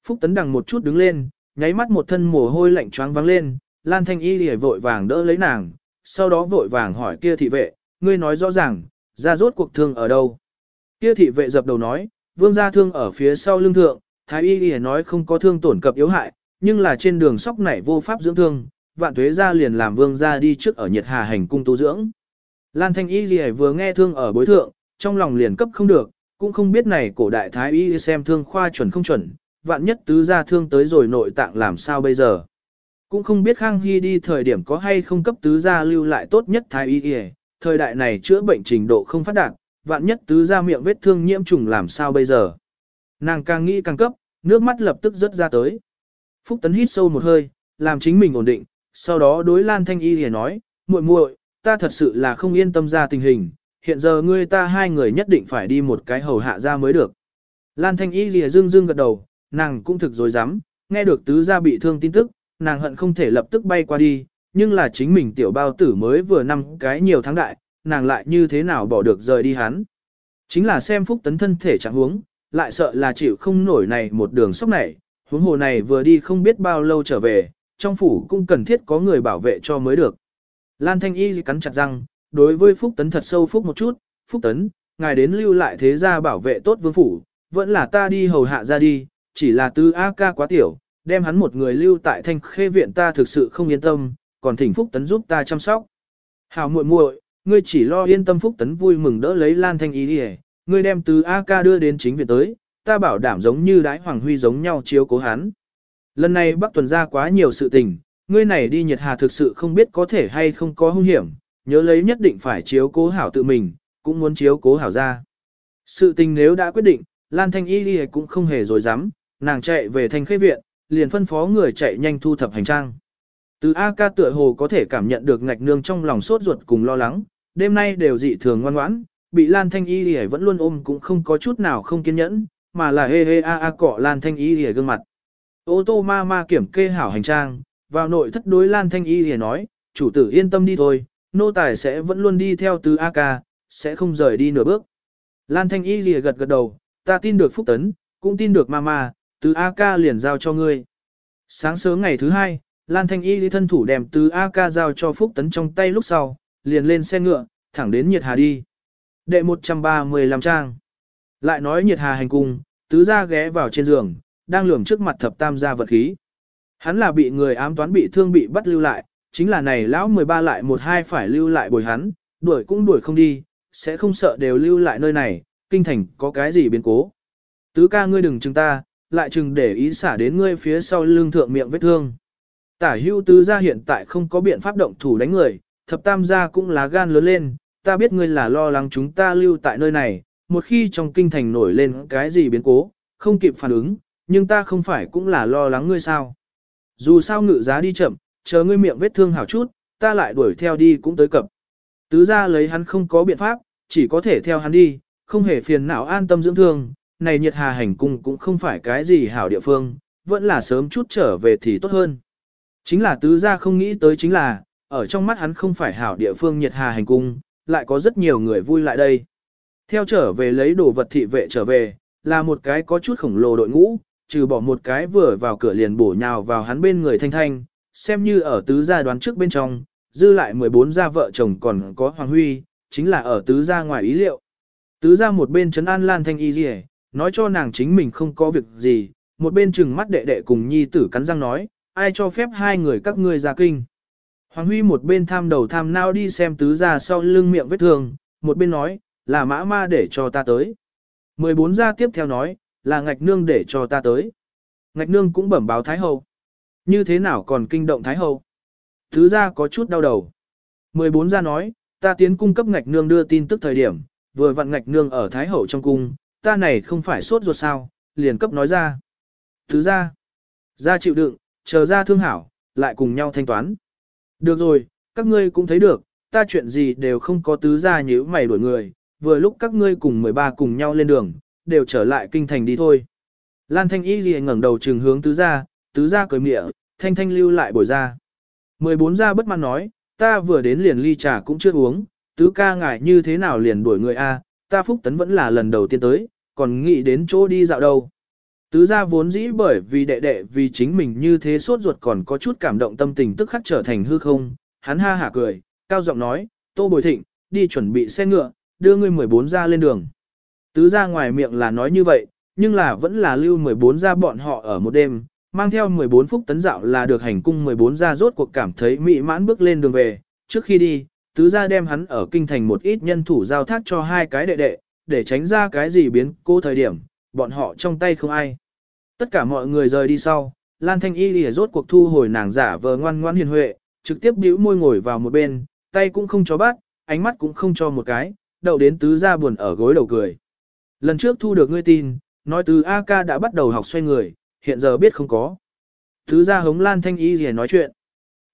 Phúc Tấn đằng một chút đứng lên, nháy mắt một thân mồ hôi lạnh choáng vắng lên, Lan Thanh Y lìa vội vàng đỡ lấy nàng, sau đó vội vàng hỏi kia thị vệ, ngươi nói rõ ràng, ra rốt cuộc thương ở đâu. Kia thị vệ dập đầu nói, vương gia thương ở phía sau lưng thượng, Thái Y y nói không có thương tổn cập yếu hại, nhưng là trên đường sóc nảy vô pháp dưỡng thương, vạn tuế gia liền làm vương gia đi trước ở nhiệt Hà hành cung tu dưỡng. Lan Thanh Y y vừa nghe thương ở bối thượng, trong lòng liền cấp không được, cũng không biết này cổ đại Thái Y xem thương khoa chuẩn không chuẩn, vạn nhất tứ gia thương tới rồi nội tạng làm sao bây giờ. Cũng không biết Khang Hy đi thời điểm có hay không cấp tứ gia lưu lại tốt nhất thái y y, thời đại này chữa bệnh trình độ không phát đạt, vạn nhất tứ gia miệng vết thương nhiễm trùng làm sao bây giờ. Nàng càng nghĩ càng cấp, nước mắt lập tức rớt ra tới. Phúc Tấn hít sâu một hơi, làm chính mình ổn định, sau đó đối Lan Thanh Y thì nói, muội muội, ta thật sự là không yên tâm ra tình hình, hiện giờ ngươi ta hai người nhất định phải đi một cái hầu hạ ra mới được. Lan Thanh Y lìa dương dương gật đầu, nàng cũng thực dối dám, nghe được tứ gia bị thương tin tức, nàng hận không thể lập tức bay qua đi, nhưng là chính mình tiểu bao tử mới vừa năm cái nhiều tháng đại, nàng lại như thế nào bỏ được rời đi hắn. Chính là xem phúc tấn thân thể trạng huống, lại sợ là chịu không nổi này một đường sốc này, huống hồ này vừa đi không biết bao lâu trở về, trong phủ cũng cần thiết có người bảo vệ cho mới được. Lan Thanh Y cắn chặt răng, đối với Phúc Tấn thật sâu phúc một chút, Phúc Tấn, ngài đến lưu lại thế gia bảo vệ tốt vương phủ, vẫn là ta đi hầu hạ ra đi, chỉ là tư A ca quá tiểu, đem hắn một người lưu tại thanh khê viện ta thực sự không yên tâm, còn thỉnh Phúc Tấn giúp ta chăm sóc. hào muội muội, ngươi chỉ lo yên tâm Phúc Tấn vui mừng đỡ lấy Lan Thanh ý đi ngươi đem từ A ca đưa đến chính viện tới, ta bảo đảm giống như đái Hoàng Huy giống nhau chiếu cố hắn. Lần này Bắc tuần ra quá nhiều sự tình, ngươi này đi nhiệt hà thực sự không biết có thể hay không có hung hiểm, nhớ lấy nhất định phải chiếu cố hảo tự mình, cũng muốn chiếu cố hảo ra. Sự tình nếu đã quyết định, Lan Thanh Y đi cũng không hề dối dám, nàng chạy về thanh khê viện, liền phân phó người chạy nhanh thu thập hành trang. Từ A ca tựa hồ có thể cảm nhận được ngạch nương trong lòng sốt ruột cùng lo lắng, đêm nay đều dị thường ngoan ngoãn, bị Lan Thanh Y Lìa vẫn luôn ôm cũng không có chút nào không kiên nhẫn, mà là hê hê a a cọ Lan Thanh Y Lìa gương mặt. Ô tô ma ma kiểm kê hảo hành trang, vào nội thất đối Lan Thanh Y Lìa nói, chủ tử yên tâm đi thôi, nô tài sẽ vẫn luôn đi theo từ A ca, sẽ không rời đi nửa bước. Lan Thanh Y Lìa gật gật đầu, ta tin được Phúc Tấn, cũng tin được Mama, từ A ca liền giao cho ngươi. Sáng sớm ngày thứ hai, Lan Thanh Y đi thân thủ đem từ A ca giao cho Phúc Tấn trong tay lúc sau, liền lên xe ngựa, thẳng đến Nhiệt Hà đi. Đệ 135 trang. Lại nói Nhiệt Hà hành cung, tứ gia ghé vào trên giường, đang lườm trước mặt thập tam gia vật khí. Hắn là bị người ám toán bị thương bị bắt lưu lại, chính là này lão 13 lại một hai phải lưu lại bồi hắn, đuổi cũng đuổi không đi, sẽ không sợ đều lưu lại nơi này, kinh thành có cái gì biến cố. Tứ ca ngươi đừng chừng ta, lại chừng để ý xả đến ngươi phía sau lưng thượng miệng vết thương. Tả hưu tứ gia hiện tại không có biện pháp động thủ đánh người, thập tam gia cũng lá gan lớn lên, ta biết ngươi là lo lắng chúng ta lưu tại nơi này, một khi trong kinh thành nổi lên cái gì biến cố, không kịp phản ứng, nhưng ta không phải cũng là lo lắng ngươi sao. Dù sao ngự giá đi chậm, chờ ngươi miệng vết thương hảo chút, ta lại đuổi theo đi cũng tới cập. Tứ gia lấy hắn không có biện pháp, chỉ có thể theo hắn đi, không hề phiền não an tâm dưỡng thương, này nhiệt hà hành cung cũng không phải cái gì hảo địa phương, vẫn là sớm chút trở về thì tốt hơn. Chính là tứ gia không nghĩ tới chính là, ở trong mắt hắn không phải hảo địa phương nhiệt hà hành cung, lại có rất nhiều người vui lại đây. Theo trở về lấy đồ vật thị vệ trở về, là một cái có chút khổng lồ đội ngũ, trừ bỏ một cái vừa vào cửa liền bổ nhào vào hắn bên người thanh thanh, xem như ở tứ gia đoán trước bên trong, dư lại 14 gia vợ chồng còn có Hoàng Huy, chính là ở tứ gia ngoài ý liệu. Tứ gia một bên trấn an Lan Thanh Y Dì nói cho nàng chính mình không có việc gì, một bên chừng mắt đệ đệ cùng nhi tử cắn răng nói, ai cho phép hai người các ngươi ra kinh. Hoàng Huy một bên tham đầu tham nao đi xem tứ gia sau lưng miệng vết thương, một bên nói, là mã ma để cho ta tới. 14 gia tiếp theo nói, là ngạch nương để cho ta tới. Ngạch nương cũng bẩm báo Thái Hậu. Như thế nào còn kinh động Thái Hậu? Tứ gia có chút đau đầu. 14 gia nói, ta tiến cung cấp ngạch nương đưa tin tức thời điểm, vừa vặn ngạch nương ở Thái Hậu trong cung, ta này không phải sốt ruột sao, liền cấp nói ra. Thứ ra, ra chịu đựng, chờ ra thương hảo, lại cùng nhau thanh toán. Được rồi, các ngươi cũng thấy được, ta chuyện gì đều không có tứ ra nhíu mày đuổi người, vừa lúc các ngươi cùng 13 cùng nhau lên đường, đều trở lại kinh thành đi thôi. Lan Thanh Y gì ngẩng đầu trừng hướng tứ ra, tứ ra cười mịa, thanh thanh lưu lại bồi ra. 14 gia bất mãn nói, ta vừa đến liền ly trà cũng chưa uống, tứ ca ngại như thế nào liền đuổi người A, ta phúc tấn vẫn là lần đầu tiên tới, còn nghĩ đến chỗ đi dạo đâu. Tứ gia vốn dĩ bởi vì đệ đệ vì chính mình như thế sốt ruột còn có chút cảm động tâm tình tức khắc trở thành hư không, hắn ha hả cười, cao giọng nói, tô bồi thịnh, đi chuẩn bị xe ngựa, đưa ngươi 14 ra lên đường. Tứ gia ngoài miệng là nói như vậy, nhưng là vẫn là lưu 14 ra bọn họ ở một đêm, mang theo 14 phút tấn dạo là được hành cung 14 ra rốt cuộc cảm thấy mỹ mãn bước lên đường về. Trước khi đi, tứ gia đem hắn ở kinh thành một ít nhân thủ giao thác cho hai cái đệ đệ, để tránh ra cái gì biến cố thời điểm, bọn họ trong tay không ai. Tất cả mọi người rời đi sau, Lan Thanh Y lìa rốt cuộc thu hồi nàng giả vờ ngoan ngoan hiền huệ, trực tiếp bĩu môi ngồi vào một bên, tay cũng không cho bắt, ánh mắt cũng không cho một cái, đậu đến tứ gia buồn ở gối đầu cười. Lần trước thu được ngươi tin, nói từ A ca đã bắt đầu học xoay người, hiện giờ biết không có. Tứ gia hống Lan Thanh Y lìa nói chuyện.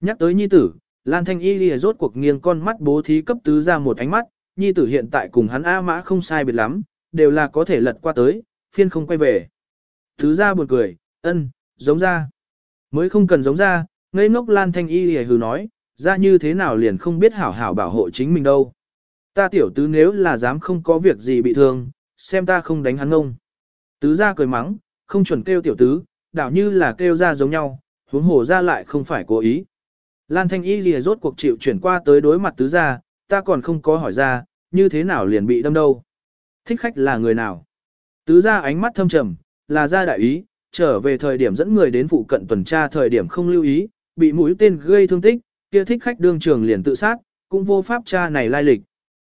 Nhắc tới nhi tử, Lan Thanh Y lìa rốt cuộc nghiêng con mắt bố thí cấp tứ gia một ánh mắt, nhi tử hiện tại cùng hắn A mã không sai biệt lắm, đều là có thể lật qua tới, phiên không quay về. Thứ gia buồn cười, ân, giống ra. Mới không cần giống ra, ngây ngốc Lan Thanh Y hề hừ nói, ra như thế nào liền không biết hảo hảo bảo hộ chính mình đâu. Ta tiểu tứ nếu là dám không có việc gì bị thương, xem ta không đánh hắn ông. Tứ ra cười mắng, không chuẩn kêu tiểu tứ, đảo như là kêu ra giống nhau, huống hồ ra lại không phải cố ý. Lan Thanh Y lìa rốt cuộc chịu chuyển qua tới đối mặt tứ ra, ta còn không có hỏi ra, như thế nào liền bị đâm đâu. Thích khách là người nào? Tứ ra ánh mắt thâm trầm, là ra đại ý, trở về thời điểm dẫn người đến phụ cận tuần tra thời điểm không lưu ý, bị mũi tên gây thương tích, kia thích khách đương trường liền tự sát, cũng vô pháp tra này lai lịch.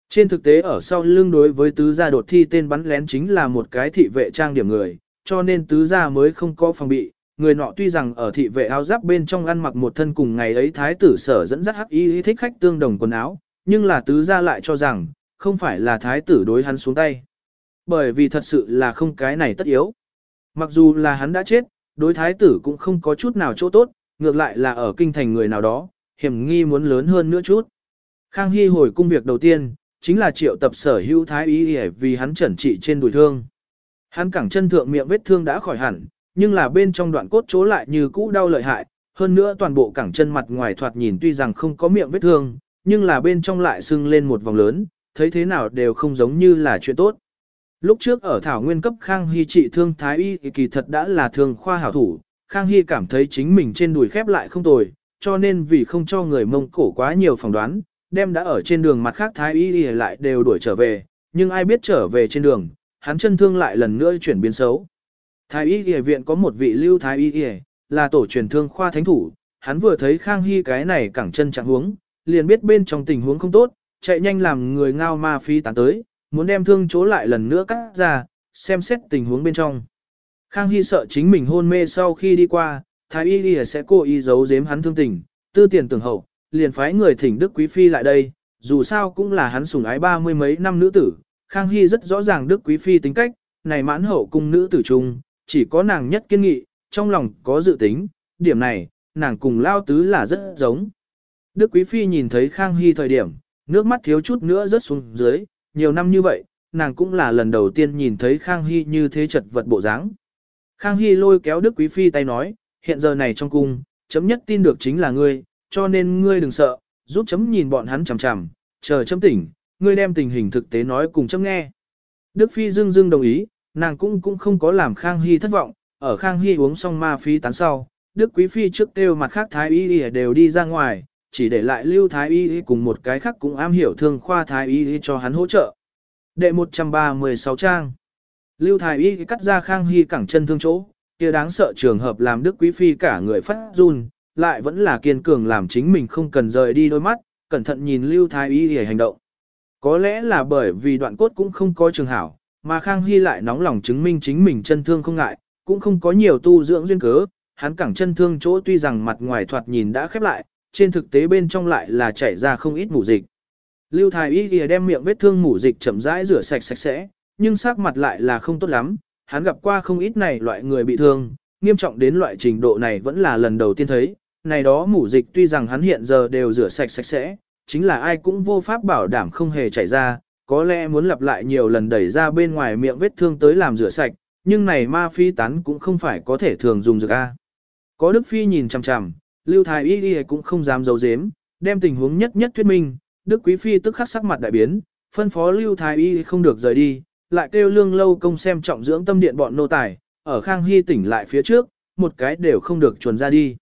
Trên thực tế ở sau lưng đối với tứ gia đột thi tên bắn lén chính là một cái thị vệ trang điểm người, cho nên tứ gia mới không có phòng bị. Người nọ tuy rằng ở thị vệ áo giáp bên trong ăn mặc một thân cùng ngày ấy thái tử sở dẫn dắt hắc y thích khách tương đồng quần áo, nhưng là tứ gia lại cho rằng, không phải là thái tử đối hắn xuống tay. Bởi vì thật sự là không cái này tất yếu. Mặc dù là hắn đã chết, đối thái tử cũng không có chút nào chỗ tốt, ngược lại là ở kinh thành người nào đó, hiểm nghi muốn lớn hơn nữa chút. Khang Hy hồi cung việc đầu tiên, chính là triệu tập sở hữu thái y vì hắn chẩn trị trên đùi thương. Hắn cẳng chân thượng miệng vết thương đã khỏi hẳn, nhưng là bên trong đoạn cốt chỗ lại như cũ đau lợi hại, hơn nữa toàn bộ cẳng chân mặt ngoài thoạt nhìn tuy rằng không có miệng vết thương, nhưng là bên trong lại sưng lên một vòng lớn, thấy thế nào đều không giống như là chuyện tốt. Lúc trước ở Thảo Nguyên cấp Khang Hy trị thương Thái Y kỳ thật đã là thương khoa hảo thủ, Khang Hy cảm thấy chính mình trên đùi khép lại không tồi, cho nên vì không cho người mông cổ quá nhiều phỏng đoán, đem đã ở trên đường mặt khác Thái Y lại đều đuổi trở về, nhưng ai biết trở về trên đường, hắn chân thương lại lần nữa chuyển biến xấu. Thái Y Y viện có một vị lưu Thái Y Y, là tổ truyền thương khoa thánh thủ, hắn vừa thấy Khang Hy cái này cẳng chân trạng huống, liền biết bên trong tình huống không tốt, chạy nhanh làm người ngao ma phi tán tới, muốn đem thương chỗ lại lần nữa cắt ra, xem xét tình huống bên trong. Khang Hy sợ chính mình hôn mê sau khi đi qua, Thái Y Y sẽ cố ý giấu giếm hắn thương tình, tư tiền tưởng hậu, liền phái người thỉnh Đức Quý Phi lại đây, dù sao cũng là hắn sủng ái ba mươi mấy năm nữ tử. Khang Hy rất rõ ràng Đức Quý Phi tính cách, này mãn hậu cung nữ tử trung, chỉ có nàng nhất kiên nghị, trong lòng có dự tính, điểm này, nàng cùng Lao Tứ là rất giống. Đức Quý Phi nhìn thấy Khang Hy thời điểm, nước mắt thiếu chút nữa rớt xuống dưới, nhiều năm như vậy, nàng cũng là lần đầu tiên nhìn thấy Khang Hy như thế chật vật bộ dáng. Khang Hy lôi kéo Đức Quý Phi tay nói, hiện giờ này trong cung, chấm nhất tin được chính là ngươi, cho nên ngươi đừng sợ, giúp chấm nhìn bọn hắn chằm chằm, chờ chấm tỉnh, ngươi đem tình hình thực tế nói cùng chấm nghe. Đức Phi dưng dưng đồng ý, nàng cũng cũng không có làm Khang Hy thất vọng, ở Khang Hy uống xong ma phi tán sau, Đức Quý Phi trước kêu mặt khác Thái Y đều đi ra ngoài, chỉ để lại Lưu Thái Y cùng một cái khác cũng am hiểu thương khoa Thái Y cho hắn hỗ trợ. Đệ 136 trang Lưu Thái Y cắt ra Khang Hy cẳng chân thương chỗ, kia đáng sợ trường hợp làm Đức Quý Phi cả người phát run, lại vẫn là kiên cường làm chính mình không cần rời đi đôi mắt, cẩn thận nhìn Lưu Thái Y để hành động. Có lẽ là bởi vì đoạn cốt cũng không có trường hảo, mà Khang Hy lại nóng lòng chứng minh chính mình chân thương không ngại, cũng không có nhiều tu dưỡng duyên cớ, hắn cẳng chân thương chỗ tuy rằng mặt ngoài thoạt nhìn đã khép lại, trên thực tế bên trong lại là chảy ra không ít mủ dịch. Lưu Thái Y thì đem miệng vết thương mủ dịch chậm rãi rửa sạch sạch sẽ, nhưng sắc mặt lại là không tốt lắm, hắn gặp qua không ít này loại người bị thương, nghiêm trọng đến loại trình độ này vẫn là lần đầu tiên thấy, này đó mủ dịch tuy rằng hắn hiện giờ đều rửa sạch sạch sẽ, chính là ai cũng vô pháp bảo đảm không hề chảy ra, có lẽ muốn lặp lại nhiều lần đẩy ra bên ngoài miệng vết thương tới làm rửa sạch, nhưng này ma phi tán cũng không phải có thể thường dùng dược A. Có Đức Phi nhìn chằm chằm, Lưu Thái Y Y cũng không dám giấu giếm, đem tình huống nhất nhất thuyết minh, Đức Quý Phi tức khắc sắc mặt đại biến, phân phó Lưu Thái Y không được rời đi, lại kêu lương lâu công xem trọng dưỡng tâm điện bọn nô tài, ở Khang Hy tỉnh lại phía trước, một cái đều không được chuồn ra đi.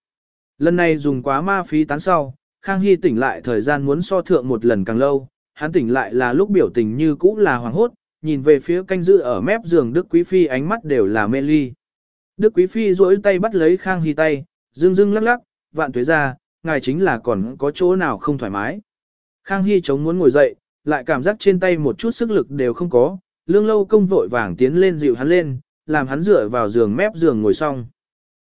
Lần này dùng quá ma phí tán sau, Khang Hy tỉnh lại thời gian muốn so thượng một lần càng lâu, hắn tỉnh lại là lúc biểu tình như cũ là hoàng hốt, nhìn về phía canh dự ở mép giường Đức Quý Phi ánh mắt đều là mê ly. Đức Quý Phi duỗi tay bắt lấy Khang Hy tay, dưng dưng lắc lắc, vạn tuế ra, ngài chính là còn có chỗ nào không thoải mái. Khang Hy chống muốn ngồi dậy, lại cảm giác trên tay một chút sức lực đều không có, lương lâu công vội vàng tiến lên dịu hắn lên, làm hắn dựa vào giường mép giường ngồi xong.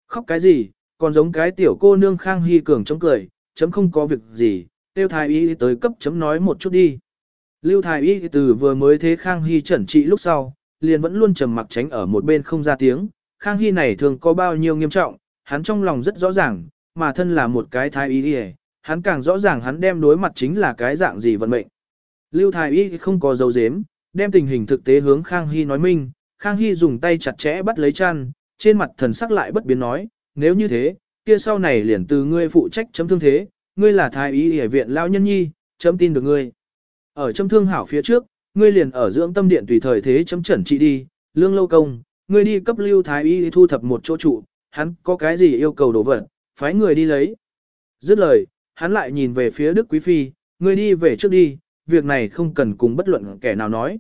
Khóc cái gì, còn giống cái tiểu cô nương Khang Hy cường chống cười, chấm không có việc gì, tiêu thái y tới cấp chấm nói một chút đi. Lưu thái y từ vừa mới thế Khang Hy chẩn trị lúc sau, liền vẫn luôn trầm mặc tránh ở một bên không ra tiếng, Khang Hy này thường có bao nhiêu nghiêm trọng, hắn trong lòng rất rõ ràng, mà thân là một cái thái y đi hắn càng rõ ràng hắn đem đối mặt chính là cái dạng gì vận mệnh. Lưu thái y không có dấu dếm, đem tình hình thực tế hướng Khang Hy nói minh, Khang Hy dùng tay chặt chẽ bắt lấy chăn, trên mặt thần sắc lại bất biến nói, nếu như thế, kia sau này liền từ ngươi phụ trách chấm thương thế, ngươi là thái y y viện lao nhân nhi, chấm tin được ngươi. Ở chấm thương hảo phía trước, ngươi liền ở dưỡng tâm điện tùy thời thế chấm chuẩn trị đi, lương lâu công, ngươi đi cấp lưu thái y thu thập một chỗ trụ, hắn có cái gì yêu cầu đồ vật, phái người đi lấy. Dứt lời, hắn lại nhìn về phía Đức Quý Phi, người đi về trước đi, việc này không cần cùng bất luận kẻ nào nói.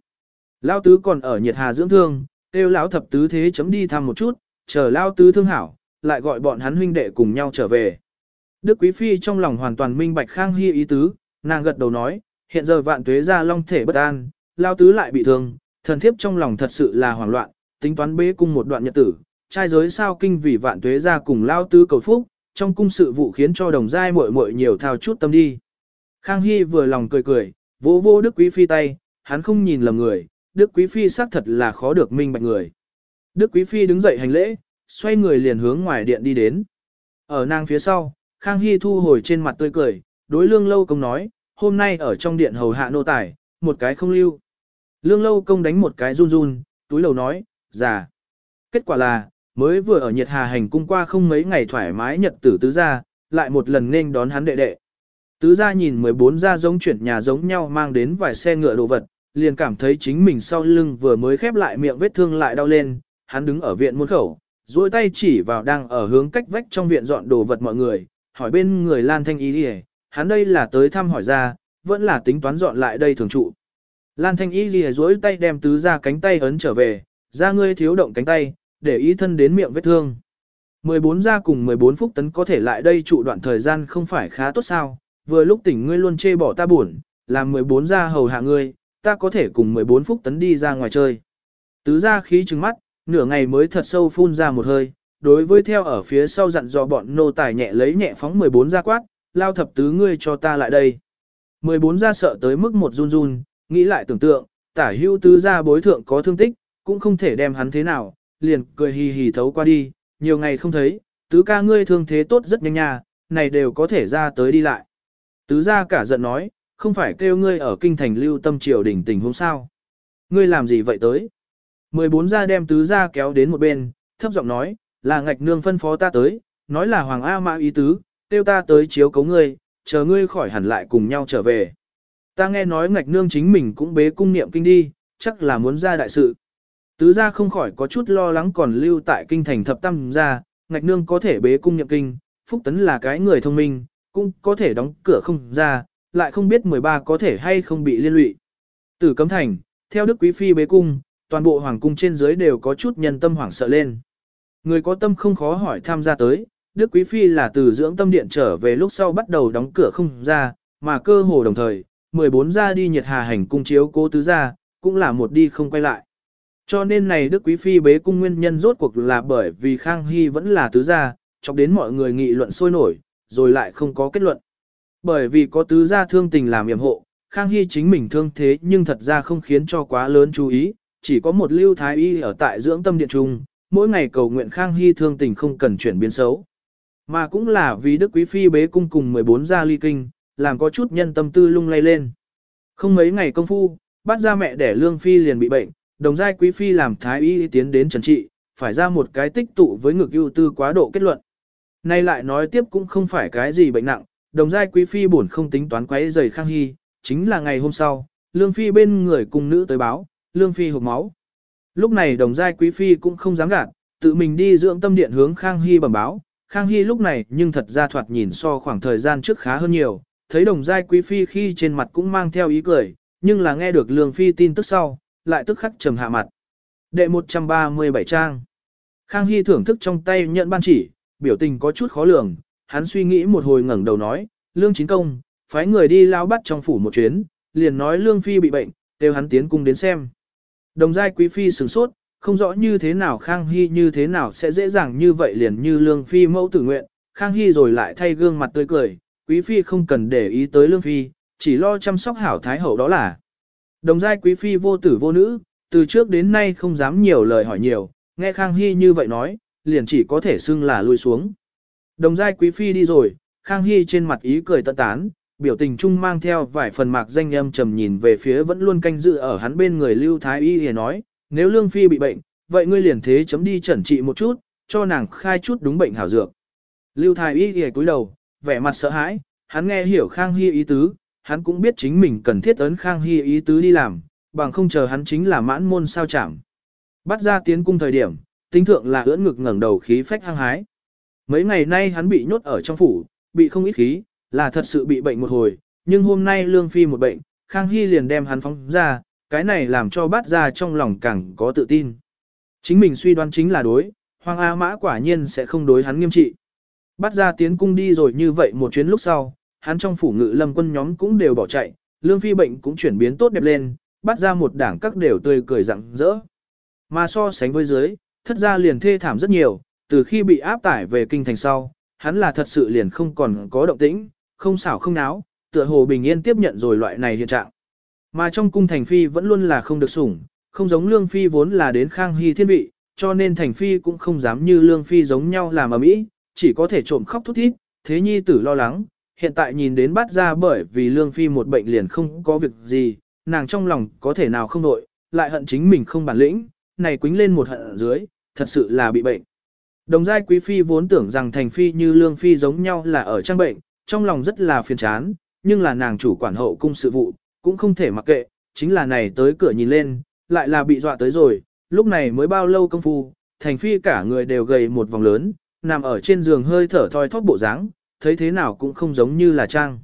Lao tứ còn ở nhiệt hà dưỡng thương, kêu lão thập tứ thế chấm đi thăm một chút, chờ lao tứ thương hảo, lại gọi bọn hắn huynh đệ cùng nhau trở về. Đức Quý Phi trong lòng hoàn toàn minh bạch Khang Hy ý tứ, nàng gật đầu nói, hiện giờ vạn tuế ra long thể bất an, lao tứ lại bị thương, thần thiếp trong lòng thật sự là hoảng loạn, tính toán bế cung một đoạn nhật tử, trai giới sao kinh vì vạn tuế ra cùng lao tứ cầu phúc, trong cung sự vụ khiến cho đồng giai muội muội nhiều thao chút tâm đi. Khang Hy vừa lòng cười cười, vỗ vô Đức Quý Phi tay, hắn không nhìn lầm người, Đức Quý Phi xác thật là khó được minh bạch người. Đức Quý Phi đứng dậy hành lễ, xoay người liền hướng ngoài điện đi đến. Ở nàng phía sau, Khang Hy thu hồi trên mặt tươi cười, đối lương lâu công nói, hôm nay ở trong điện hầu hạ nô tài, một cái không lưu. Lương lâu công đánh một cái run run, túi lầu nói, già. Kết quả là, mới vừa ở nhiệt hà hành cung qua không mấy ngày thoải mái nhật tử tứ gia, lại một lần nên đón hắn đệ đệ. Tứ gia nhìn 14 gia giống chuyển nhà giống nhau mang đến vài xe ngựa đồ vật, liền cảm thấy chính mình sau lưng vừa mới khép lại miệng vết thương lại đau lên, hắn đứng ở viện môn khẩu, duỗi tay chỉ vào đang ở hướng cách vách trong viện dọn đồ vật mọi người, hỏi bên người Lan Thanh Y đi hắn đây là tới thăm hỏi ra, vẫn là tính toán dọn lại đây thường trụ. Lan Thanh Y đi duỗi tay đem tứ ra cánh tay ấn trở về, ra ngươi thiếu động cánh tay, để ý thân đến miệng vết thương. 14 gia cùng 14 phúc tấn có thể lại đây trụ đoạn thời gian không phải khá tốt sao, vừa lúc tỉnh ngươi luôn chê bỏ ta buồn, làm 14 gia hầu hạ ngươi, ta có thể cùng 14 phúc tấn đi ra ngoài chơi. Tứ gia khí trừng mắt, nửa ngày mới thật sâu phun ra một hơi, đối với theo ở phía sau dặn dò bọn nô tài nhẹ lấy nhẹ phóng 14 gia quát, lao thập tứ ngươi cho ta lại đây. 14 gia sợ tới mức một run run, nghĩ lại tưởng tượng, tả hưu tứ gia bối thượng có thương tích, cũng không thể đem hắn thế nào, liền cười hì hì thấu qua đi, nhiều ngày không thấy, tứ ca ngươi thương thế tốt rất nhanh nha, này đều có thể ra tới đi lại. Tứ ra cả giận nói, không phải kêu ngươi ở kinh thành lưu tâm triều đỉnh tình hôm sao. Ngươi làm gì vậy tới? 14 gia đem tứ gia kéo đến một bên, thấp giọng nói, là ngạch nương phân phó ta tới, nói là Hoàng A Mã ý tứ, tiêu ta tới chiếu cấu ngươi, chờ ngươi khỏi hẳn lại cùng nhau trở về. Ta nghe nói ngạch nương chính mình cũng bế cung niệm kinh đi, chắc là muốn ra đại sự. Tứ gia không khỏi có chút lo lắng còn lưu tại kinh thành thập tâm gia, ngạch nương có thể bế cung nhập kinh, phúc tấn là cái người thông minh, cũng có thể đóng cửa không ra, lại không biết 13 có thể hay không bị liên lụy. Tử cấm thành, theo đức quý phi bế cung, toàn bộ hoàng cung trên dưới đều có chút nhân tâm hoảng sợ lên. Người có tâm không khó hỏi tham gia tới, Đức Quý Phi là từ dưỡng tâm điện trở về lúc sau bắt đầu đóng cửa không ra, mà cơ hồ đồng thời, 14 ra đi nhiệt hà hành cung chiếu cố tứ ra, cũng là một đi không quay lại. Cho nên này Đức Quý Phi bế cung nguyên nhân rốt cuộc là bởi vì Khang Hy vẫn là tứ gia, chọc đến mọi người nghị luận sôi nổi, rồi lại không có kết luận. Bởi vì có tứ gia thương tình làm yểm hộ, Khang Hy chính mình thương thế nhưng thật ra không khiến cho quá lớn chú ý, chỉ có một lưu thái y ở tại dưỡng tâm điện trung, mỗi ngày cầu nguyện Khang Hy thương tình không cần chuyển biến xấu. Mà cũng là vì Đức Quý Phi bế cung cùng 14 gia ly kinh, làm có chút nhân tâm tư lung lay lên. Không mấy ngày công phu, bắt ra mẹ đẻ Lương Phi liền bị bệnh, đồng giai Quý Phi làm thái y tiến đến trần trị, phải ra một cái tích tụ với ngực ưu tư quá độ kết luận. Nay lại nói tiếp cũng không phải cái gì bệnh nặng, đồng giai quý phi buồn không tính toán quấy rầy Khang Hy, chính là ngày hôm sau, Lương Phi bên người cùng nữ tới báo, Lương Phi hộp máu. Lúc này đồng giai quý phi cũng không dám gạt, tự mình đi dưỡng tâm điện hướng Khang Hy bẩm báo. Khang Hy lúc này nhưng thật ra thoạt nhìn so khoảng thời gian trước khá hơn nhiều, thấy đồng giai quý phi khi trên mặt cũng mang theo ý cười, nhưng là nghe được Lương Phi tin tức sau, lại tức khắc trầm hạ mặt. Đệ 137 trang. Khang Hy thưởng thức trong tay nhận ban chỉ, biểu tình có chút khó lường, hắn suy nghĩ một hồi ngẩng đầu nói, Lương Chính Công, phái người đi lao bắt trong phủ một chuyến, liền nói Lương Phi bị bệnh, kêu hắn tiến cung đến xem. Đồng giai quý phi sửng sốt, không rõ như thế nào Khang Hy như thế nào sẽ dễ dàng như vậy liền như Lương Phi mẫu tử nguyện, Khang Hy rồi lại thay gương mặt tươi cười, quý phi không cần để ý tới Lương Phi, chỉ lo chăm sóc hảo thái hậu đó là. Đồng giai quý phi vô tử vô nữ, từ trước đến nay không dám nhiều lời hỏi nhiều, nghe Khang Hy như vậy nói, liền chỉ có thể xưng là lui xuống. Đồng giai quý phi đi rồi, Khang Hy trên mặt ý cười tận tán, biểu tình trung mang theo vài phần mạc danh âm trầm nhìn về phía vẫn luôn canh dự ở hắn bên người Lưu Thái Y thì nói, nếu Lương Phi bị bệnh, vậy ngươi liền thế chấm đi chẩn trị một chút, cho nàng khai chút đúng bệnh hảo dược. Lưu Thái Y thì cúi đầu, vẻ mặt sợ hãi, hắn nghe hiểu Khang Hy ý tứ, hắn cũng biết chính mình cần thiết ấn Khang Hy ý tứ đi làm, bằng không chờ hắn chính là mãn môn sao chẳng. Bắt ra tiến cung thời điểm, tính thượng là ưỡn ngực ngẩng đầu khí phách hăng hái. Mấy ngày nay hắn bị nhốt ở trong phủ, bị không ít khí, là thật sự bị bệnh một hồi, nhưng hôm nay Lương Phi một bệnh, Khang Hy liền đem hắn phóng ra, cái này làm cho bát ra trong lòng càng có tự tin. Chính mình suy đoán chính là đối, Hoàng A Mã quả nhiên sẽ không đối hắn nghiêm trị. Bắt ra tiến cung đi rồi như vậy một chuyến lúc sau, hắn trong phủ ngự lâm quân nhóm cũng đều bỏ chạy, Lương Phi bệnh cũng chuyển biến tốt đẹp lên, bắt ra một đảng các đều tươi cười rạng rỡ. Mà so sánh với dưới, thất ra liền thê thảm rất nhiều, từ khi bị áp tải về kinh thành sau, hắn là thật sự liền không còn có động tĩnh, không xảo không náo, tựa hồ bình yên tiếp nhận rồi loại này hiện trạng. Mà trong cung thành phi vẫn luôn là không được sủng, không giống lương phi vốn là đến khang hy thiên vị, cho nên thành phi cũng không dám như lương phi giống nhau làm ở mỹ, chỉ có thể trộm khóc thút thít, thế nhi tử lo lắng, hiện tại nhìn đến bắt ra bởi vì lương phi một bệnh liền không có việc gì, nàng trong lòng có thể nào không nội, lại hận chính mình không bản lĩnh, này quính lên một hận ở dưới, thật sự là bị bệnh. Đồng giai quý phi vốn tưởng rằng thành phi như lương phi giống nhau là ở trang bệnh, trong lòng rất là phiền chán, nhưng là nàng chủ quản hậu cung sự vụ, cũng không thể mặc kệ, chính là này tới cửa nhìn lên, lại là bị dọa tới rồi, lúc này mới bao lâu công phu, thành phi cả người đều gầy một vòng lớn, nằm ở trên giường hơi thở thoi thóp bộ dáng, thấy thế nào cũng không giống như là trang.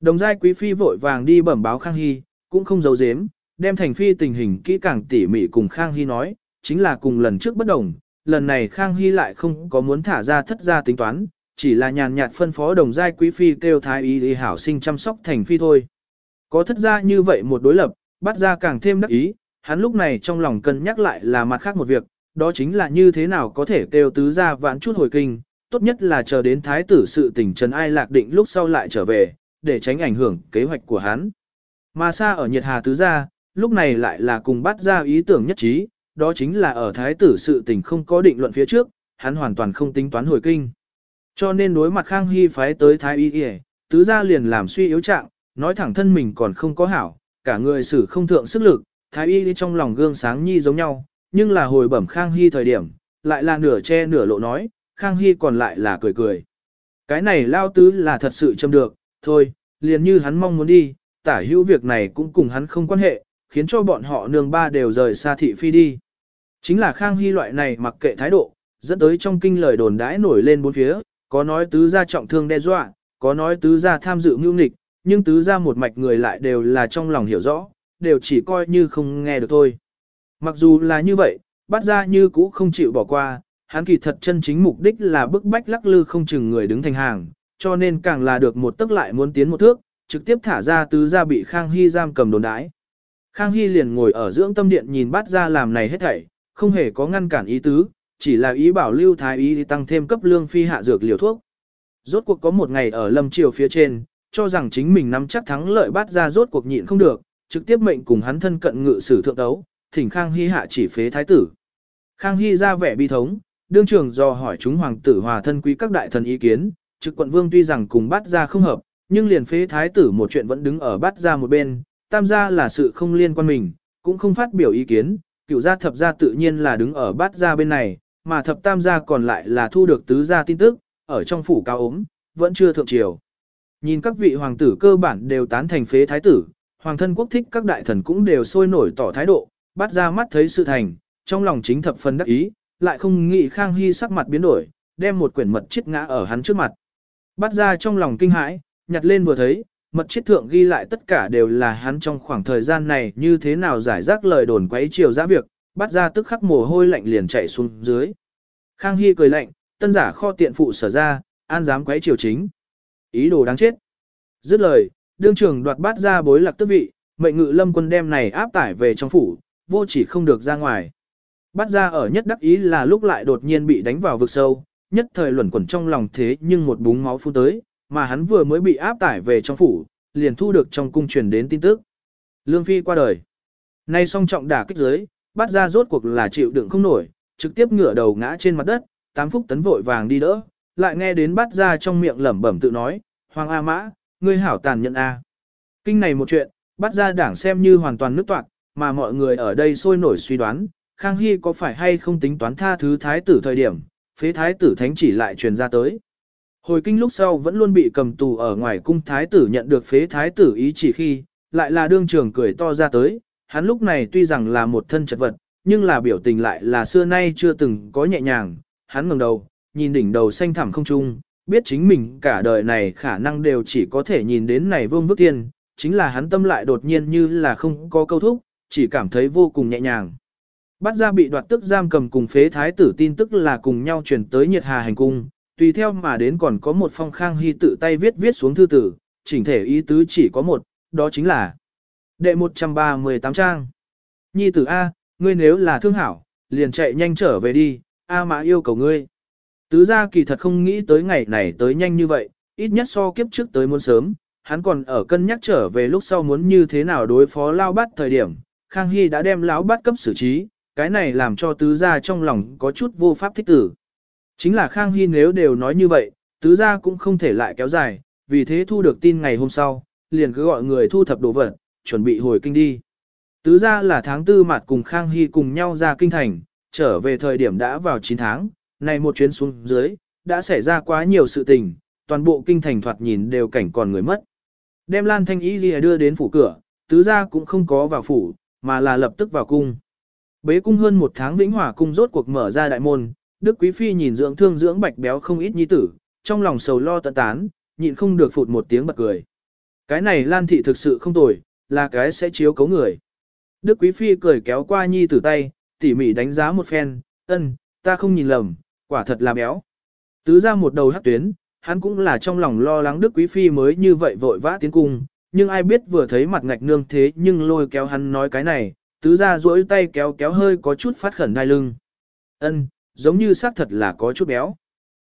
Đồng giai quý phi vội vàng đi bẩm báo Khang Hy, cũng không giấu giếm, đem thành phi tình hình kỹ càng tỉ mỉ cùng Khang Hy nói, chính là cùng lần trước bất đồng, lần này Khang Hy lại không có muốn thả ra thất gia tính toán, chỉ là nhàn nhạt phân phó đồng giai quý phi kêu thái y đi hảo sinh chăm sóc thành phi thôi. Có thất gia như vậy một đối lập, bắt ra càng thêm đắc ý, hắn lúc này trong lòng cân nhắc lại là mặt khác một việc, đó chính là như thế nào có thể kêu tứ gia vãn chút hồi kinh, tốt nhất là chờ đến thái tử sự tình trần ai lạc định lúc sau lại trở về, để tránh ảnh hưởng kế hoạch của hắn. Mà xa ở nhiệt hà tứ gia, lúc này lại là cùng bắt ra ý tưởng nhất trí, đó chính là ở thái tử sự tình không có định luận phía trước, hắn hoàn toàn không tính toán hồi kinh. Cho nên đối mặt Khang Hy phái tới thái y y, tứ gia liền làm suy yếu trạng, nói thẳng thân mình còn không có hảo, cả người xử không thượng sức lực, thái y trong lòng gương sáng nhi giống nhau, nhưng là hồi bẩm Khang Hy thời điểm, lại là nửa che nửa lộ nói, Khang Hy còn lại là cười cười. Cái này lao tứ là thật sự châm được, thôi, liền như hắn mong muốn đi, tả hữu việc này cũng cùng hắn không quan hệ, khiến cho bọn họ nương ba đều rời xa thị phi đi. Chính là Khang Hy loại này mặc kệ thái độ, dẫn tới trong kinh lời đồn đãi nổi lên bốn phía, có nói tứ gia trọng thương đe dọa, có nói tứ gia tham dự mưu nghịch, nhưng tứ gia một mạch người lại đều là trong lòng hiểu rõ, đều chỉ coi như không nghe được thôi. Mặc dù là như vậy, bắt ra như cũ không chịu bỏ qua, hắn kỳ thật chân chính mục đích là bức bách lắc lư không chừng người đứng thành hàng, cho nên càng là được một tức lại muốn tiến một thước, trực tiếp thả ra tứ gia bị Khang Hy giam cầm đồn đái. Khang Hy liền ngồi ở dưỡng tâm điện nhìn bắt ra làm này hết thảy, không hề có ngăn cản ý tứ, chỉ là ý bảo lưu thái ý tăng thêm cấp lương phi hạ dược liều thuốc. Rốt cuộc có một ngày ở lâm triều phía trên, cho rằng chính mình nắm chắc thắng lợi bắt ra rốt cuộc nhịn không được, trực tiếp mệnh cùng hắn thân cận ngự sử thượng đấu, thỉnh Khang Hy hạ chỉ phế thái tử. Khang Hy ra vẻ bi thống, đương trường do hỏi chúng hoàng tử hòa thân quý các đại thần ý kiến, trực quận vương tuy rằng cùng bắt ra không hợp, nhưng liền phế thái tử một chuyện vẫn đứng ở bắt ra một bên, tam gia là sự không liên quan mình, cũng không phát biểu ý kiến, cựu gia thập gia tự nhiên là đứng ở bát gia bên này, mà thập tam gia còn lại là thu được tứ gia tin tức, ở trong phủ cao ốm, vẫn chưa thượng triều. Nhìn các vị hoàng tử cơ bản đều tán thành phế thái tử, hoàng thân quốc thích các đại thần cũng đều sôi nổi tỏ thái độ, bắt ra mắt thấy sự thành, trong lòng chính thập phần đắc ý, lại không nghĩ Khang Hy sắc mặt biến đổi, đem một quyển mật chiết ngã ở hắn trước mặt. Bắt ra trong lòng kinh hãi, nhặt lên vừa thấy, mật chiết thượng ghi lại tất cả đều là hắn trong khoảng thời gian này như thế nào giải rác lời đồn quấy chiều ra việc, bắt ra tức khắc mồ hôi lạnh liền chạy xuống dưới. Khang Hy cười lạnh, tân giả kho tiện phụ sở ra, an dám quấy chiều chính. Ý đồ đáng chết. Dứt lời, đương trưởng đoạt bát ra bối lạc tước vị, mệnh ngự lâm quân đem này áp tải về trong phủ, vô chỉ không được ra ngoài. Bát ra ở nhất đắc ý là lúc lại đột nhiên bị đánh vào vực sâu, nhất thời luẩn quẩn trong lòng thế nhưng một búng máu phun tới, mà hắn vừa mới bị áp tải về trong phủ, liền thu được trong cung truyền đến tin tức. Lương Phi qua đời. Nay song trọng đả kích giới, bắt ra rốt cuộc là chịu đựng không nổi, trực tiếp ngửa đầu ngã trên mặt đất, tám phúc tấn vội vàng đi đỡ, lại nghe đến bắt ra trong miệng lẩm bẩm tự nói, Hoàng A Mã, ngươi hảo tàn nhẫn A. Kinh này một chuyện, bắt ra đảng xem như hoàn toàn nước toạc, mà mọi người ở đây sôi nổi suy đoán, Khang Hy có phải hay không tính toán tha thứ thái tử thời điểm, phế thái tử thánh chỉ lại truyền ra tới. Hồi kinh lúc sau vẫn luôn bị cầm tù ở ngoài cung thái tử nhận được phế thái tử ý chỉ khi, lại là đương trường cười to ra tới, hắn lúc này tuy rằng là một thân chật vật, nhưng là biểu tình lại là xưa nay chưa từng có nhẹ nhàng, hắn ngẩng đầu, nhìn đỉnh đầu xanh thẳm không trung, biết chính mình cả đời này khả năng đều chỉ có thể nhìn đến này vương vức tiên, chính là hắn tâm lại đột nhiên như là không có câu thúc, chỉ cảm thấy vô cùng nhẹ nhàng. Bắt ra bị đoạt tức giam cầm cùng phế thái tử tin tức là cùng nhau chuyển tới nhiệt hà hành cung, tùy theo mà đến còn có một phong khang hy tự tay viết viết xuống thư tử, chỉnh thể ý tứ chỉ có một, đó chính là đệ 138 trang. Nhi tử A, ngươi nếu là thương hảo, liền chạy nhanh trở về đi, A mã yêu cầu ngươi. Tứ gia kỳ thật không nghĩ tới ngày này tới nhanh như vậy, ít nhất so kiếp trước tới muốn sớm, hắn còn ở cân nhắc trở về lúc sau muốn như thế nào đối phó lao bắt thời điểm, Khang Hy đã đem lão bắt cấp xử trí, cái này làm cho tứ gia trong lòng có chút vô pháp thích tử. Chính là Khang Hy nếu đều nói như vậy, tứ gia cũng không thể lại kéo dài, vì thế thu được tin ngày hôm sau, liền cứ gọi người thu thập đồ vật, chuẩn bị hồi kinh đi. Tứ gia là tháng tư mặt cùng Khang Hy cùng nhau ra kinh thành, trở về thời điểm đã vào 9 tháng, này một chuyến xuống dưới, đã xảy ra quá nhiều sự tình, toàn bộ kinh thành thoạt nhìn đều cảnh còn người mất. Đem Lan Thanh Ý gì đưa đến phủ cửa, tứ gia cũng không có vào phủ, mà là lập tức vào cung. Bế cung hơn một tháng vĩnh hòa cung rốt cuộc mở ra đại môn, Đức Quý Phi nhìn dưỡng thương dưỡng bạch béo không ít nhi tử, trong lòng sầu lo tận tán, nhịn không được phụt một tiếng bật cười. Cái này Lan Thị thực sự không tồi, là cái sẽ chiếu cấu người. Đức Quý Phi cười kéo qua nhi tử tay, tỉ mỉ đánh giá một phen, ân, ta không nhìn lầm, quả thật là béo. Tứ ra một đầu hắc tuyến, hắn cũng là trong lòng lo lắng Đức Quý Phi mới như vậy vội vã tiến cung, nhưng ai biết vừa thấy mặt ngạch nương thế nhưng lôi kéo hắn nói cái này, tứ ra duỗi tay kéo kéo hơi có chút phát khẩn đai lưng. Ân, giống như xác thật là có chút béo.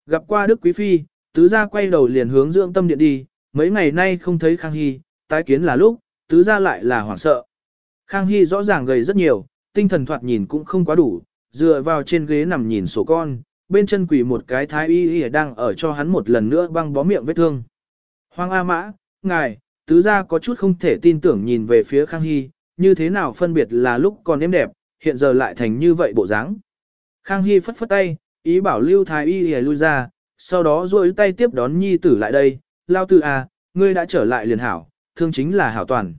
Gặp qua Đức Quý Phi, tứ gia quay đầu liền hướng dưỡng tâm điện đi, mấy ngày nay không thấy Khang Hy, tái kiến là lúc, tứ gia lại là hoảng sợ. Khang Hy rõ ràng gầy rất nhiều, tinh thần thoạt nhìn cũng không quá đủ, dựa vào trên ghế nằm nhìn sổ con, bên chân quỷ một cái thái y y đang ở cho hắn một lần nữa băng bó miệng vết thương. Hoàng A Mã, ngài, tứ gia có chút không thể tin tưởng nhìn về phía Khang Hy, như thế nào phân biệt là lúc còn êm đẹp, hiện giờ lại thành như vậy bộ dáng. Khang Hy phất phất tay, ý bảo Lưu Thái Y hề lui ra, sau đó duỗi tay tiếp đón nhi tử lại đây, lao tử à, ngươi đã trở lại liền hảo, thương chính là hảo toàn.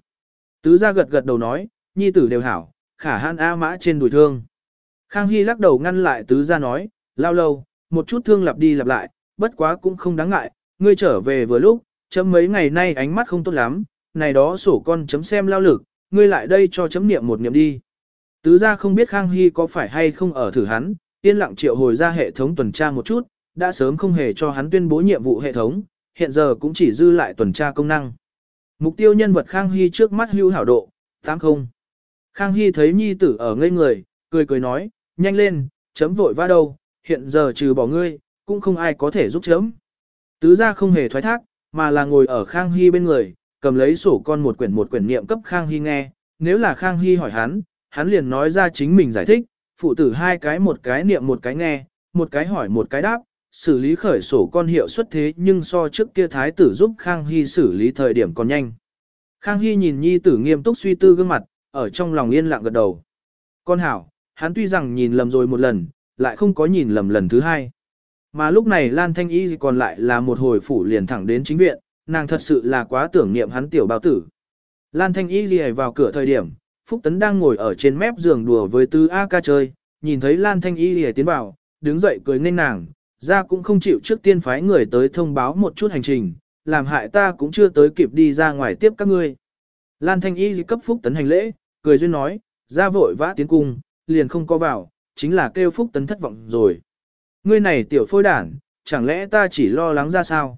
Tứ gia gật gật đầu nói, nhi tử đều hảo, khả han A mã trên đùi thương. Khang Hy lắc đầu ngăn lại tứ gia nói, lao lâu, một chút thương lặp đi lặp lại, bất quá cũng không đáng ngại, ngươi trở về vừa lúc, chấm mấy ngày nay ánh mắt không tốt lắm, này đó sổ con chấm xem lao lực, ngươi lại đây cho chấm niệm một niệm đi. Tứ gia không biết Khang Hy có phải hay không ở thử hắn, yên lặng triệu hồi ra hệ thống tuần tra một chút, đã sớm không hề cho hắn tuyên bố nhiệm vụ hệ thống, hiện giờ cũng chỉ dư lại tuần tra công năng. Mục tiêu nhân vật Khang Hy trước mắt hưu hảo độ, 80. Khang Hy thấy nhi tử ở ngây người, cười cười nói, nhanh lên, chấm vội va đâu, hiện giờ trừ bỏ ngươi, cũng không ai có thể giúp chấm. Tứ gia không hề thoái thác, mà là ngồi ở Khang Hy bên người, cầm lấy sổ con một quyển một quyển niệm cấp Khang Hy nghe, nếu là Khang Hy hỏi hắn, hắn liền nói ra chính mình giải thích, phụ tử hai cái một cái niệm một cái nghe, một cái hỏi một cái đáp, xử lý khởi sổ con hiệu suất thế nhưng so trước kia thái tử giúp Khang Hy xử lý thời điểm còn nhanh. Khang Hy nhìn nhi tử nghiêm túc suy tư gương mặt, ở trong lòng yên lặng gật đầu. Con hảo, hắn tuy rằng nhìn lầm rồi một lần, lại không có nhìn lầm lần thứ hai. Mà lúc này Lan Thanh Y còn lại là một hồi phủ liền thẳng đến chính viện, nàng thật sự là quá tưởng niệm hắn tiểu bao tử. Lan Thanh Y ghi vào cửa thời điểm, Phúc Tấn đang ngồi ở trên mép giường đùa với Tư A ca chơi, nhìn thấy Lan Thanh Y ghi tiến vào, đứng dậy cười nên nàng, ra cũng không chịu trước tiên phái người tới thông báo một chút hành trình, làm hại ta cũng chưa tới kịp đi ra ngoài tiếp các ngươi. Lan Thanh Y cấp Phúc Tấn hành lễ, cười duyên nói, ra vội vã tiến cung, liền không có vào, chính là kêu Phúc Tấn thất vọng rồi. Ngươi này tiểu phôi đản, chẳng lẽ ta chỉ lo lắng ra sao?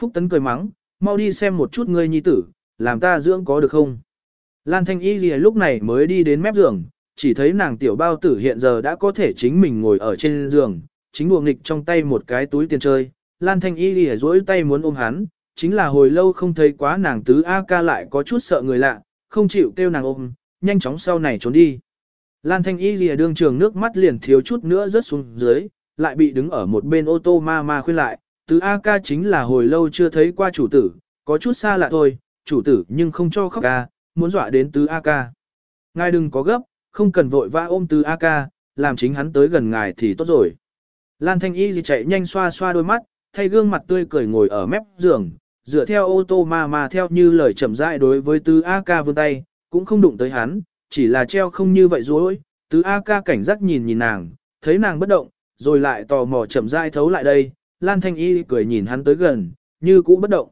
Phúc Tấn cười mắng, mau đi xem một chút ngươi nhi tử, làm ta dưỡng có được không? Lan Thanh Y gì lúc này mới đi đến mép giường, chỉ thấy nàng tiểu bao tử hiện giờ đã có thể chính mình ngồi ở trên giường, chính đùa nghịch trong tay một cái túi tiền chơi. Lan Thanh Y gì rỗi tay muốn ôm hắn, chính là hồi lâu không thấy quá nàng tứ A ca lại có chút sợ người lạ, không chịu kêu nàng ôm, nhanh chóng sau này trốn đi. Lan Thanh Y lìa đương trường nước mắt liền thiếu chút nữa rớt xuống dưới, lại bị đứng ở một bên ô tô ma ma khuyên lại, tứ A ca chính là hồi lâu chưa thấy qua chủ tử, có chút xa lạ thôi, chủ tử nhưng không cho khóc ca, muốn dọa đến tứ A ca. Ngài đừng có gấp, không cần vội vã ôm tứ A ca, làm chính hắn tới gần ngài thì tốt rồi. Lan Thanh Y gì chạy nhanh xoa xoa đôi mắt, thay gương mặt tươi cười ngồi ở mép giường, dựa theo ô tô mà mà theo như lời chậm rãi đối với tứ A ca vươn tay, cũng không đụng tới hắn, chỉ là treo không như vậy dối, tứ A ca cảnh giác nhìn nhìn nàng, thấy nàng bất động, rồi lại tò mò chậm rãi thấu lại đây, Lan Thanh Y cười nhìn hắn tới gần, như cũ bất động.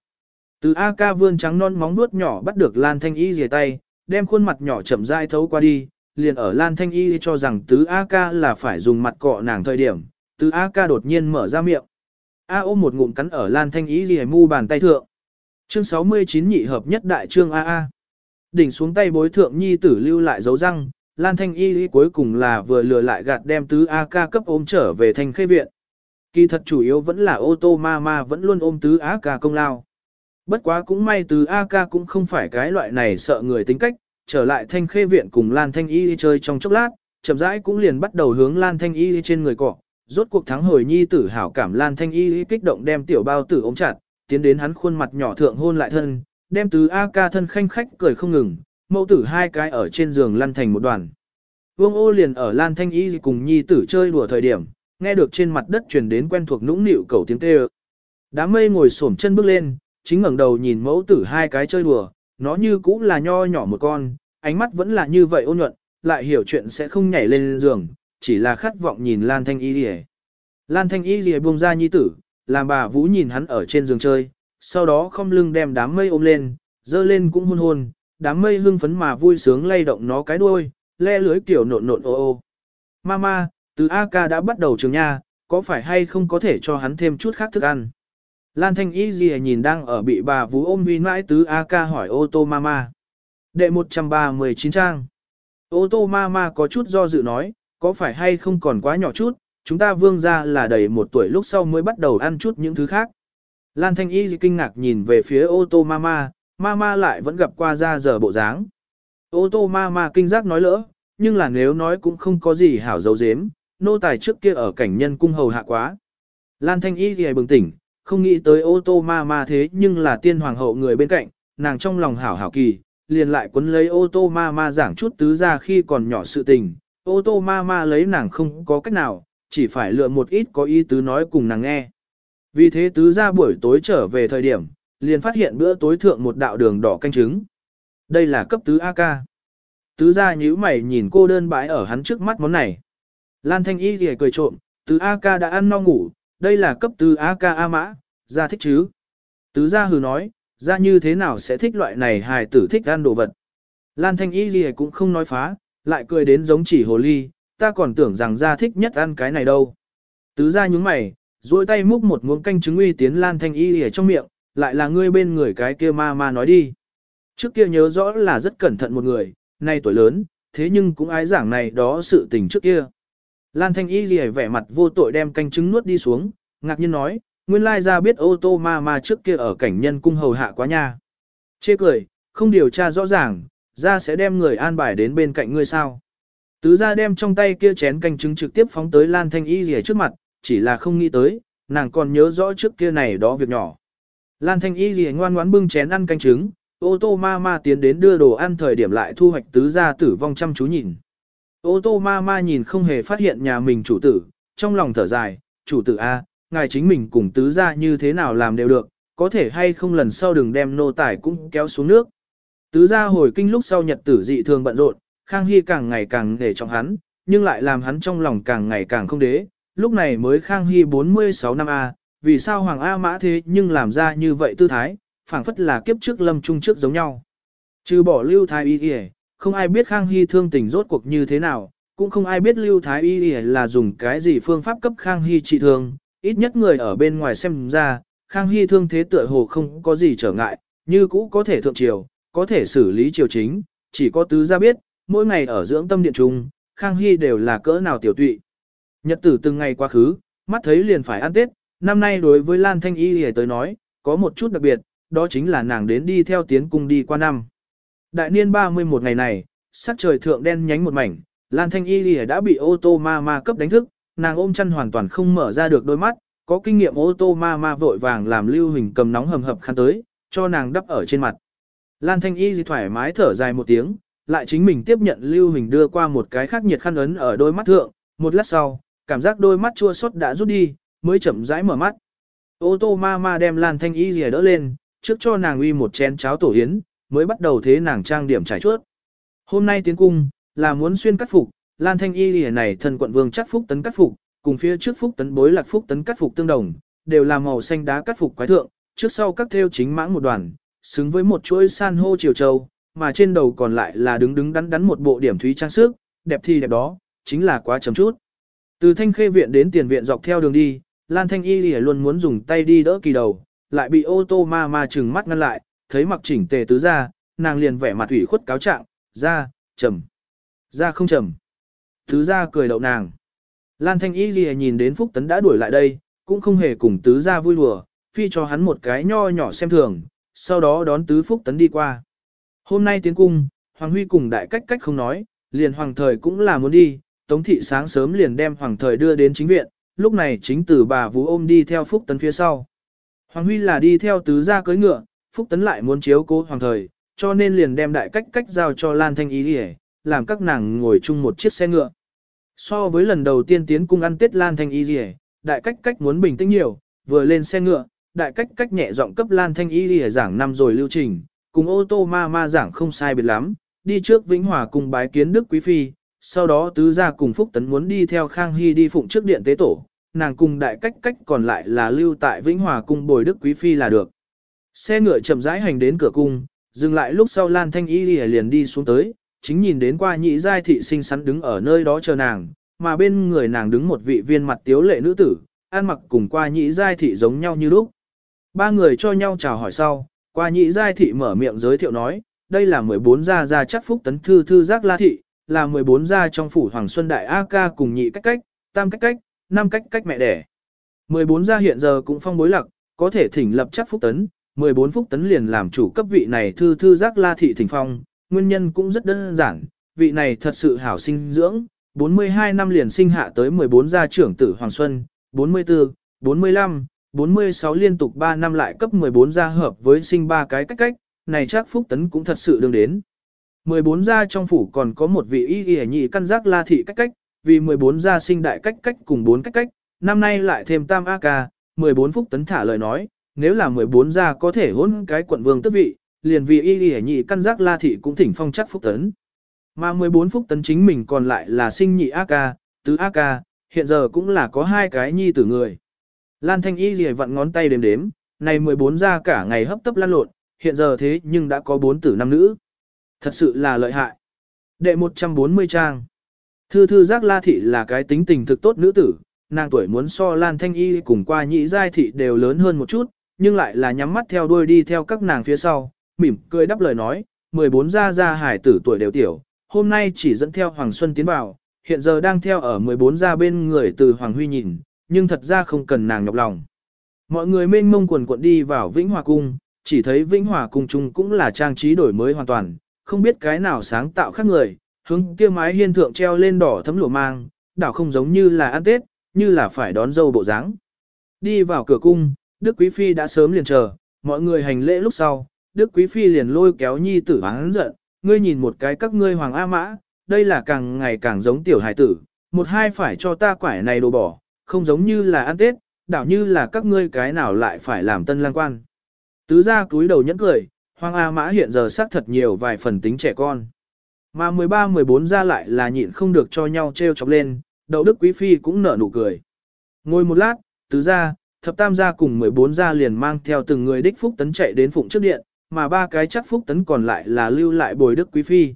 Từ A ca vươn trắng non móng vuốt nhỏ bắt được Lan Thanh Y rìa tay, đem khuôn mặt nhỏ chậm rãi thấu qua đi, liền ở Lan Thanh Y cho rằng tứ A ca là phải dùng mặt cọ nàng thời điểm, tứ A ca đột nhiên mở ra miệng. A ôm một ngụm cắn ở Lan Thanh Y rìa mu bàn tay thượng. Chương 69 nhị hợp nhất đại trương A A. Đỉnh xuống tay bối thượng nhi tử lưu lại dấu răng, Lan Thanh Y cuối cùng là vừa lừa lại gạt đem tứ A ca cấp ôm trở về thành khê viện. Kỳ thật chủ yếu vẫn là ô tô ma ma vẫn luôn ôm tứ A ca công lao. Bất quá cũng may tứ A ca cũng không phải cái loại này sợ người tính cách, trở lại thanh khê viện cùng Lan Thanh Y đi chơi trong chốc lát, chậm rãi cũng liền bắt đầu hướng Lan Thanh Y đi trên người cọ. Rốt cuộc thắng hồi nhi tử hảo cảm Lan Thanh Y kích động đem tiểu bao tử ôm chặt, tiến đến hắn khuôn mặt nhỏ thượng hôn lại thân, đem tứ A ca thân khanh khách cười không ngừng, mẫu tử hai cái ở trên giường lăn thành một đoàn. Vương ô liền ở Lan Thanh Y cùng nhi tử chơi đùa thời điểm, nghe được trên mặt đất truyền đến quen thuộc nũng nịu cầu tiếng kêu. Đám mây ngồi xổm chân bước lên, chính ngẩng đầu nhìn mẫu tử hai cái chơi đùa, nó như cũng là nho nhỏ một con, ánh mắt vẫn là như vậy ôn nhuận, lại hiểu chuyện sẽ không nhảy lên giường, chỉ là khát vọng nhìn Lan Thanh Y Lìa. Lan Thanh Y Lìa buông ra nhi tử, làm bà Vũ nhìn hắn ở trên giường chơi, sau đó không lưng đem đám mây ôm lên, dơ lên cũng hôn hôn, đám mây hưng phấn mà vui sướng lay động nó cái đuôi, le lưới kiểu nộn nộn ô ô. Mama, từ A ca đã bắt đầu trường nha, có phải hay không có thể cho hắn thêm chút khác thức ăn? Lan Thanh Y gì nhìn đang ở bị bà Vũ ôm huy mãi tứ A ca hỏi ô tô mama. Đệ 139 trang. Ô tô mama có chút do dự nói, có phải hay không còn quá nhỏ chút, chúng ta vương ra là đầy một tuổi lúc sau mới bắt đầu ăn chút những thứ khác. Lan Thanh Y kinh ngạc nhìn về phía ô tô mama, mama lại vẫn gặp qua ra giờ bộ dáng. Ô tô mama kinh giác nói lỡ, nhưng là nếu nói cũng không có gì hảo dấu dếm, nô tài trước kia ở cảnh nhân cung hầu hạ quá. Lan Thanh Y thì bừng tỉnh, không nghĩ tới ô tô ma ma thế nhưng là tiên hoàng hậu người bên cạnh, nàng trong lòng hảo hảo kỳ, liền lại quấn lấy ô tô ma ma giảng chút tứ ra khi còn nhỏ sự tình. Ô tô ma ma lấy nàng không có cách nào, chỉ phải lựa một ít có ý tứ nói cùng nàng nghe. Vì thế tứ ra buổi tối trở về thời điểm, liền phát hiện bữa tối thượng một đạo đường đỏ canh trứng. Đây là cấp tứ AK. Tứ ra nhíu mày nhìn cô đơn bãi ở hắn trước mắt món này. Lan Thanh Y thì cười trộm, tứ a ca đã ăn no ngủ, đây là cấp tứ a ca A mã, ra thích chứ. Tứ gia hừ nói, ra như thế nào sẽ thích loại này hài tử thích ăn đồ vật. Lan Thanh Y gì cũng không nói phá, lại cười đến giống chỉ hồ ly, ta còn tưởng rằng ra thích nhất ăn cái này đâu. Tứ gia nhúng mày, duỗi tay múc một muỗng canh trứng uy tiến Lan Thanh Y ở trong miệng, lại là ngươi bên người cái kia ma ma nói đi. Trước kia nhớ rõ là rất cẩn thận một người, nay tuổi lớn, thế nhưng cũng ái giảng này đó sự tình trước kia. Lan Thanh Y gì vẻ mặt vô tội đem canh trứng nuốt đi xuống, ngạc nhiên nói, nguyên lai ra biết ô tô ma ma trước kia ở cảnh nhân cung hầu hạ quá nha. Chê cười, không điều tra rõ ràng, ra sẽ đem người an bài đến bên cạnh ngươi sao. Tứ ra đem trong tay kia chén canh trứng trực tiếp phóng tới Lan Thanh Y gì trước mặt, chỉ là không nghĩ tới, nàng còn nhớ rõ trước kia này đó việc nhỏ. Lan Thanh Y gì ngoan ngoãn bưng chén ăn canh trứng, ô tô ma ma tiến đến đưa đồ ăn thời điểm lại thu hoạch tứ ra tử vong chăm chú nhìn. Ô tô ma ma nhìn không hề phát hiện nhà mình chủ tử, trong lòng thở dài, chủ tử A, ngài chính mình cùng tứ ra như thế nào làm đều được, có thể hay không lần sau đừng đem nô tài cũng kéo xuống nước. Tứ ra hồi kinh lúc sau nhật tử dị thường bận rộn, Khang Hy càng ngày càng để trọng hắn, nhưng lại làm hắn trong lòng càng ngày càng không đế. Lúc này mới Khang Hy 46 năm A, vì sao Hoàng A mã thế nhưng làm ra như vậy tư thái, phảng phất là kiếp trước lâm trung trước giống nhau. Trừ bỏ lưu thái y y, không ai biết Khang Hy thương tình rốt cuộc như thế nào, cũng không ai biết lưu thái y là dùng cái gì phương pháp cấp Khang Hy trị thương, ít nhất người ở bên ngoài xem ra, Khang Hy thương thế tựa hồ không có gì trở ngại, như cũ có thể thượng triều, có thể xử lý triều chính, chỉ có tứ gia biết, mỗi ngày ở dưỡng tâm điện trung, Khang Hy đều là cỡ nào tiểu tụy. Nhật tử từng ngày quá khứ, mắt thấy liền phải ăn Tết, năm nay đối với Lan Thanh Y thì tới nói, có một chút đặc biệt, đó chính là nàng đến đi theo tiến cung đi qua năm. Đại niên 31 ngày này, sắc trời thượng đen nhánh một mảnh, Lan Thanh Y thì đã bị ô tô ma ma cấp đánh thức, nàng ôm chân hoàn toàn không mở ra được đôi mắt, có kinh nghiệm ô tô ma ma vội vàng làm lưu hình cầm nóng hầm hập khăn tới, cho nàng đắp ở trên mặt. Lan Thanh Y thoải mái thở dài một tiếng, lại chính mình tiếp nhận lưu hình đưa qua một cái khác nhiệt khăn ấn ở đôi mắt thượng, một lát sau, cảm giác đôi mắt chua xót đã rút đi, mới chậm rãi mở mắt. Ô tô ma ma đem Lan Thanh Y rìa đỡ lên, trước cho nàng uy một chén cháo tổ yến, mới bắt đầu thế nàng trang điểm trải chuốt. Hôm nay tiến cung, là muốn xuyên cắt phục, Lan Thanh Y lìa này thần quận vương chắc phúc tấn cắt phục, cùng phía trước phúc tấn bối lạc phúc tấn cắt phục tương đồng, đều là màu xanh đá cắt phục quái thượng, trước sau các theo chính mãng một đoàn, xứng với một chuỗi san hô chiều châu, mà trên đầu còn lại là đứng đứng đắn đắn một bộ điểm thúy trang sức, đẹp thì đẹp đó, chính là quá chấm chút. Từ thanh khê viện đến tiền viện dọc theo đường đi, Lan Thanh Y Lì luôn muốn dùng tay đi đỡ kỳ đầu, lại bị ô tô ma ma chừng mắt ngăn lại, thấy mặc chỉnh tề tứ ra, nàng liền vẻ mặt ủy khuất cáo trạng, ra, trầm, ra không trầm. Tứ ra cười đậu nàng. Lan Thanh Y Ghi nhìn đến Phúc Tấn đã đuổi lại đây, cũng không hề cùng tứ ra vui lùa, phi cho hắn một cái nho nhỏ xem thường, sau đó đón tứ Phúc Tấn đi qua. Hôm nay tiến cung, Hoàng Huy cùng đại cách cách không nói, liền Hoàng Thời cũng là muốn đi, Tống Thị sáng sớm liền đem Hoàng Thời đưa đến chính viện, lúc này chính tử bà Vũ ôm đi theo Phúc Tấn phía sau. Hoàng Huy là đi theo tứ gia cưới ngựa, Phúc Tấn lại muốn chiếu cố Hoàng Thời, cho nên liền đem đại cách cách giao cho Lan Thanh Ý đi làm các nàng ngồi chung một chiếc xe ngựa. So với lần đầu tiên tiến cung ăn Tết Lan Thanh Y Lì đại cách cách muốn bình tĩnh nhiều, vừa lên xe ngựa, đại cách cách nhẹ giọng cấp Lan Thanh Y Lì giảng năm rồi lưu trình, cùng ô tô ma ma giảng không sai biệt lắm, đi trước Vĩnh Hòa cùng bái kiến Đức Quý Phi, sau đó tứ gia cùng Phúc Tấn muốn đi theo Khang Hy đi phụng trước điện tế tổ, nàng cùng đại cách cách còn lại là lưu tại Vĩnh Hòa cung bồi Đức Quý Phi là được. Xe ngựa chậm rãi hành đến cửa cung, dừng lại lúc sau Lan Thanh Y liền đi xuống tới, chính nhìn đến qua nhị giai thị sinh sắn đứng ở nơi đó chờ nàng, mà bên người nàng đứng một vị viên mặt tiếu lệ nữ tử, ăn mặc cùng qua nhị giai thị giống nhau như lúc. Ba người cho nhau chào hỏi sau, qua nhị giai thị mở miệng giới thiệu nói, đây là 14 gia gia chắc phúc tấn thư thư giác la thị, là 14 gia trong phủ Hoàng Xuân Đại A ca cùng nhị cách cách, tam cách cách, năm cách cách mẹ đẻ. 14 gia hiện giờ cũng phong bối lạc, có thể thỉnh lập chắc phúc tấn, 14 phút tấn liền làm chủ cấp vị này thư thư giác la thị thỉnh phong, nguyên nhân cũng rất đơn giản, vị này thật sự hảo sinh dưỡng, 42 năm liền sinh hạ tới 14 gia trưởng tử Hoàng Xuân, 44, 45, 46 liên tục 3 năm lại cấp 14 gia hợp với sinh ba cái cách cách, này chắc phúc tấn cũng thật sự đương đến. 14 gia trong phủ còn có một vị y y nhị căn giác la thị cách cách, vì 14 gia sinh đại cách cách cùng 4 cách cách, năm nay lại thêm tam A ca, 14 phúc tấn thả lời nói, nếu là 14 gia có thể hôn cái quận vương tước vị, liền vì y y nhị căn giác la thị cũng thỉnh phong chắc phúc tấn. Mà 14 phúc tấn chính mình còn lại là sinh nhị A ca, tứ A ca, hiện giờ cũng là có hai cái nhi tử người. Lan Thanh Y y vặn ngón tay đếm đếm, này 14 gia cả ngày hấp tấp lan lộn, hiện giờ thế nhưng đã có 4 tử năm nữ. Thật sự là lợi hại. Đệ 140 trang. Thư thư giác La Thị là cái tính tình thực tốt nữ tử, nàng tuổi muốn so Lan Thanh Y cùng qua nhị giai thị đều lớn hơn một chút, nhưng lại là nhắm mắt theo đuôi đi theo các nàng phía sau, mỉm cười đáp lời nói, 14 gia gia hải tử tuổi đều tiểu, hôm nay chỉ dẫn theo Hoàng Xuân tiến vào, hiện giờ đang theo ở 14 gia bên người từ Hoàng Huy nhìn, nhưng thật ra không cần nàng nhọc lòng. Mọi người mênh mông quần cuộn đi vào Vĩnh Hòa Cung, chỉ thấy Vĩnh Hòa Cung chung cũng là trang trí đổi mới hoàn toàn, không biết cái nào sáng tạo khác người, hướng kia mái hiên thượng treo lên đỏ thấm lụa mang, đảo không giống như là ăn Tết, như là phải đón dâu bộ dáng. Đi vào cửa cung, Đức Quý Phi đã sớm liền chờ, mọi người hành lễ lúc sau, Đức Quý Phi liền lôi kéo nhi tử hắn giận, ngươi nhìn một cái các ngươi hoàng A mã, đây là càng ngày càng giống tiểu hải tử, một hai phải cho ta quải này đồ bỏ, không giống như là ăn Tết, đảo như là các ngươi cái nào lại phải làm tân lang quan. Tứ gia cúi đầu nhẫn cười, Hoàng A Mã hiện giờ xác thật nhiều vài phần tính trẻ con. Mà 13-14 ra lại là nhịn không được cho nhau treo chọc lên, đậu đức quý phi cũng nở nụ cười. Ngồi một lát, tứ gia, thập tam gia cùng 14 gia liền mang theo từng người đích phúc tấn chạy đến phụng trước điện, mà ba cái chắc phúc tấn còn lại là lưu lại bồi đức quý phi.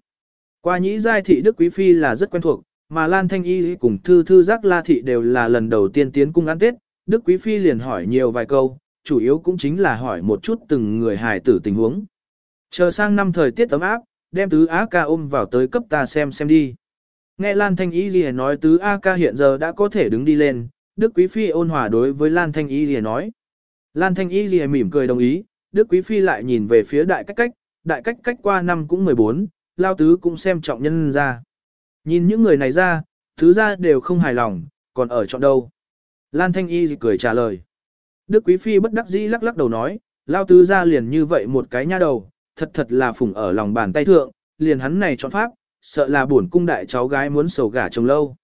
Qua nhĩ giai thị đức quý phi là rất quen thuộc, mà Lan Thanh Y cùng thư thư giác la thị đều là lần đầu tiên tiến cung ăn Tết, đức quý phi liền hỏi nhiều vài câu, chủ yếu cũng chính là hỏi một chút từng người hài tử tình huống. Chờ sang năm thời tiết ấm áp, đem tứ á ca ôm vào tới cấp ta xem xem đi. Nghe Lan Thanh Y nói tứ Á ca hiện giờ đã có thể đứng đi lên, Đức Quý Phi ôn hòa đối với Lan Thanh Y lìa nói. Lan Thanh Y lìa mỉm cười đồng ý, Đức Quý Phi lại nhìn về phía đại cách cách, đại cách cách qua năm cũng 14, lao tứ cũng xem trọng nhân ra. Nhìn những người này ra, thứ ra đều không hài lòng, còn ở chọn đâu. Lan Thanh Y cười trả lời. Đức Quý Phi bất đắc dĩ lắc lắc đầu nói, lao tứ ra liền như vậy một cái nha đầu, thật thật là phủng ở lòng bàn tay thượng, liền hắn này chọn pháp, sợ là buồn cung đại cháu gái muốn sầu gả chồng lâu.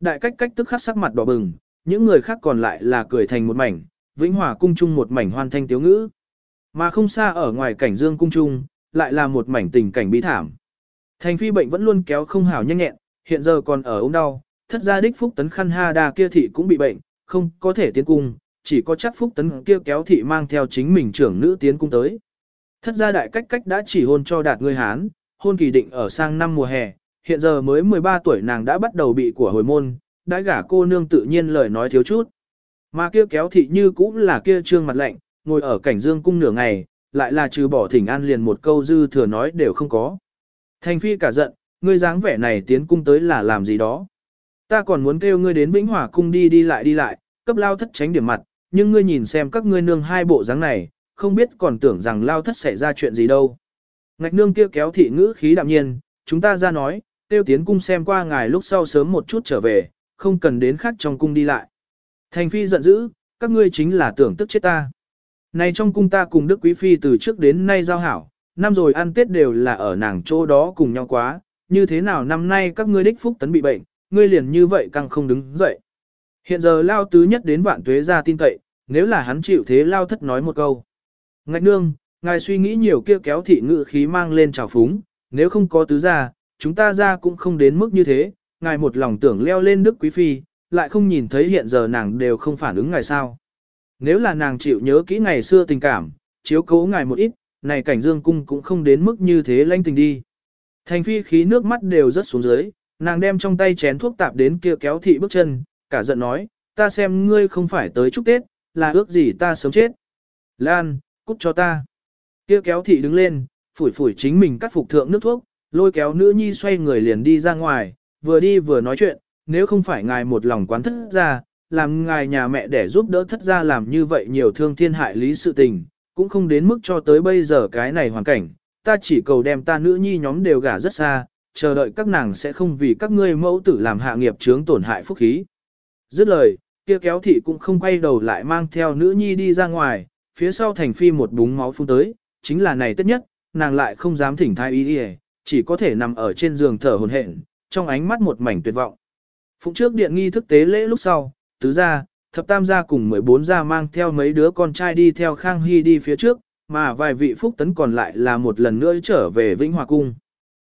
Đại cách cách tức khắc sắc mặt đỏ bừng, những người khác còn lại là cười thành một mảnh, vĩnh hòa cung chung một mảnh hoan thanh tiếu ngữ. Mà không xa ở ngoài cảnh dương cung chung, lại là một mảnh tình cảnh bí thảm. Thành phi bệnh vẫn luôn kéo không hảo nhanh nhẹn, hiện giờ còn ở ống đau, thất gia đích phúc tấn khăn ha đa kia thị cũng bị bệnh, không có thể tiến cung, chỉ có chắc phúc tấn kia kéo thị mang theo chính mình trưởng nữ tiến cung tới. Thất gia đại cách cách đã chỉ hôn cho đạt người Hán, hôn kỳ định ở sang năm mùa hè, hiện giờ mới 13 tuổi nàng đã bắt đầu bị của hồi môn, đã gả cô nương tự nhiên lời nói thiếu chút. Mà kia kéo thị như cũng là kia trương mặt lạnh, ngồi ở cảnh dương cung nửa ngày, lại là trừ bỏ thỉnh an liền một câu dư thừa nói đều không có. Thành phi cả giận, ngươi dáng vẻ này tiến cung tới là làm gì đó. Ta còn muốn kêu ngươi đến Vĩnh Hòa cung đi đi lại đi lại, cấp lao thất tránh điểm mặt, nhưng ngươi nhìn xem các ngươi nương hai bộ dáng này, không biết còn tưởng rằng lao thất xảy ra chuyện gì đâu. Ngạch nương kia kéo thị ngữ khí đạm nhiên, chúng ta ra nói, tiêu tiến cung xem qua ngài lúc sau sớm một chút trở về, không cần đến khác trong cung đi lại. Thành phi giận dữ, các ngươi chính là tưởng tức chết ta. Này trong cung ta cùng Đức Quý Phi từ trước đến nay giao hảo, năm rồi ăn Tết đều là ở nàng chỗ đó cùng nhau quá, như thế nào năm nay các ngươi đích phúc tấn bị bệnh, ngươi liền như vậy càng không đứng dậy. Hiện giờ lao tứ nhất đến vạn tuế ra tin cậy, nếu là hắn chịu thế lao thất nói một câu. Ngạch nương, ngài suy nghĩ nhiều kia kéo thị ngự khí mang lên trào phúng, nếu không có tứ gia, chúng ta ra cũng không đến mức như thế, ngài một lòng tưởng leo lên đức quý phi, lại không nhìn thấy hiện giờ nàng đều không phản ứng ngài sao. Nếu là nàng chịu nhớ kỹ ngày xưa tình cảm, chiếu cố ngài một ít, này cảnh dương cung cũng không đến mức như thế lanh tình đi. Thành phi khí nước mắt đều rất xuống dưới, nàng đem trong tay chén thuốc tạp đến kia kéo thị bước chân, cả giận nói, ta xem ngươi không phải tới chúc Tết, là ước gì ta sớm chết. Lan, cút cho ta. Kia kéo thị đứng lên, phủi phủi chính mình cắt phục thượng nước thuốc, lôi kéo nữ nhi xoay người liền đi ra ngoài, vừa đi vừa nói chuyện, nếu không phải ngài một lòng quán thất ra, làm ngài nhà mẹ để giúp đỡ thất ra làm như vậy nhiều thương thiên hại lý sự tình, cũng không đến mức cho tới bây giờ cái này hoàn cảnh, ta chỉ cầu đem ta nữ nhi nhóm đều gả rất xa, chờ đợi các nàng sẽ không vì các ngươi mẫu tử làm hạ nghiệp chướng tổn hại phúc khí. Dứt lời, kia kéo thị cũng không quay đầu lại mang theo nữ nhi đi ra ngoài, phía sau thành phi một búng máu phun tới, chính là này tất nhất, nàng lại không dám thỉnh thai ý đi chỉ có thể nằm ở trên giường thở hồn hển, trong ánh mắt một mảnh tuyệt vọng. Phụng trước điện nghi thức tế lễ lúc sau, tứ gia, thập tam gia cùng 14 gia mang theo mấy đứa con trai đi theo Khang Hy đi phía trước, mà vài vị phúc tấn còn lại là một lần nữa trở về Vĩnh Hòa Cung.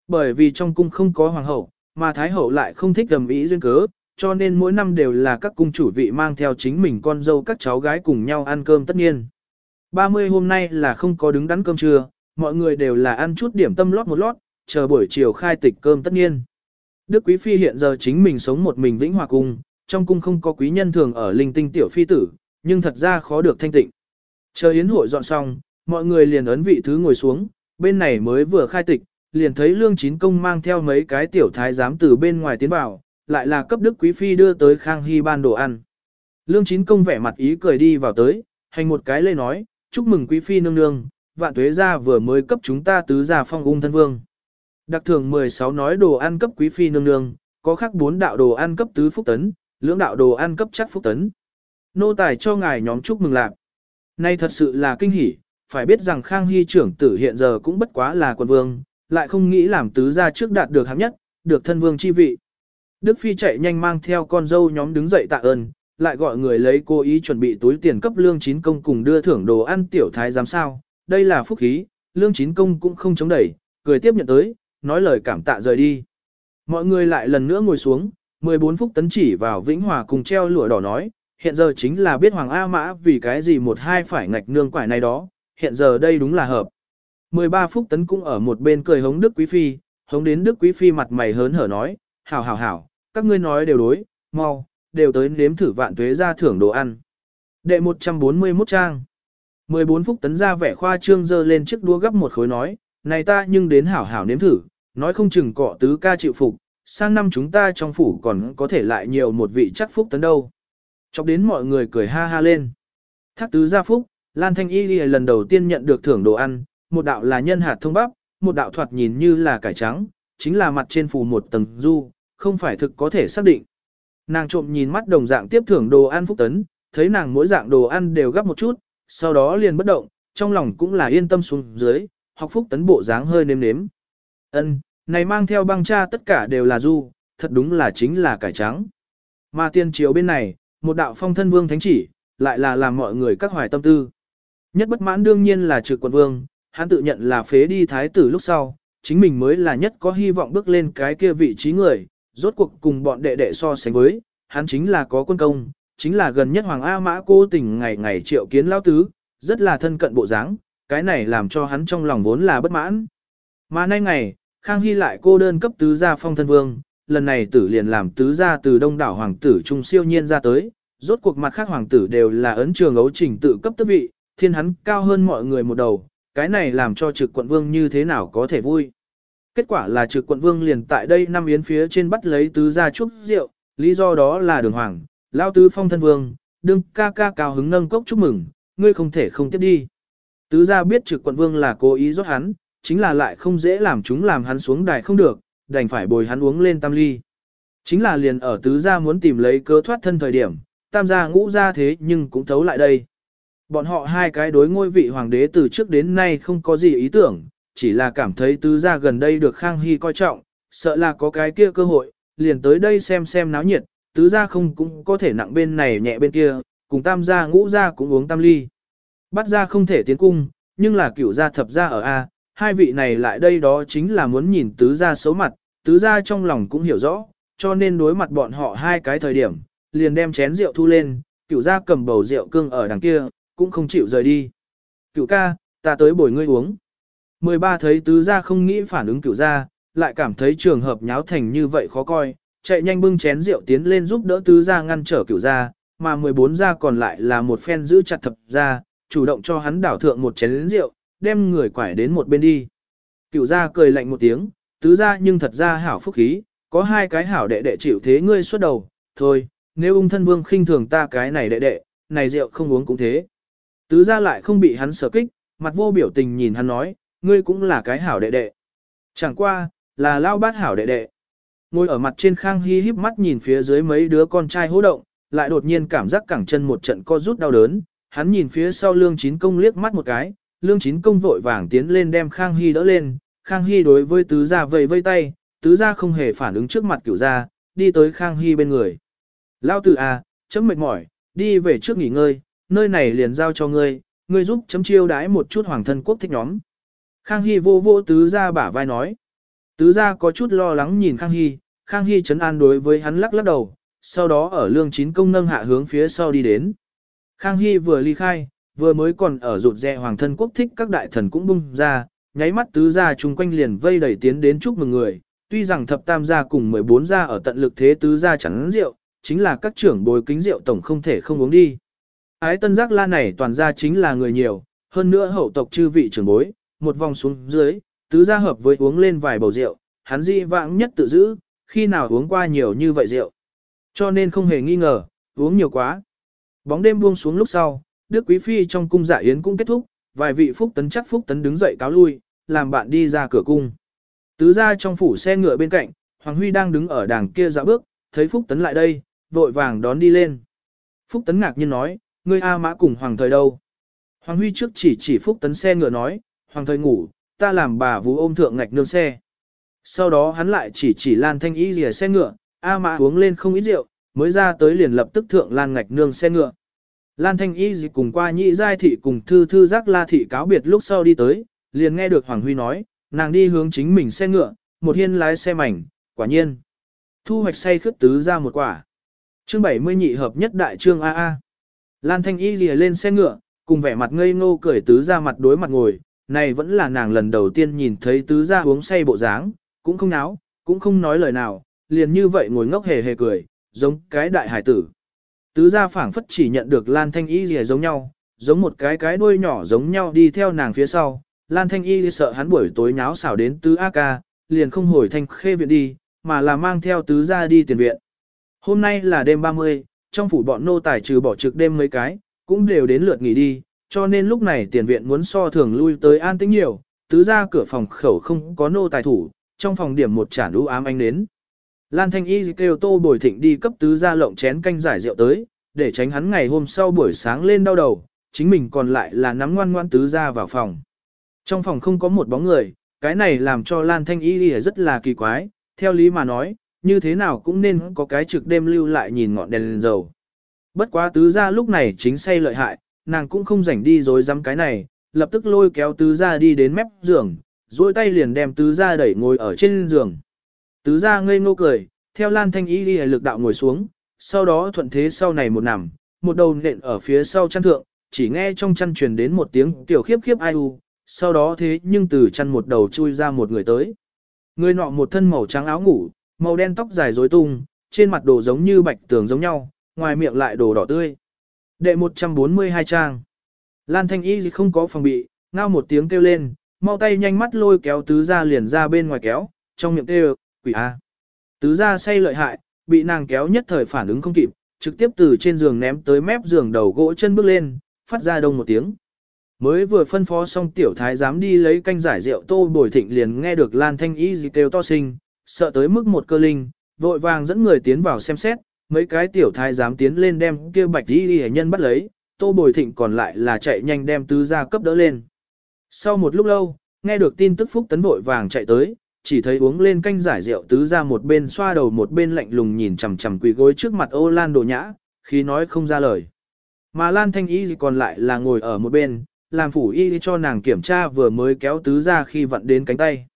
Bởi vì trong cung không có hoàng hậu, mà thái hậu lại không thích gầm ý duyên cớ, cho nên mỗi năm đều là các cung chủ vị mang theo chính mình con dâu các cháu gái cùng nhau ăn cơm tất nhiên. 30 hôm nay là không có đứng đắn cơm trưa, mọi người đều là ăn chút điểm tâm lót một lót, chờ buổi chiều khai tịch cơm tất nhiên. Đức Quý Phi hiện giờ chính mình sống một mình vĩnh hòa cung, trong cung không có quý nhân thường ở linh tinh tiểu phi tử, nhưng thật ra khó được thanh tịnh. Chờ yến hội dọn xong, mọi người liền ấn vị thứ ngồi xuống, bên này mới vừa khai tịch, liền thấy lương chín công mang theo mấy cái tiểu thái giám từ bên ngoài tiến vào, lại là cấp đức quý phi đưa tới khang hy ban đồ ăn. Lương chín công vẻ mặt ý cười đi vào tới, hành một cái lê nói, chúc mừng quý phi nương nương, vạn tuế gia vừa mới cấp chúng ta tứ gia phong ung thân vương. Đặc thường 16 nói đồ ăn cấp quý phi nương nương, có khác bốn đạo đồ ăn cấp tứ phúc tấn, lưỡng đạo đồ ăn cấp chắc phúc tấn. Nô tài cho ngài nhóm chúc mừng lạc. Nay thật sự là kinh hỉ, phải biết rằng Khang Hy trưởng tử hiện giờ cũng bất quá là quân vương, lại không nghĩ làm tứ gia trước đạt được hạng nhất, được thân vương chi vị. Đức Phi chạy nhanh mang theo con dâu nhóm đứng dậy tạ ơn, lại gọi người lấy cô ý chuẩn bị túi tiền cấp lương chín công cùng đưa thưởng đồ ăn tiểu thái giám sao, đây là phúc khí, lương chín công cũng không chống đẩy, cười tiếp nhận tới, nói lời cảm tạ rời đi. Mọi người lại lần nữa ngồi xuống, 14 phút tấn chỉ vào Vĩnh Hòa cùng treo lụa đỏ nói, hiện giờ chính là biết Hoàng A Mã vì cái gì một hai phải ngạch nương quải này đó, hiện giờ đây đúng là hợp. 13 phút tấn cũng ở một bên cười hống Đức Quý Phi, hống đến Đức Quý Phi mặt mày hớn hở nói, hảo hảo hảo, các ngươi nói đều đối, mau, đều tới nếm thử vạn tuế ra thưởng đồ ăn. Đệ 141 trang 14 phút tấn ra vẻ khoa trương dơ lên chiếc đũa gấp một khối nói, này ta nhưng đến hảo hảo nếm thử, nói không chừng cọ tứ ca chịu phục, sang năm chúng ta trong phủ còn có thể lại nhiều một vị chắc phúc tấn đâu. Chọc đến mọi người cười ha ha lên. Thác tứ gia phúc, Lan Thanh Y lần đầu tiên nhận được thưởng đồ ăn, một đạo là nhân hạt thông bắp, một đạo thoạt nhìn như là cải trắng, chính là mặt trên phủ một tầng du, không phải thực có thể xác định. Nàng trộm nhìn mắt đồng dạng tiếp thưởng đồ ăn phúc tấn, thấy nàng mỗi dạng đồ ăn đều gấp một chút, sau đó liền bất động, trong lòng cũng là yên tâm xuống dưới, học phúc tấn bộ dáng hơi nếm nếm. Ân, này mang theo băng cha tất cả đều là du, thật đúng là chính là cải trắng. Mà tiên triều bên này, một đạo phong thân vương thánh chỉ, lại là làm mọi người các hoài tâm tư. Nhất bất mãn đương nhiên là trực quận vương, hắn tự nhận là phế đi thái tử lúc sau, chính mình mới là nhất có hy vọng bước lên cái kia vị trí người, rốt cuộc cùng bọn đệ đệ so sánh với, hắn chính là có quân công, chính là gần nhất Hoàng A Mã cô tình ngày ngày triệu kiến lao tứ, rất là thân cận bộ dáng, cái này làm cho hắn trong lòng vốn là bất mãn. Mà nay ngày, Khang Hy lại cô đơn cấp tứ gia phong thân vương, lần này tử liền làm tứ gia từ đông đảo hoàng tử trung siêu nhiên ra tới, rốt cuộc mặt khác hoàng tử đều là ấn trường ấu trình tự cấp tước vị, thiên hắn cao hơn mọi người một đầu, cái này làm cho trực quận vương như thế nào có thể vui. Kết quả là trực quận vương liền tại đây năm yến phía trên bắt lấy tứ gia chúc rượu, lý do đó là đường hoàng, lao tứ phong thân vương, đương ca ca cao hứng nâng cốc chúc mừng, ngươi không thể không tiếp đi. Tứ gia biết trực quận vương là cố ý rót hắn, chính là lại không dễ làm chúng làm hắn xuống đài không được, đành phải bồi hắn uống lên tam ly. Chính là liền ở tứ gia muốn tìm lấy cơ thoát thân thời điểm, tam gia ngũ gia thế nhưng cũng thấu lại đây. Bọn họ hai cái đối ngôi vị hoàng đế từ trước đến nay không có gì ý tưởng, chỉ là cảm thấy tứ gia gần đây được Khang Hy coi trọng, sợ là có cái kia cơ hội, liền tới đây xem xem náo nhiệt, tứ gia không cũng có thể nặng bên này nhẹ bên kia, cùng tam gia ngũ gia cũng uống tam ly. Bắt ra không thể tiến cung, nhưng là cửu gia thập gia ở A, hai vị này lại đây đó chính là muốn nhìn tứ gia xấu mặt, tứ gia trong lòng cũng hiểu rõ, cho nên đối mặt bọn họ hai cái thời điểm, liền đem chén rượu thu lên, cửu gia cầm bầu rượu cương ở đằng kia, cũng không chịu rời đi. Cửu ca, ta tới bồi ngươi uống. 13 thấy tứ gia không nghĩ phản ứng cửu gia, lại cảm thấy trường hợp nháo thành như vậy khó coi, chạy nhanh bưng chén rượu tiến lên giúp đỡ tứ gia ngăn trở cửu gia, mà 14 gia còn lại là một phen giữ chặt thập gia, chủ động cho hắn đảo thượng một chén rượu, đem người quải đến một bên đi. Cửu gia cười lạnh một tiếng, tứ gia nhưng thật ra hảo phúc khí, có hai cái hảo đệ đệ chịu thế ngươi xuất đầu, thôi, nếu ung thân vương khinh thường ta cái này đệ đệ, này rượu không uống cũng thế. Tứ gia lại không bị hắn sở kích, mặt vô biểu tình nhìn hắn nói, ngươi cũng là cái hảo đệ đệ. Chẳng qua, là lao bát hảo đệ đệ. Ngồi ở mặt trên khang hi híp mắt nhìn phía dưới mấy đứa con trai hỗ động, lại đột nhiên cảm giác cẳng chân một trận co rút đau đớn, hắn nhìn phía sau lương chín công liếc mắt một cái, lương chín công vội vàng tiến lên đem khang hy đỡ lên, khang hy đối với tứ gia vây vây tay, tứ gia không hề phản ứng trước mặt cửu gia, đi tới khang hy bên người. Lao tử à, chấm mệt mỏi, đi về trước nghỉ ngơi, nơi này liền giao cho ngươi, ngươi giúp chấm chiêu đái một chút hoàng thân quốc thích nhóm. Khang Hy vô vô tứ gia bả vai nói. Tứ gia có chút lo lắng nhìn Khang Hy, Khang Hy chấn an đối với hắn lắc lắc đầu, sau đó ở lương chín công nâng hạ hướng phía sau đi đến. Khang Hy vừa ly khai, vừa mới còn ở rụt rè hoàng thân quốc thích các đại thần cũng bung ra, nháy mắt tứ gia chung quanh liền vây đẩy tiến đến chúc mừng người. Tuy rằng thập tam gia cùng 14 gia ở tận lực thế tứ gia chắn rượu, chính là các trưởng bồi kính rượu tổng không thể không uống đi. Ái tân giác la này toàn gia chính là người nhiều, hơn nữa hậu tộc chư vị trưởng bối, một vòng xuống dưới, tứ gia hợp với uống lên vài bầu rượu, hắn di vãng nhất tự giữ, khi nào uống qua nhiều như vậy rượu. Cho nên không hề nghi ngờ, uống nhiều quá. Bóng đêm buông xuống lúc sau, Đức Quý Phi trong cung dạ yến cũng kết thúc, vài vị phúc tấn chắc phúc tấn đứng dậy cáo lui, làm bạn đi ra cửa cung. Tứ gia trong phủ xe ngựa bên cạnh, Hoàng Huy đang đứng ở đàng kia dạo bước, thấy phúc tấn lại đây, vội vàng đón đi lên. Phúc tấn ngạc nhiên nói, ngươi A mã cùng Hoàng thời đâu? Hoàng Huy trước chỉ chỉ phúc tấn xe ngựa nói, Hoàng thời ngủ, ta làm bà vú ôm thượng ngạch nương xe. Sau đó hắn lại chỉ chỉ Lan Thanh Y lìa xe ngựa, A mã uống lên không ít rượu, mới ra tới liền lập tức thượng Lan Ngạch Nương xe ngựa. Lan Thanh Y gì cùng qua nhị giai thị cùng thư thư giác la thị cáo biệt lúc sau đi tới, liền nghe được Hoàng Huy nói, nàng đi hướng chính mình xe ngựa, một hiên lái xe mảnh, quả nhiên. Thu hoạch say khướt tứ ra một quả. Chương 70 nhị hợp nhất đại trương AA. Lan Thanh Y lìa lên xe ngựa, cùng vẻ mặt ngây ngô cười tứ ra mặt đối mặt ngồi, này vẫn là nàng lần đầu tiên nhìn thấy tứ ra uống say bộ dáng, cũng không náo, cũng không nói lời nào, liền như vậy ngồi ngốc hề hề cười, giống cái đại hải tử. Tứ gia phảng phất chỉ nhận được Lan Thanh Y lìa giống nhau, giống một cái cái đuôi nhỏ giống nhau đi theo nàng phía sau. Lan Thanh Y sợ hắn buổi tối nháo xảo đến tứ A ca, liền không hồi thanh khê viện đi, mà là mang theo tứ gia đi tiền viện. Hôm nay là đêm 30, trong phủ bọn nô tài trừ bỏ trực đêm mấy cái, cũng đều đến lượt nghỉ đi, cho nên lúc này tiền viện muốn so thường lui tới an tĩnh nhiều, tứ gia cửa phòng khẩu không có nô tài thủ, trong phòng điểm một chản u ám ánh đến. Lan Thanh Y kêu Tô Bồi Thịnh đi cấp tứ ra lộng chén canh giải rượu tới, để tránh hắn ngày hôm sau buổi sáng lên đau đầu, chính mình còn lại là nắm ngoan ngoan tứ ra vào phòng. Trong phòng không có một bóng người, cái này làm cho Lan Thanh Y rất là kỳ quái, theo lý mà nói, như thế nào cũng nên có cái trực đêm lưu lại nhìn ngọn đèn lên dầu. Bất quá tứ ra lúc này chính say lợi hại, nàng cũng không rảnh đi dối dám cái này, lập tức lôi kéo tứ ra đi đến mép giường, duỗi tay liền đem tứ ra đẩy ngồi ở trên giường. Tứ ra ngây ngô cười, theo Lan Thanh Y đi lực đạo ngồi xuống, sau đó thuận thế sau này một nằm, một đầu nện ở phía sau chăn thượng, chỉ nghe trong chăn truyền đến một tiếng tiểu khiếp khiếp ai u, sau đó thế nhưng từ chăn một đầu chui ra một người tới. Người nọ một thân màu trắng áo ngủ, màu đen tóc dài rối tung, trên mặt đồ giống như bạch tường giống nhau, ngoài miệng lại đồ đỏ tươi. Đệ 142 trang. Lan Thanh Y không có phòng bị, ngao một tiếng kêu lên, mau tay nhanh mắt lôi kéo tứ ra liền ra bên ngoài kéo, trong miệng kêu, quỷ a. Tứ ra say lợi hại, bị nàng kéo nhất thời phản ứng không kịp, trực tiếp từ trên giường ném tới mép giường đầu gỗ chân bước lên, phát ra đông một tiếng. Mới vừa phân phó xong tiểu thái dám đi lấy canh giải rượu tô bồi thịnh liền nghe được Lan Thanh Y gì kêu to sinh, sợ tới mức một cơ linh, vội vàng dẫn người tiến vào xem xét, mấy cái tiểu thái dám tiến lên đem kia bạch y hệ nhân bắt lấy, tô bồi thịnh còn lại là chạy nhanh đem tứ gia cấp đỡ lên. Sau một lúc lâu, nghe được tin tức phúc tấn vội vàng chạy tới, chỉ thấy uống lên canh giải rượu tứ ra một bên xoa đầu một bên lạnh lùng nhìn chằm chằm quỳ gối trước mặt ô lan đồ nhã, khi nói không ra lời. Mà lan thanh y còn lại là ngồi ở một bên, làm phủ y cho nàng kiểm tra vừa mới kéo tứ ra khi vặn đến cánh tay.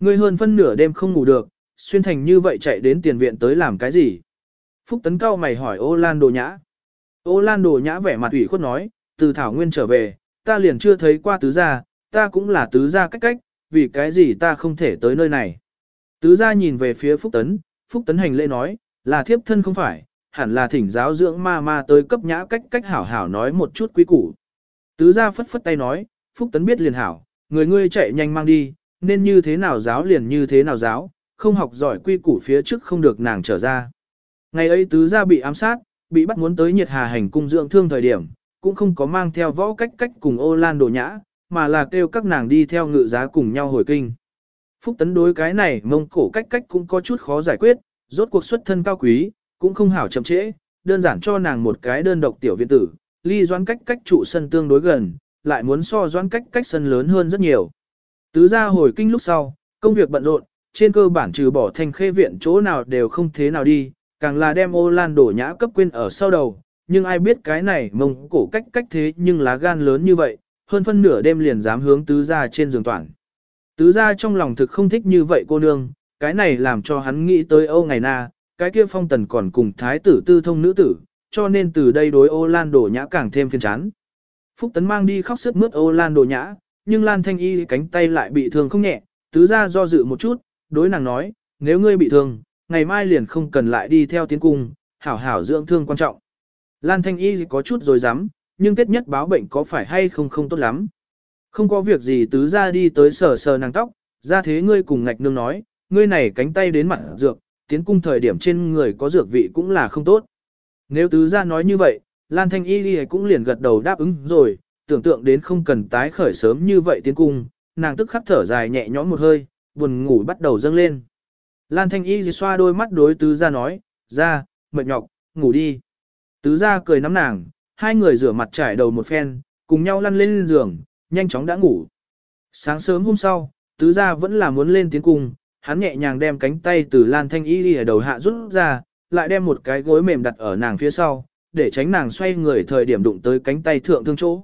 Người hơn phân nửa đêm không ngủ được, xuyên thành như vậy chạy đến tiền viện tới làm cái gì? Phúc tấn cao mày hỏi ô lan đồ nhã. Ô lan đồ nhã vẻ mặt ủy khuất nói, từ thảo nguyên trở về, ta liền chưa thấy qua tứ gia, ta cũng là tứ gia cách cách, vì cái gì ta không thể tới nơi này. Tứ gia nhìn về phía Phúc Tấn, Phúc Tấn hành lễ nói, là thiếp thân không phải, hẳn là thỉnh giáo dưỡng ma ma tới cấp nhã cách cách hảo hảo nói một chút quý củ. Tứ gia phất phất tay nói, Phúc Tấn biết liền hảo, người ngươi chạy nhanh mang đi, nên như thế nào giáo liền như thế nào giáo, không học giỏi quy củ phía trước không được nàng trở ra. Ngày ấy tứ gia bị ám sát, bị bắt muốn tới nhiệt hà hành cung dưỡng thương thời điểm, cũng không có mang theo võ cách cách cùng ô lan đồ nhã, mà là kêu các nàng đi theo ngự giá cùng nhau hồi kinh. Phúc tấn đối cái này mông cổ cách cách cũng có chút khó giải quyết, rốt cuộc xuất thân cao quý, cũng không hảo chậm trễ, đơn giản cho nàng một cái đơn độc tiểu viện tử, ly doãn cách cách trụ sân tương đối gần, lại muốn so doãn cách cách sân lớn hơn rất nhiều. Tứ ra hồi kinh lúc sau, công việc bận rộn, trên cơ bản trừ bỏ thành khê viện chỗ nào đều không thế nào đi, càng là đem ô lan đổ nhã cấp quên ở sau đầu, nhưng ai biết cái này mông cổ cách cách thế nhưng lá gan lớn như vậy, hơn phân nửa đêm liền dám hướng tứ gia trên giường toàn. Tứ gia trong lòng thực không thích như vậy cô nương, cái này làm cho hắn nghĩ tới Âu ngày na, cái kia phong tần còn cùng thái tử tư thông nữ tử, cho nên từ đây đối ô lan đổ nhã càng thêm phiền chán. Phúc tấn mang đi khóc sức mướt ô lan đổ nhã, nhưng lan thanh y cánh tay lại bị thương không nhẹ, tứ gia do dự một chút, đối nàng nói, nếu ngươi bị thương, ngày mai liền không cần lại đi theo tiến cung, hảo hảo dưỡng thương quan trọng. Lan thanh y có chút rồi dám, nhưng tết nhất báo bệnh có phải hay không không tốt lắm. Không có việc gì tứ ra đi tới sờ sờ nàng tóc, ra thế ngươi cùng ngạch nương nói, ngươi này cánh tay đến mặt dược, tiến cung thời điểm trên người có dược vị cũng là không tốt. Nếu tứ ra nói như vậy, Lan Thanh Y Ghi cũng liền gật đầu đáp ứng rồi, tưởng tượng đến không cần tái khởi sớm như vậy tiến cung, nàng tức khắc thở dài nhẹ nhõm một hơi, buồn ngủ bắt đầu dâng lên. Lan Thanh Y xoa đôi mắt đối tứ ra nói, ra, mệt nhọc, ngủ đi. Tứ ra cười nắm nàng, hai người rửa mặt trải đầu một phen, cùng nhau lăn lên giường, nhanh chóng đã ngủ. Sáng sớm hôm sau, tứ gia vẫn là muốn lên tiến cung, hắn nhẹ nhàng đem cánh tay từ Lan Thanh Y đi ở đầu hạ rút ra, lại đem một cái gối mềm đặt ở nàng phía sau, để tránh nàng xoay người thời điểm đụng tới cánh tay thượng thương chỗ.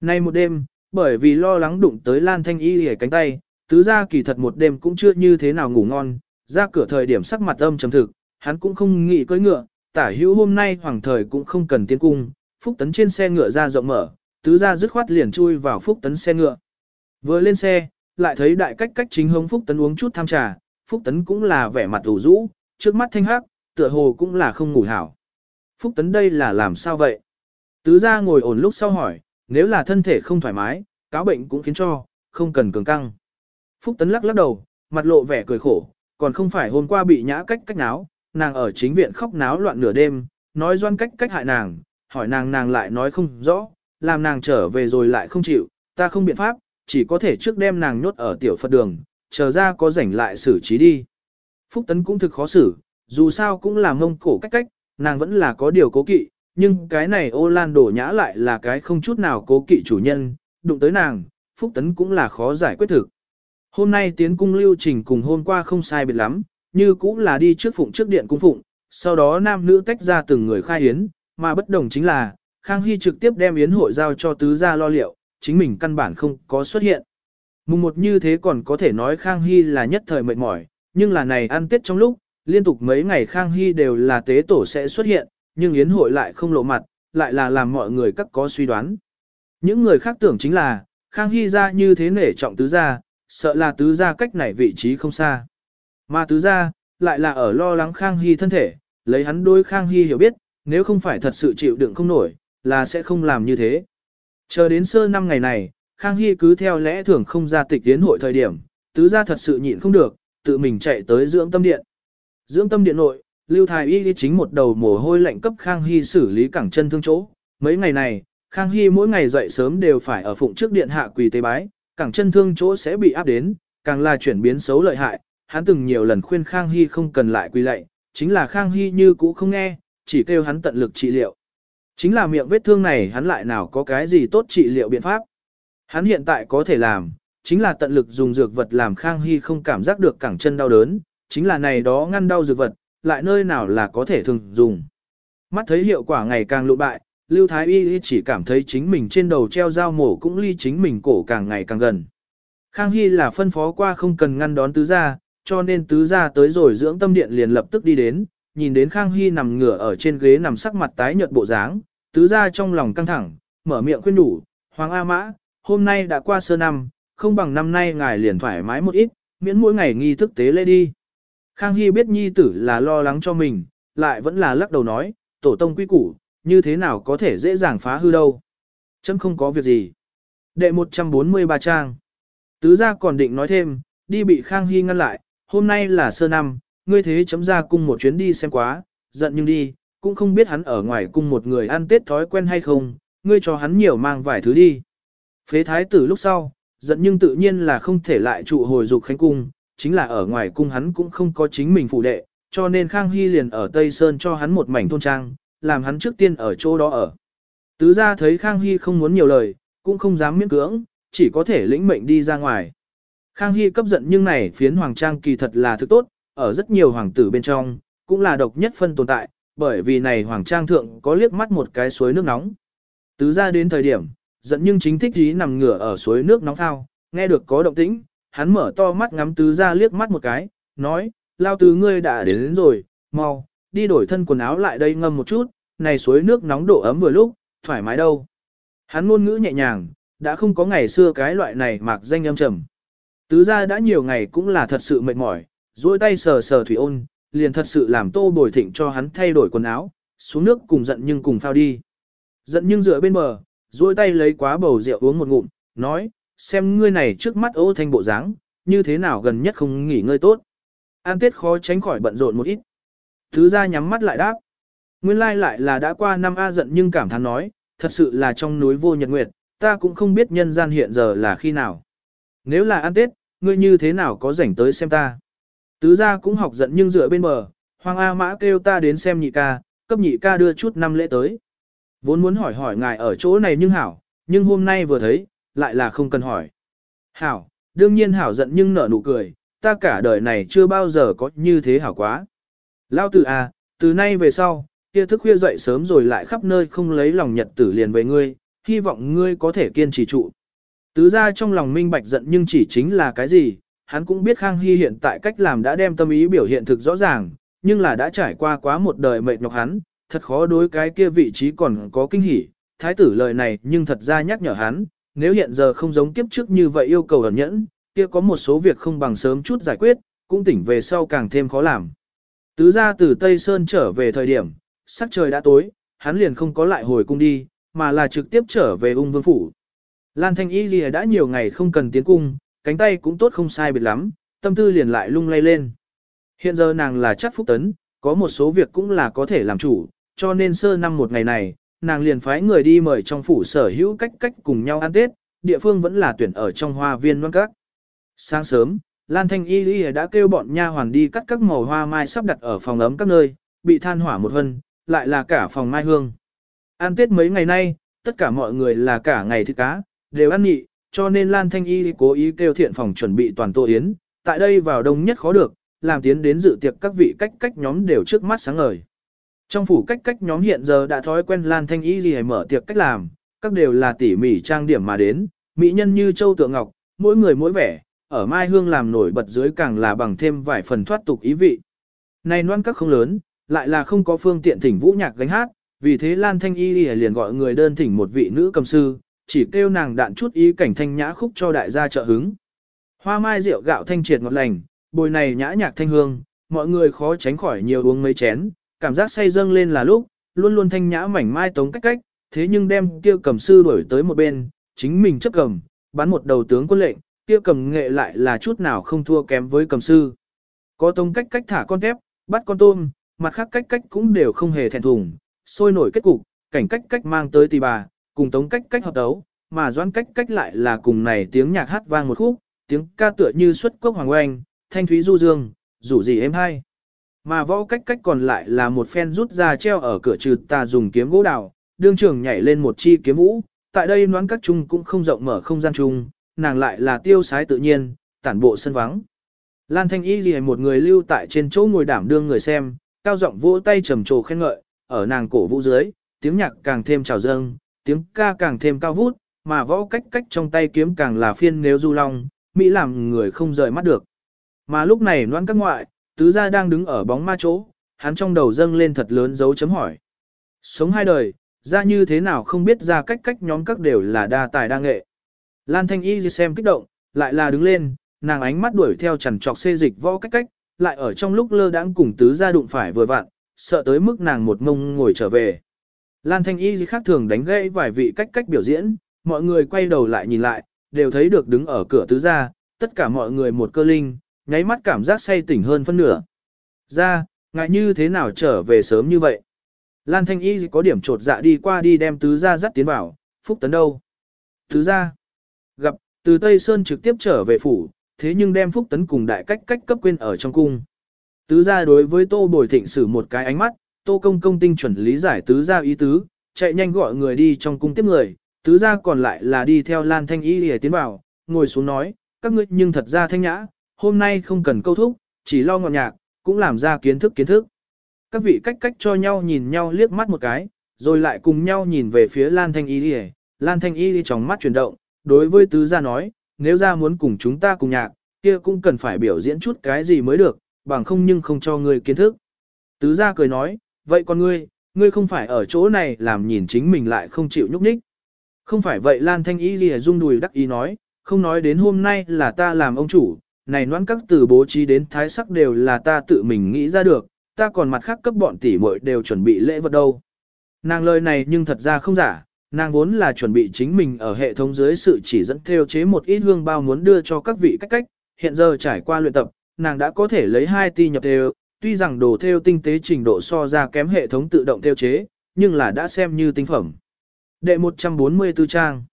Nay một đêm, bởi vì lo lắng đụng tới Lan Thanh Y ở cánh tay, tứ gia kỳ thật một đêm cũng chưa như thế nào ngủ ngon, ra cửa thời điểm sắc mặt âm trầm thực, hắn cũng không nghĩ cưỡi ngựa, tả hữu hôm nay hoàng thời cũng không cần tiến cung, phúc tấn trên xe ngựa ra rộng mở, tứ ra dứt khoát liền chui vào phúc tấn xe ngựa. Vừa lên xe, lại thấy đại cách cách chính hống phúc tấn uống chút tham trà, phúc tấn cũng là vẻ mặt ủ rũ, trước mắt thanh hắc, tựa hồ cũng là không ngủ hảo. Phúc tấn đây là làm sao vậy? Tứ ra ngồi ổn lúc sau hỏi, nếu là thân thể không thoải mái, cáo bệnh cũng khiến cho, không cần cường căng. Phúc tấn lắc lắc đầu, mặt lộ vẻ cười khổ, còn không phải hôm qua bị nhã cách cách náo, nàng ở chính viện khóc náo loạn nửa đêm, nói doan cách cách hại nàng, hỏi nàng nàng lại nói không rõ, làm nàng trở về rồi lại không chịu, ta không biện pháp, chỉ có thể trước đem nàng nhốt ở tiểu Phật đường, chờ ra có rảnh lại xử trí đi. Phúc Tấn cũng thực khó xử, dù sao cũng là mông cổ cách cách, nàng vẫn là có điều cố kỵ, nhưng cái này ô lan đổ nhã lại là cái không chút nào cố kỵ chủ nhân, đụng tới nàng, Phúc Tấn cũng là khó giải quyết thực. Hôm nay tiến cung lưu trình cùng hôm qua không sai biệt lắm, như cũng là đi trước phụng trước điện cung phụng, sau đó nam nữ tách ra từng người khai yến, mà bất đồng chính là, Khang Hy trực tiếp đem yến hội giao cho tứ gia lo liệu, chính mình căn bản không có xuất hiện. Mùng một như thế còn có thể nói Khang Hy là nhất thời mệt mỏi, nhưng là này ăn tết trong lúc, liên tục mấy ngày Khang Hy đều là tế tổ sẽ xuất hiện, nhưng yến hội lại không lộ mặt, lại là làm mọi người các có suy đoán. Những người khác tưởng chính là, Khang Hy ra như thế nể trọng tứ gia, sợ là tứ gia cách này vị trí không xa. Mà tứ gia, lại là ở lo lắng Khang Hy thân thể, lấy hắn đôi Khang Hy hiểu biết, nếu không phải thật sự chịu đựng không nổi, là sẽ không làm như thế. Chờ đến sơ năm ngày này, Khang Hy cứ theo lẽ thường không ra tịch tiến hội thời điểm, tứ gia thật sự nhịn không được, tự mình chạy tới dưỡng tâm điện. Dưỡng tâm điện nội, Lưu Thái Y chính một đầu mồ hôi lạnh cấp Khang Hy xử lý cẳng chân thương chỗ. Mấy ngày này, Khang Hy mỗi ngày dậy sớm đều phải ở phụng trước điện hạ quỳ tế bái, cẳng chân thương chỗ sẽ bị áp đến, càng là chuyển biến xấu lợi hại. Hắn từng nhiều lần khuyên Khang Hy không cần lại quỳ lạy, chính là Khang Hy như cũ không nghe, chỉ kêu hắn tận lực trị liệu. Chính là miệng vết thương này hắn lại nào có cái gì tốt trị liệu biện pháp. Hắn hiện tại có thể làm, chính là tận lực dùng dược vật làm Khang Hy không cảm giác được cẳng chân đau đớn, chính là này đó ngăn đau dược vật, lại nơi nào là có thể thường dùng. Mắt thấy hiệu quả ngày càng lụ bại, Lưu Thái Y chỉ cảm thấy chính mình trên đầu treo dao mổ cũng ly chính mình cổ càng ngày càng gần. Khang Hy là phân phó qua không cần ngăn đón tứ gia, cho nên tứ gia tới rồi dưỡng tâm điện liền lập tức đi đến, nhìn đến Khang Hy nằm ngửa ở trên ghế nằm sắc mặt tái nhợt bộ dáng, tứ gia trong lòng căng thẳng, mở miệng khuyên đủ, Hoàng A Mã, hôm nay đã qua sơ năm, không bằng năm nay ngài liền thoải mái một ít, miễn mỗi ngày nghi thức tế lễ đi. Khang Hy biết nhi tử là lo lắng cho mình, lại vẫn là lắc đầu nói, tổ tông quy củ, như thế nào có thể dễ dàng phá hư đâu. Chấm không có việc gì. Đệ 143 trang. Tứ gia còn định nói thêm, đi bị Khang Hy ngăn lại, hôm nay là sơ năm, ngươi thế chấm ra cung một chuyến đi xem quá, giận nhưng đi, cũng không biết hắn ở ngoài cung một người ăn tết thói quen hay không, ngươi cho hắn nhiều mang vài thứ đi. Phế thái tử lúc sau, giận nhưng tự nhiên là không thể lại trụ hồi dục khánh cung, chính là ở ngoài cung hắn cũng không có chính mình phụ đệ, cho nên Khang Hy liền ở Tây Sơn cho hắn một mảnh thôn trang, làm hắn trước tiên ở chỗ đó ở. Tứ ra thấy Khang Hy không muốn nhiều lời, cũng không dám miễn cưỡng, chỉ có thể lĩnh mệnh đi ra ngoài. Khang Hy cấp giận nhưng này phiến hoàng trang kỳ thật là thứ tốt, ở rất nhiều hoàng tử bên trong, cũng là độc nhất phân tồn tại, bởi vì này hoàng trang thượng có liếc mắt một cái suối nước nóng. Tứ ra đến thời điểm, giận nhưng chính thích ý nằm ngửa ở suối nước nóng thao, nghe được có động tĩnh, hắn mở to mắt ngắm tứ ra liếc mắt một cái, nói, lao tứ ngươi đã đến, đến rồi, mau, đi đổi thân quần áo lại đây ngâm một chút, này suối nước nóng độ ấm vừa lúc, thoải mái đâu. Hắn ngôn ngữ nhẹ nhàng, đã không có ngày xưa cái loại này mạc danh âm trầm. Tứ ra đã nhiều ngày cũng là thật sự mệt mỏi, duỗi tay sờ sờ thủy ôn, liền thật sự làm tô bồi thịnh cho hắn thay đổi quần áo, xuống nước cùng giận nhưng cùng phao đi. Giận nhưng dựa bên bờ, duỗi tay lấy quá bầu rượu uống một ngụm, nói, xem ngươi này trước mắt ô thanh bộ dáng, như thế nào gần nhất không nghỉ ngơi tốt. An tết khó tránh khỏi bận rộn một ít. Thứ ra nhắm mắt lại đáp. Nguyên lai lại là đã qua năm A giận nhưng cảm thán nói, thật sự là trong núi vô nhật nguyệt, ta cũng không biết nhân gian hiện giờ là khi nào. Nếu là ăn tết, ngươi như thế nào có rảnh tới xem ta. Tứ gia cũng học giận nhưng dựa bên bờ, Hoàng A Mã kêu ta đến xem nhị ca, cấp nhị ca đưa chút năm lễ tới. Vốn muốn hỏi hỏi ngài ở chỗ này nhưng hảo, nhưng hôm nay vừa thấy, lại là không cần hỏi. Hảo, đương nhiên hảo giận nhưng nở nụ cười, ta cả đời này chưa bao giờ có như thế hảo quá. Lao tử à, từ nay về sau, kia thức khuya dậy sớm rồi lại khắp nơi không lấy lòng nhật tử liền về ngươi, hy vọng ngươi có thể kiên trì trụ. Tứ ra trong lòng minh bạch giận nhưng chỉ chính là cái gì, hắn cũng biết Khang Hy hiện tại cách làm đã đem tâm ý biểu hiện thực rõ ràng, nhưng là đã trải qua quá một đời mệt nhọc hắn, thật khó đối cái kia vị trí còn có kinh hỉ. Thái tử lời này nhưng thật ra nhắc nhở hắn, nếu hiện giờ không giống kiếp trước như vậy yêu cầu ẩn nhẫn, kia có một số việc không bằng sớm chút giải quyết, cũng tỉnh về sau càng thêm khó làm. Tứ ra từ Tây Sơn trở về thời điểm, sắc trời đã tối, hắn liền không có lại hồi cung đi, mà là trực tiếp trở về ung vương phủ. Lan Thanh Y Lìa đã nhiều ngày không cần tiến cung, cánh tay cũng tốt không sai biệt lắm, tâm tư liền lại lung lay lên. Hiện giờ nàng là chắc phúc tấn, có một số việc cũng là có thể làm chủ, cho nên sơ năm một ngày này, nàng liền phái người đi mời trong phủ sở hữu cách cách cùng nhau ăn Tết, địa phương vẫn là tuyển ở trong hoa viên văn các. Sáng sớm, Lan Thanh Y Y đã kêu bọn nha hoàn đi cắt các màu hoa mai sắp đặt ở phòng ấm các nơi, bị than hỏa một hân, lại là cả phòng mai hương. Ăn Tết mấy ngày nay, tất cả mọi người là cả ngày thịt cá, đều ăn nhị, cho nên Lan Thanh Y cố ý kêu thiện phòng chuẩn bị toàn tô yến, tại đây vào đông nhất khó được, làm tiến đến dự tiệc các vị cách cách nhóm đều trước mắt sáng ngời. Trong phủ cách cách nhóm hiện giờ đã thói quen Lan Thanh Y gì mở tiệc cách làm, các đều là tỉ mỉ trang điểm mà đến, mỹ nhân như châu tượng ngọc, mỗi người mỗi vẻ, ở mai hương làm nổi bật dưới càng là bằng thêm vài phần thoát tục ý vị. Này noan các không lớn, lại là không có phương tiện thỉnh vũ nhạc gánh hát, vì thế Lan Thanh Y liền gọi người đơn thỉnh một vị nữ cầm sư, chỉ kêu nàng đạn chút ý cảnh thanh nhã khúc cho đại gia trợ hứng. Hoa mai rượu gạo thanh triệt ngọt lành, bồi này nhã nhạc thanh hương, mọi người khó tránh khỏi nhiều uống mấy chén, cảm giác say dâng lên là lúc, luôn luôn thanh nhã mảnh mai tống cách cách, thế nhưng đem kia cầm sư đuổi tới một bên, chính mình chấp cầm, bắn một đầu tướng quân lệnh, kia cầm nghệ lại là chút nào không thua kém với cầm sư. Có tống cách cách thả con tép, bắt con tôm, mặt khác cách cách cũng đều không hề thẹn thùng, sôi nổi kết cục, cảnh cách cách mang tới tỷ bà, cùng tống cách cách hợp đấu, mà doãn cách cách lại là cùng này tiếng nhạc hát vang một khúc, tiếng ca tựa như xuất cốc hoàng oanh, thanh thúy du dương, rủ gì êm hay. Mà võ cách cách còn lại là một phen rút ra treo ở cửa trừ ta dùng kiếm gỗ đào, đương trường nhảy lên một chi kiếm vũ, tại đây noán các chung cũng không rộng mở không gian chung, nàng lại là tiêu sái tự nhiên, tản bộ sân vắng. Lan Thanh Y gì một người lưu tại trên chỗ ngồi đảm đương người xem, cao giọng vỗ tay trầm trồ khen ngợi, ở nàng cổ vũ dưới, tiếng nhạc càng thêm trào dâng, tiếng ca càng thêm cao vút, mà võ cách cách trong tay kiếm càng là phiên nếu du long, Mỹ làm người không rời mắt được. Mà lúc này noan các ngoại, tứ gia đang đứng ở bóng ma chỗ, hắn trong đầu dâng lên thật lớn dấu chấm hỏi. Sống hai đời, ra như thế nào không biết ra cách cách nhóm các đều là đa tài đa nghệ. Lan Thanh Y xem kích động, lại là đứng lên, nàng ánh mắt đuổi theo chằn trọc xê dịch võ cách cách, lại ở trong lúc lơ đãng cùng tứ gia đụng phải vừa vặn, sợ tới mức nàng một ngông ngồi trở về. Lan Thanh Y khác thường đánh gãy vài vị cách cách biểu diễn, mọi người quay đầu lại nhìn lại, đều thấy được đứng ở cửa tứ gia, tất cả mọi người một cơ linh, nháy mắt cảm giác say tỉnh hơn phân nửa. Ra, ngại như thế nào trở về sớm như vậy? Lan Thanh Y có điểm trột dạ đi qua đi đem tứ gia dắt tiến vào, phúc tấn đâu? Tứ gia, gặp, từ Tây Sơn trực tiếp trở về phủ, thế nhưng đem phúc tấn cùng đại cách cách cấp quên ở trong cung. Tứ gia đối với tô bồi thịnh sử một cái ánh mắt, tô công công tinh chuẩn lý giải tứ gia ý tứ, chạy nhanh gọi người đi trong cung tiếp người, tứ gia còn lại là đi theo Lan Thanh Y để tiến vào, ngồi xuống nói, các ngươi nhưng thật ra thanh nhã, hôm nay không cần câu thúc, chỉ lo ngọn nhạc, cũng làm ra kiến thức kiến thức. Các vị cách cách cho nhau nhìn nhau liếc mắt một cái, rồi lại cùng nhau nhìn về phía Lan Thanh Y đi Lan Thanh Y đi trong mắt chuyển động, đối với tứ gia nói, nếu gia muốn cùng chúng ta cùng nhạc, kia cũng cần phải biểu diễn chút cái gì mới được, bằng không nhưng không cho ngươi kiến thức. Tứ gia cười nói, vậy con ngươi, ngươi không phải ở chỗ này làm nhìn chính mình lại không chịu nhúc nhích. Không phải vậy Lan Thanh Y Ghi rung đùi đắc ý nói, không nói đến hôm nay là ta làm ông chủ, này noãn các từ bố trí đến thái sắc đều là ta tự mình nghĩ ra được, ta còn mặt khác cấp bọn tỷ muội đều chuẩn bị lễ vật đâu. Nàng lời này nhưng thật ra không giả, nàng vốn là chuẩn bị chính mình ở hệ thống dưới sự chỉ dẫn theo chế một ít hương bao muốn đưa cho các vị cách cách, hiện giờ trải qua luyện tập, nàng đã có thể lấy hai ti nhập theo, tuy rằng đồ theo tinh tế trình độ so ra kém hệ thống tự động theo chế, nhưng là đã xem như tinh phẩm. Đệ 144 trang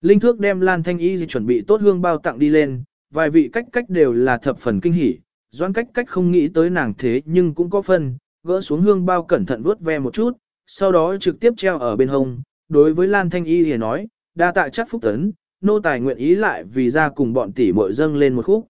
Linh thước đem Lan Thanh Y chuẩn bị tốt hương bao tặng đi lên, vài vị cách cách đều là thập phần kinh hỉ, doan cách cách không nghĩ tới nàng thế nhưng cũng có phần, gỡ xuống hương bao cẩn thận vuốt ve một chút, sau đó trực tiếp treo ở bên hông, đối với Lan Thanh Y thì nói, đa tạ chắc phúc tấn, nô tài nguyện ý lại vì ra cùng bọn tỷ muội dâng lên một khúc.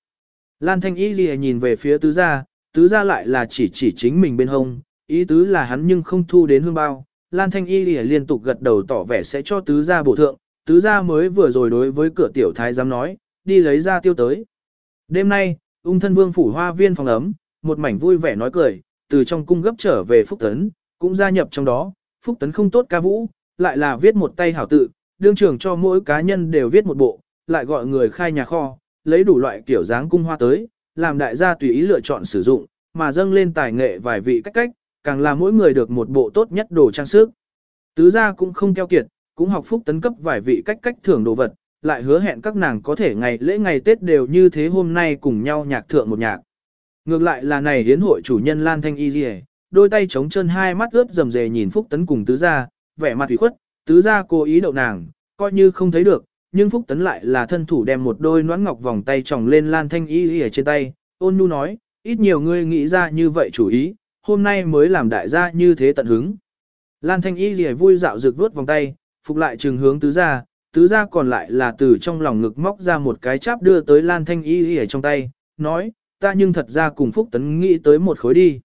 Lan Thanh Y thì nhìn về phía tứ gia, tứ gia lại là chỉ chỉ chính mình bên hông, ý tứ là hắn nhưng không thu đến hương bao. Lan Thanh Y liên tục gật đầu tỏ vẻ sẽ cho tứ gia bổ thượng, tứ gia mới vừa rồi đối với cửa tiểu thái giám nói, đi lấy ra tiêu tới. Đêm nay, ung thân vương phủ hoa viên phòng ấm, một mảnh vui vẻ nói cười, từ trong cung gấp trở về Phúc Tấn, cũng gia nhập trong đó, Phúc Tấn không tốt ca vũ, lại là viết một tay hảo tự, đương trưởng cho mỗi cá nhân đều viết một bộ, lại gọi người khai nhà kho, lấy đủ loại kiểu dáng cung hoa tới, làm đại gia tùy ý lựa chọn sử dụng, mà dâng lên tài nghệ vài vị cách cách, càng là mỗi người được một bộ tốt nhất đồ trang sức. Tứ gia cũng không keo kiệt, cũng học phúc tấn cấp vài vị cách cách thưởng đồ vật, lại hứa hẹn các nàng có thể ngày lễ ngày Tết đều như thế hôm nay cùng nhau nhạc thượng một nhạc. Ngược lại là này hiến hội chủ nhân Lan Thanh Y Dì đôi tay chống chân hai mắt ướt rầm rề nhìn Phúc Tấn cùng tứ gia, vẻ mặt ủy khuất, tứ gia cố ý đậu nàng, coi như không thấy được, nhưng Phúc Tấn lại là thân thủ đem một đôi noãn ngọc vòng tay tròng lên Lan Thanh Y ở trên tay, ôn nhu nói, ít nhiều ngươi nghĩ ra như vậy chủ ý, hôm nay mới làm đại gia như thế tận hứng. Lan Thanh Y lìa vui dạo rực vuốt vòng tay, phục lại trường hướng tứ gia, tứ gia còn lại là từ trong lòng ngực móc ra một cái cháp đưa tới Lan Thanh Y lìa trong tay, nói, ta nhưng thật ra cùng Phúc Tấn nghĩ tới một khối đi.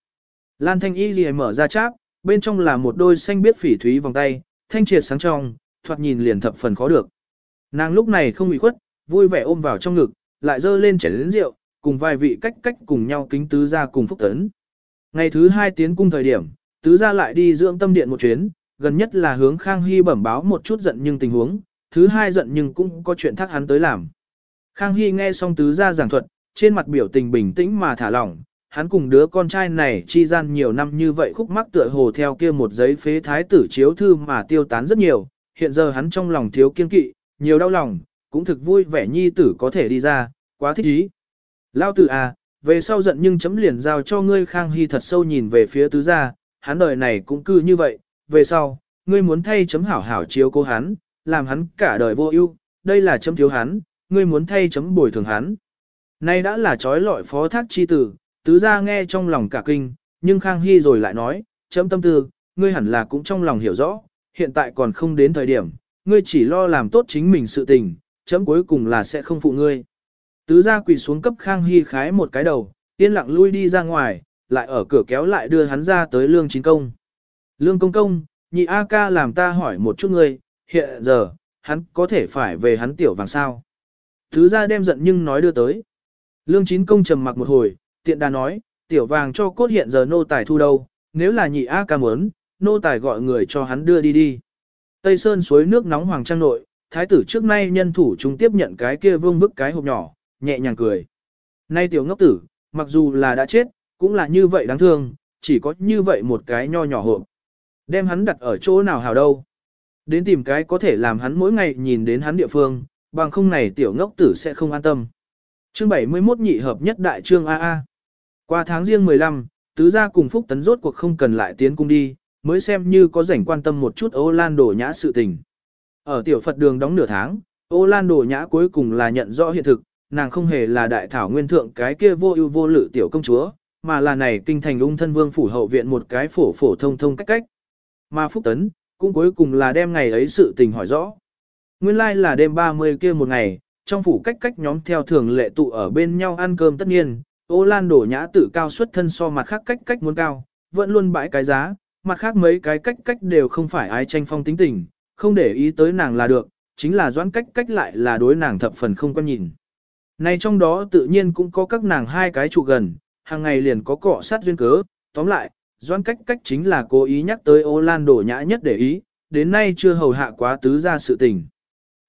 Lan Thanh Y lìa mở ra cháp, bên trong là một đôi xanh biết phỉ thúy vòng tay, thanh triệt sáng trong, thoạt nhìn liền thập phần khó được. Nàng lúc này không bị khuất, vui vẻ ôm vào trong ngực, lại dơ lên chén lĩnh rượu, cùng vài vị cách cách cùng nhau kính tứ gia cùng Phúc Tấn. Ngày thứ hai tiến cung thời điểm, tứ gia lại đi dưỡng tâm điện một chuyến, gần nhất là hướng Khang Hy bẩm báo một chút giận nhưng tình huống, thứ hai giận nhưng cũng có chuyện thác hắn tới làm. Khang Hy nghe xong tứ gia giảng thuật, trên mặt biểu tình bình tĩnh mà thả lỏng, hắn cùng đứa con trai này chi gian nhiều năm như vậy khúc mắc tựa hồ theo kia một giấy phế thái tử chiếu thư mà tiêu tán rất nhiều, hiện giờ hắn trong lòng thiếu kiên kỵ, nhiều đau lòng, cũng thực vui vẻ nhi tử có thể đi ra, quá thích ý. Lao tử à, về sau giận nhưng chấm liền giao cho ngươi Khang Hy thật sâu nhìn về phía tứ gia, hắn đời này cũng cư như vậy, về sau, ngươi muốn thay chấm hảo hảo chiếu cố hắn, làm hắn cả đời vô ưu, đây là chấm thiếu hắn, ngươi muốn thay chấm bồi thường hắn. Nay đã là trói lọi phó thác chi tử, tứ gia nghe trong lòng cả kinh, nhưng Khang Hy rồi lại nói, chấm tâm tư, ngươi hẳn là cũng trong lòng hiểu rõ, hiện tại còn không đến thời điểm, ngươi chỉ lo làm tốt chính mình sự tình, chấm cuối cùng là sẽ không phụ ngươi. Tứ gia quỳ xuống cấp Khang Hy khái một cái đầu, yên lặng lui đi ra ngoài, lại ở cửa kéo lại đưa hắn ra tới lương chính công. Lương công công, nhị A ca làm ta hỏi một chút ngươi, hiện giờ, hắn có thể phải về hắn tiểu vàng sao. Thứ gia đem giận nhưng nói đưa tới. Lương chín công trầm mặc một hồi, tiện đà nói, tiểu vàng cho cốt hiện giờ nô tài thu đâu, nếu là nhị A ca muốn, nô tài gọi người cho hắn đưa đi đi. Tây Sơn suối nước nóng hoàng trang nội, thái tử trước nay nhân thủ chúng tiếp nhận cái kia vương vức cái hộp nhỏ, nhẹ nhàng cười. Nay tiểu ngốc tử, mặc dù là đã chết, cũng là như vậy đáng thương, chỉ có như vậy một cái nho nhỏ hộp. Đem hắn đặt ở chỗ nào hào đâu. Đến tìm cái có thể làm hắn mỗi ngày nhìn đến hắn địa phương, bằng không này tiểu ngốc tử sẽ không an tâm. Chương 71 nhị hợp nhất đại trương AA. Qua tháng riêng 15, tứ gia cùng Phúc Tấn rốt cuộc không cần lại tiến cung đi, mới xem như có rảnh quan tâm một chút ô lan đổ nhã sự tình. Ở tiểu Phật đường đóng nửa tháng, ô lan đổ nhã cuối cùng là nhận rõ hiện thực, nàng không hề là đại thảo nguyên thượng cái kia vô ưu vô lự tiểu công chúa, mà là này kinh thành ung thân vương phủ hậu viện một cái phổ phổ thông thông cách cách. Mà Phúc Tấn, cũng cuối cùng là đem ngày ấy sự tình hỏi rõ. Nguyên lai like là đêm 30 kia một ngày, trong phủ cách cách nhóm theo thường lệ tụ ở bên nhau ăn cơm tất nhiên, ô lan đổ nhã tự cao xuất thân so mặt khác cách cách muốn cao, vẫn luôn bãi cái giá, mặt khác mấy cái cách cách đều không phải ai tranh phong tính tình, không để ý tới nàng là được, chính là doãn cách cách lại là đối nàng thập phần không quan nhìn. Này trong đó tự nhiên cũng có các nàng hai cái trụ gần, hàng ngày liền có cọ sát duyên cớ, tóm lại, doãn cách cách chính là cố ý nhắc tới ô lan đổ nhã nhất để ý, đến nay chưa hầu hạ quá tứ ra sự tình.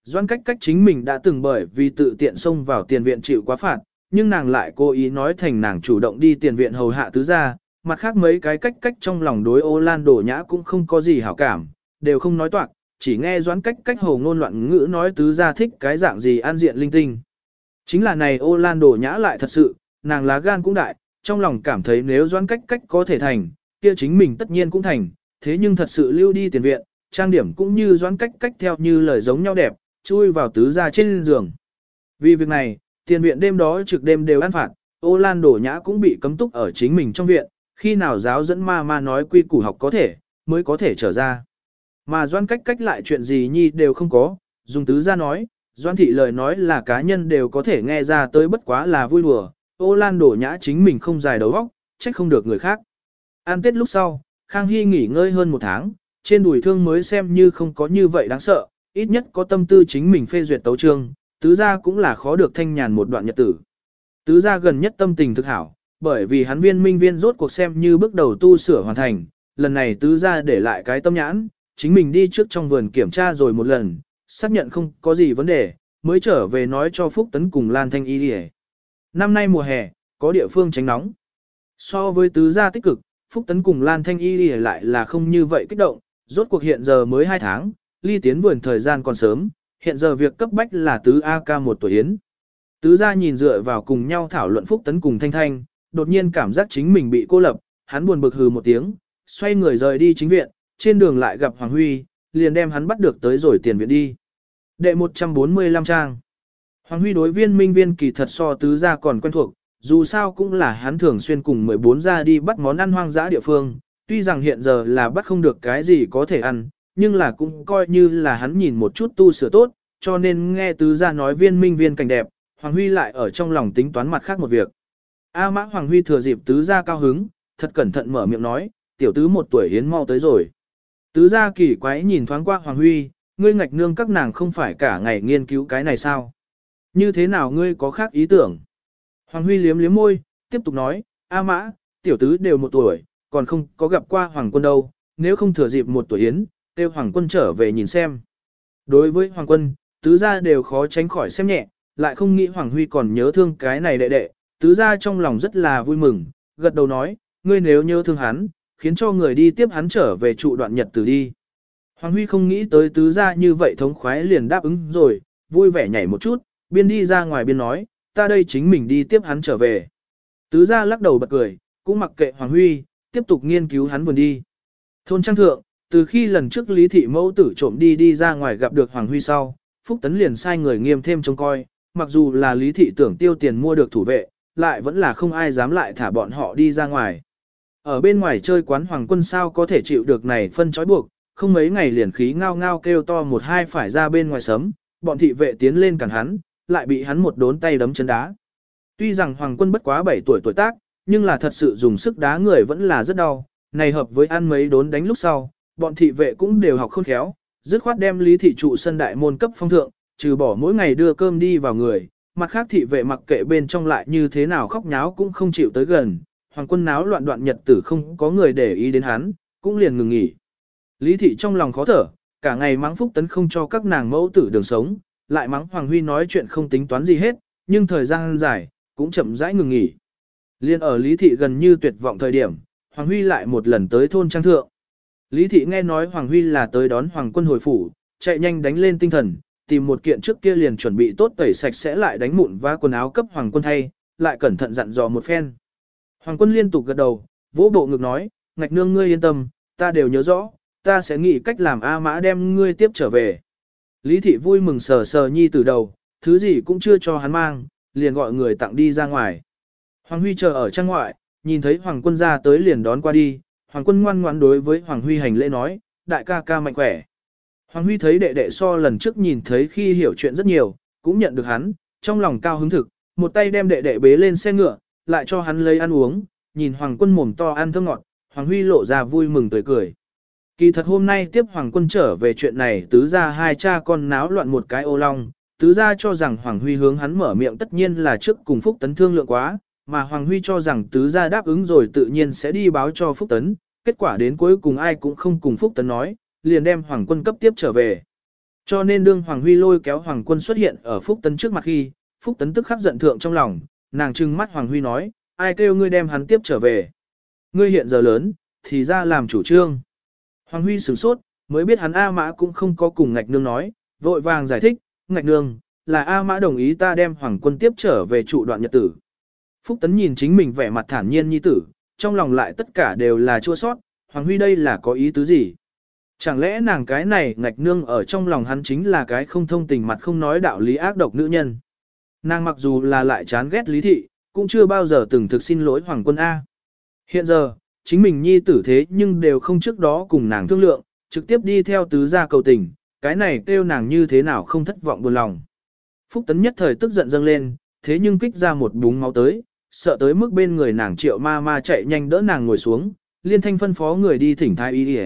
Doan cách cách chính mình đã từng bởi vì tự tiện xông vào tiền viện chịu quá phạt, nhưng nàng lại cố ý nói thành nàng chủ động đi tiền viện hầu hạ tứ gia mặt khác mấy cái cách cách trong lòng đối ô lan đổ nhã cũng không có gì hảo cảm, đều không nói toạc, chỉ nghe doãn cách cách hồ ngôn loạn ngữ nói tứ ra thích cái dạng gì an diện linh tinh. Chính là này ô lan đổ nhã lại thật sự, nàng lá gan cũng đại, trong lòng cảm thấy nếu doãn cách cách có thể thành, kia chính mình tất nhiên cũng thành, thế nhưng thật sự lưu đi tiền viện, trang điểm cũng như doãn cách cách theo như lời giống nhau đẹp, chui vào tứ ra trên giường. Vì việc này, tiền viện đêm đó trực đêm đều ăn phạt, ô lan đổ nhã cũng bị cấm túc ở chính mình trong viện, khi nào giáo dẫn ma ma nói quy củ học có thể, mới có thể trở ra. Mà doan cách cách lại chuyện gì nhi đều không có, dùng tứ ra nói, doan thị lời nói là cá nhân đều có thể nghe ra tới bất quá là vui đùa, ô lan đổ nhã chính mình không dài đầu óc, trách không được người khác. An tết lúc sau, Khang Hy nghỉ ngơi hơn một tháng, trên đùi thương mới xem như không có như vậy đáng sợ, ít nhất có tâm tư chính mình phê duyệt tấu trương, tứ gia cũng là khó được thanh nhàn một đoạn nhật tử. Tứ gia gần nhất tâm tình thực hảo, bởi vì hắn viên minh viên rốt cuộc xem như bước đầu tu sửa hoàn thành, lần này tứ gia để lại cái tâm nhãn, chính mình đi trước trong vườn kiểm tra rồi một lần, xác nhận không có gì vấn đề, mới trở về nói cho Phúc Tấn cùng Lan Thanh Y đi Năm nay mùa hè, có địa phương tránh nóng. So với tứ gia tích cực, Phúc Tấn cùng Lan Thanh Y đi lại là không như vậy kích động, rốt cuộc hiện giờ mới 2 tháng, ly tiến vườn thời gian còn sớm, hiện giờ việc cấp bách là tứ AK một tuổi yến. Tứ gia nhìn dựa vào cùng nhau thảo luận Phúc Tấn cùng Thanh Thanh, đột nhiên cảm giác chính mình bị cô lập, hắn buồn bực hừ một tiếng, xoay người rời đi chính viện, trên đường lại gặp Hoàng Huy, liền đem hắn bắt được tới rồi tiền viện đi. Đệ 145 trang Hoàng Huy đối viên minh viên kỳ thật so tứ gia còn quen thuộc, dù sao cũng là hắn thường xuyên cùng 14 gia đi bắt món ăn hoang dã địa phương, tuy rằng hiện giờ là bắt không được cái gì có thể ăn, nhưng là cũng coi như là hắn nhìn một chút tu sửa tốt, cho nên nghe tứ gia nói viên minh viên cảnh đẹp, Hoàng Huy lại ở trong lòng tính toán mặt khác một việc. A mã Hoàng Huy thừa dịp tứ gia cao hứng, thật cẩn thận mở miệng nói, tiểu tứ một tuổi hiến mau tới rồi. Tứ gia kỳ quái nhìn thoáng qua Hoàng Huy, ngươi ngạch nương các nàng không phải cả ngày nghiên cứu cái này sao? Như thế nào ngươi có khác ý tưởng? Hoàng Huy liếm liếm môi, tiếp tục nói, A mã, tiểu tứ đều một tuổi, còn không có gặp qua Hoàng quân đâu, nếu không thừa dịp một tuổi yến, kêu Hoàng quân trở về nhìn xem. Đối với Hoàng quân, tứ gia đều khó tránh khỏi xem nhẹ, lại không nghĩ Hoàng Huy còn nhớ thương cái này đệ đệ, tứ gia trong lòng rất là vui mừng, gật đầu nói, ngươi nếu nhớ thương hắn, khiến cho người đi tiếp hắn trở về trụ đoạn nhật từ đi. Hoàng Huy không nghĩ tới tứ gia như vậy thống khoái liền đáp ứng rồi, vui vẻ nhảy một chút, biên đi ra ngoài biên nói, ta đây chính mình đi tiếp hắn trở về. Tứ gia lắc đầu bật cười, cũng mặc kệ Hoàng Huy, tiếp tục nghiên cứu hắn vườn đi. Thôn Trang Thượng, từ khi lần trước Lý Thị Mẫu tử trộm đi đi ra ngoài gặp được Hoàng Huy sau, Phúc Tấn liền sai người nghiêm thêm trông coi, mặc dù là Lý Thị tưởng tiêu tiền mua được thủ vệ, lại vẫn là không ai dám lại thả bọn họ đi ra ngoài. Ở bên ngoài chơi quán Hoàng quân sao có thể chịu được này phân trói buộc, không mấy ngày liền khí ngao ngao kêu to một hai phải ra bên ngoài sấm, bọn thị vệ tiến lên cản hắn, lại bị hắn một đốn tay đấm chân đá. Tuy rằng Hoàng quân bất quá 7 tuổi tuổi tác, nhưng là thật sự dùng sức đá người vẫn là rất đau, này hợp với ăn mấy đốn đánh lúc sau, bọn thị vệ cũng đều học khôn khéo, dứt khoát đem lý thị trụ sân đại môn cấp phong thượng, trừ bỏ mỗi ngày đưa cơm đi vào người, mặt khác thị vệ mặc kệ bên trong lại như thế nào khóc nháo cũng không chịu tới gần, hoàng quân náo loạn đoạn nhật tử không có người để ý đến hắn, cũng liền ngừng nghỉ. Lý thị trong lòng khó thở, cả ngày mắng phúc tấn không cho các nàng mẫu tử đường sống, lại mắng Hoàng Huy nói chuyện không tính toán gì hết, nhưng thời gian dài, cũng chậm rãi ngừng nghỉ. Liên ở Lý thị gần như tuyệt vọng thời điểm, Hoàng Huy lại một lần tới thôn trang thượng. Lý thị nghe nói Hoàng Huy là tới đón Hoàng quân hồi phủ, chạy nhanh đánh lên tinh thần, tìm một kiện trước kia liền chuẩn bị tốt tẩy sạch sẽ lại đánh mụn và quần áo cấp Hoàng quân thay, lại cẩn thận dặn dò một phen. Hoàng quân liên tục gật đầu, vỗ bộ ngực nói, ngạch nương ngươi yên tâm, ta đều nhớ rõ, ta sẽ nghĩ cách làm A mã đem ngươi tiếp trở về. Lý thị vui mừng sờ sờ nhi từ đầu, thứ gì cũng chưa cho hắn mang, liền gọi người tặng đi ra ngoài. Hoàng Huy chờ ở trang ngoại, nhìn thấy Hoàng quân ra tới liền đón qua đi, Hoàng quân ngoan ngoãn đối với Hoàng Huy hành lễ nói, đại ca ca mạnh khỏe. Hoàng Huy thấy đệ đệ so lần trước nhìn thấy khi hiểu chuyện rất nhiều, cũng nhận được hắn, trong lòng cao hứng thực, một tay đem đệ đệ bế lên xe ngựa, lại cho hắn lấy ăn uống, nhìn Hoàng quân mồm to ăn thơm ngọt, Hoàng Huy lộ ra vui mừng tươi cười. Kỳ thật hôm nay tiếp Hoàng quân trở về chuyện này tứ ra hai cha con náo loạn một cái ô long, tứ ra cho rằng Hoàng Huy hướng hắn mở miệng tất nhiên là trước cùng Phúc Tấn thương lượng quá, mà Hoàng Huy cho rằng tứ ra đáp ứng rồi tự nhiên sẽ đi báo cho Phúc Tấn, kết quả đến cuối cùng ai cũng không cùng Phúc Tấn nói, liền đem Hoàng quân cấp tiếp trở về. Cho nên đương Hoàng Huy lôi kéo Hoàng quân xuất hiện ở Phúc Tấn trước mặt khi, Phúc Tấn tức khắc giận thượng trong lòng, nàng trừng mắt Hoàng Huy nói, ai kêu ngươi đem hắn tiếp trở về. Ngươi hiện giờ lớn, thì ra làm chủ trương. Hoàng Huy sửng sốt, mới biết hắn A Mã cũng không có cùng ngạch nương nói, vội vàng giải thích, ngạch nương, là A Mã đồng ý ta đem Hoàng quân tiếp trở về trụ đoạn nhật tử. Phúc Tấn nhìn chính mình vẻ mặt thản nhiên như tử, trong lòng lại tất cả đều là chua sót, Hoàng Huy đây là có ý tứ gì? Chẳng lẽ nàng cái này ngạch nương ở trong lòng hắn chính là cái không thông tình mặt không nói đạo lý ác độc nữ nhân. Nàng mặc dù là lại chán ghét lý thị, cũng chưa bao giờ từng thực xin lỗi Hoàng quân A. Hiện giờ, chính mình nhi tử thế nhưng đều không trước đó cùng nàng thương lượng, trực tiếp đi theo tứ gia cầu tình, cái này kêu nàng như thế nào không thất vọng buồn lòng. Phúc Tấn nhất thời tức giận dâng lên, thế nhưng kích ra một búng máu tới, sợ tới mức bên người nàng triệu ma ma chạy nhanh đỡ nàng ngồi xuống, liên thanh phân phó người đi thỉnh thái y đi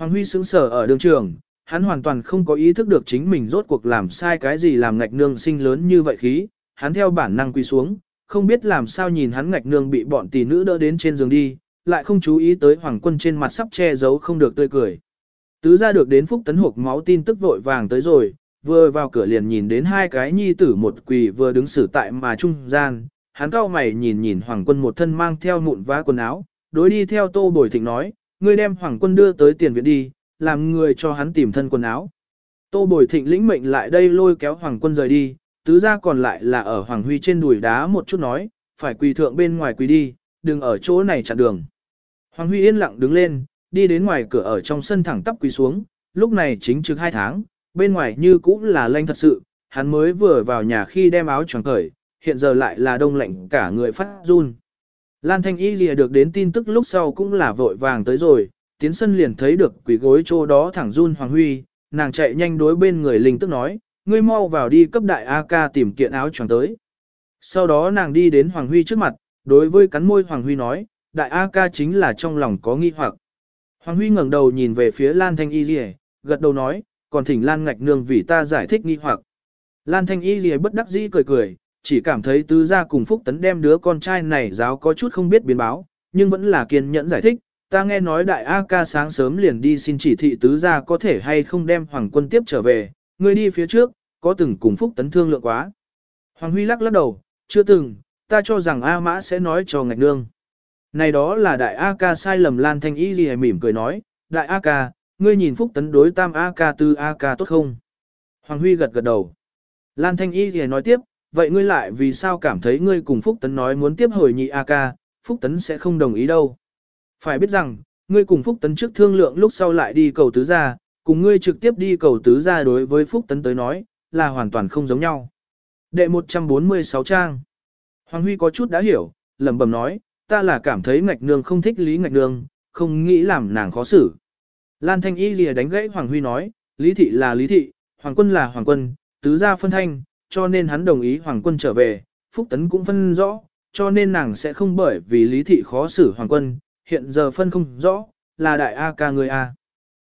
Hoàng Huy sững sờ ở đường trường, hắn hoàn toàn không có ý thức được chính mình rốt cuộc làm sai cái gì làm ngạch nương sinh lớn như vậy khí, hắn theo bản năng quy xuống, không biết làm sao nhìn hắn ngạch nương bị bọn tỷ nữ đỡ đến trên giường đi, lại không chú ý tới hoàng quân trên mặt sắp che giấu không được tươi cười. Tứ ra được đến phúc tấn hộp máu tin tức vội vàng tới rồi, vừa vào cửa liền nhìn đến hai cái nhi tử một quỳ vừa đứng xử tại mà trung gian, hắn cao mày nhìn nhìn hoàng quân một thân mang theo mụn vá quần áo, đối đi theo tô bồi thịnh nói, ngươi đem hoàng quân đưa tới tiền viện đi, làm người cho hắn tìm thân quần áo. Tô bồi thịnh lĩnh mệnh lại đây lôi kéo hoàng quân rời đi, tứ ra còn lại là ở hoàng huy trên đùi đá một chút nói, phải quỳ thượng bên ngoài quỳ đi, đừng ở chỗ này chặn đường. Hoàng huy yên lặng đứng lên, đi đến ngoài cửa ở trong sân thẳng tắp quỳ xuống, lúc này chính trực hai tháng, bên ngoài như cũng là lanh thật sự, hắn mới vừa vào nhà khi đem áo choàng cởi, hiện giờ lại là đông lạnh cả người phát run. Lan Thanh Y lìa được đến tin tức lúc sau cũng là vội vàng tới rồi, tiến sân liền thấy được quỷ gối chỗ đó thẳng run Hoàng Huy, nàng chạy nhanh đối bên người linh tức nói, ngươi mau vào đi cấp đại A ca tìm kiện áo choàng tới. Sau đó nàng đi đến Hoàng Huy trước mặt, đối với cắn môi Hoàng Huy nói, đại A ca chính là trong lòng có nghi hoặc. Hoàng Huy ngẩng đầu nhìn về phía Lan Thanh Y lìa, gật đầu nói, còn thỉnh Lan ngạch nương vì ta giải thích nghi hoặc. Lan Thanh Y lìa bất đắc dĩ cười cười, chỉ cảm thấy tứ gia cùng Phúc Tấn đem đứa con trai này giáo có chút không biết biến báo, nhưng vẫn là kiên nhẫn giải thích. Ta nghe nói đại A ca sáng sớm liền đi xin chỉ thị tứ gia có thể hay không đem hoàng quân tiếp trở về, người đi phía trước, có từng cùng Phúc Tấn thương lượng quá. Hoàng Huy lắc lắc đầu, chưa từng, ta cho rằng A mã sẽ nói cho ngạch nương. Này đó là đại A ca sai lầm Lan Thanh Y gì mỉm cười nói, đại A ca, ngươi nhìn Phúc Tấn đối tam A ca tư A ca tốt không? Hoàng Huy gật gật đầu. Lan Thanh Y gì nói tiếp, vậy ngươi lại vì sao cảm thấy ngươi cùng Phúc Tấn nói muốn tiếp hồi nhị A ca, Phúc Tấn sẽ không đồng ý đâu. Phải biết rằng, ngươi cùng Phúc Tấn trước thương lượng lúc sau lại đi cầu tứ gia, cùng ngươi trực tiếp đi cầu tứ gia đối với Phúc Tấn tới nói, là hoàn toàn không giống nhau. Đệ 146 trang. Hoàng Huy có chút đã hiểu, lẩm bẩm nói, ta là cảm thấy ngạch nương không thích lý ngạch nương, không nghĩ làm nàng khó xử. Lan Thanh Y lìa đánh gãy Hoàng Huy nói, lý thị là lý thị, hoàng quân là hoàng quân, tứ gia phân thanh, cho nên hắn đồng ý hoàng quân trở về, Phúc Tấn cũng phân rõ, cho nên nàng sẽ không bởi vì lý thị khó xử hoàng quân, hiện giờ phân không rõ, là đại A ca người A.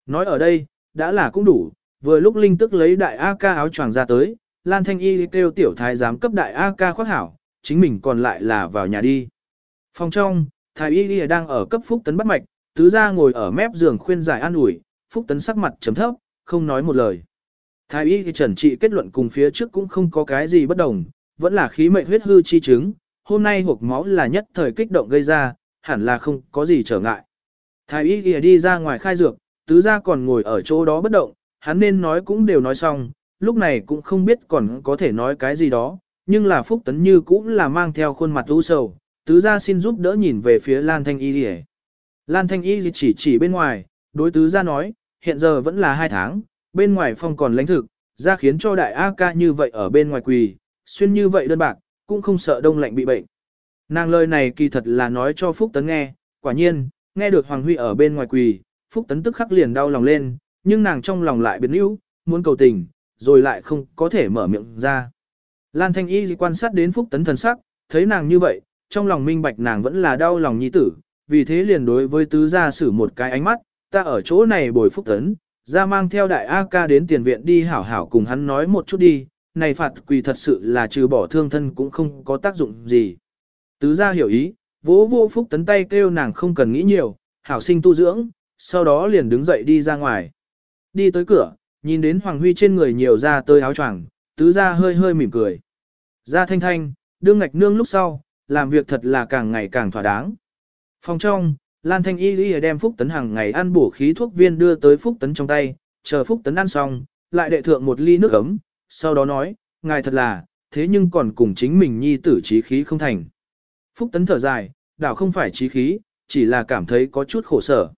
Nói ở đây, đã là cũng đủ, vừa lúc Linh tức lấy đại A ca áo choàng ra tới, Lan Thanh Y kêu tiểu thái giám cấp đại A ca khoác hảo, chính mình còn lại là vào nhà đi. Phòng trong, thái Y đang ở cấp Phúc Tấn bắt mạch, tứ gia ngồi ở mép giường khuyên giải an ủi, Phúc Tấn sắc mặt chấm thấp, không nói một lời. Thái y thì trần trị kết luận cùng phía trước cũng không có cái gì bất đồng, vẫn là khí mệnh huyết hư chi chứng, hôm nay hộp máu là nhất thời kích động gây ra, hẳn là không có gì trở ngại. Thái y thì đi ra ngoài khai dược, tứ gia còn ngồi ở chỗ đó bất động, hắn nên nói cũng đều nói xong, lúc này cũng không biết còn có thể nói cái gì đó, nhưng là Phúc Tấn Như cũng là mang theo khuôn mặt u sầu, tứ gia xin giúp đỡ nhìn về phía Lan Thanh Y đi Lan Thanh Y chỉ chỉ bên ngoài, đối tứ gia nói, hiện giờ vẫn là hai tháng, bên ngoài phong còn lãnh thực, ra khiến cho đại A ca như vậy ở bên ngoài quỳ, xuyên như vậy đơn bạc, cũng không sợ đông lạnh bị bệnh. Nàng lời này kỳ thật là nói cho Phúc Tấn nghe, quả nhiên, nghe được Hoàng Huy ở bên ngoài quỳ, Phúc Tấn tức khắc liền đau lòng lên, nhưng nàng trong lòng lại biến yếu, muốn cầu tình, rồi lại không có thể mở miệng ra. Lan Thanh Y quan sát đến Phúc Tấn thần sắc, thấy nàng như vậy, trong lòng minh bạch nàng vẫn là đau lòng nhi tử, vì thế liền đối với tứ gia sử một cái ánh mắt, ta ở chỗ này bồi Phúc Tấn, ra mang theo đại A ca đến tiền viện đi hảo hảo cùng hắn nói một chút đi, này phạt quỳ thật sự là trừ bỏ thương thân cũng không có tác dụng gì. Tứ gia hiểu ý, vỗ vô phúc tấn tay kêu nàng không cần nghĩ nhiều, hảo sinh tu dưỡng, sau đó liền đứng dậy đi ra ngoài. Đi tới cửa, nhìn đến Hoàng Huy trên người nhiều ra tơi áo choàng, tứ gia hơi hơi mỉm cười. Ra thanh thanh, đương ngạch nương lúc sau, làm việc thật là càng ngày càng thỏa đáng. Phòng trong, Lan Thanh Y Lý đem Phúc Tấn hàng ngày ăn bổ khí thuốc viên đưa tới Phúc Tấn trong tay, chờ Phúc Tấn ăn xong, lại đệ thượng một ly nước ấm, sau đó nói, ngài thật là, thế nhưng còn cùng chính mình nhi tử trí khí không thành. Phúc Tấn thở dài, đảo không phải trí khí, chỉ là cảm thấy có chút khổ sở.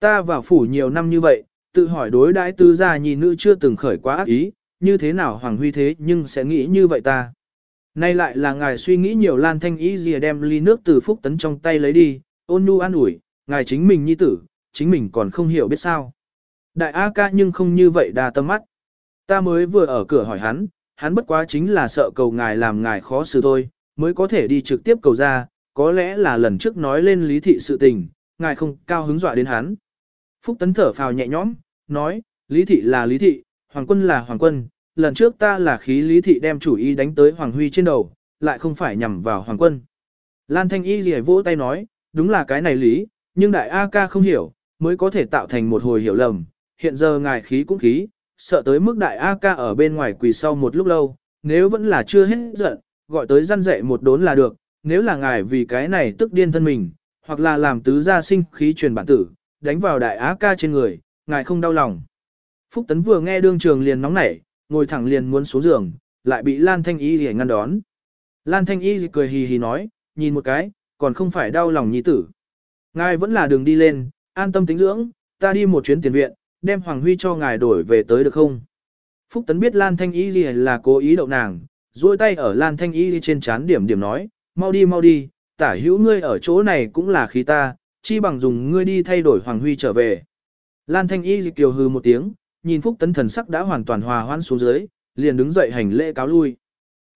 Ta vào phủ nhiều năm như vậy, tự hỏi đối đãi tư gia nhi nữ chưa từng khởi quá ác ý, như thế nào Hoàng Huy thế nhưng sẽ nghĩ như vậy ta. Nay lại là ngài suy nghĩ nhiều Lan Thanh Y gì đem ly nước từ Phúc Tấn trong tay lấy đi, ôn nhu an ủi, ngài chính mình nhi tử, chính mình còn không hiểu biết sao. Đại A ca nhưng không như vậy đa tâm mắt. Ta mới vừa ở cửa hỏi hắn, hắn bất quá chính là sợ cầu ngài làm ngài khó xử thôi, mới có thể đi trực tiếp cầu ra, có lẽ là lần trước nói lên lý thị sự tình, ngài không cao hứng dọa đến hắn. Phúc Tấn thở phào nhẹ nhõm, nói, Lý Thị là Lý Thị, Hoàng Quân là Hoàng Quân, lần trước ta là khí Lý Thị đem chủ ý đánh tới Hoàng Huy trên đầu, lại không phải nhằm vào Hoàng Quân. Lan Thanh Y lìa vỗ tay nói, đúng là cái này lý, nhưng đại A ca không hiểu, mới có thể tạo thành một hồi hiểu lầm, hiện giờ ngài khí cũng khí, sợ tới mức đại A ca ở bên ngoài quỳ sau một lúc lâu, nếu vẫn là chưa hết giận, gọi tới răn dạy một đốn là được, nếu là ngài vì cái này tức điên thân mình, hoặc là làm tứ gia sinh khí truyền bản tử, đánh vào đại A ca trên người, ngài không đau lòng. Phúc Tấn vừa nghe đương trường liền nóng nảy, ngồi thẳng liền muốn xuống giường, lại bị Lan Thanh Y để ngăn đón. Lan Thanh Y cười hì hì nói, nhìn một cái, còn không phải đau lòng nhi tử. Ngài vẫn là đường đi lên, an tâm tính dưỡng, ta đi một chuyến tiền viện, đem Hoàng Huy cho ngài đổi về tới được không? Phúc Tấn biết Lan Thanh Y gì là cố ý đậu nàng, duỗi tay ở Lan Thanh Y trên chán điểm điểm nói, mau đi mau đi, tả hữu ngươi ở chỗ này cũng là khí ta, chi bằng dùng ngươi đi thay đổi Hoàng Huy trở về. Lan Thanh Y kiều hư một tiếng, nhìn Phúc Tấn thần sắc đã hoàn toàn hòa hoãn xuống dưới, liền đứng dậy hành lễ cáo lui.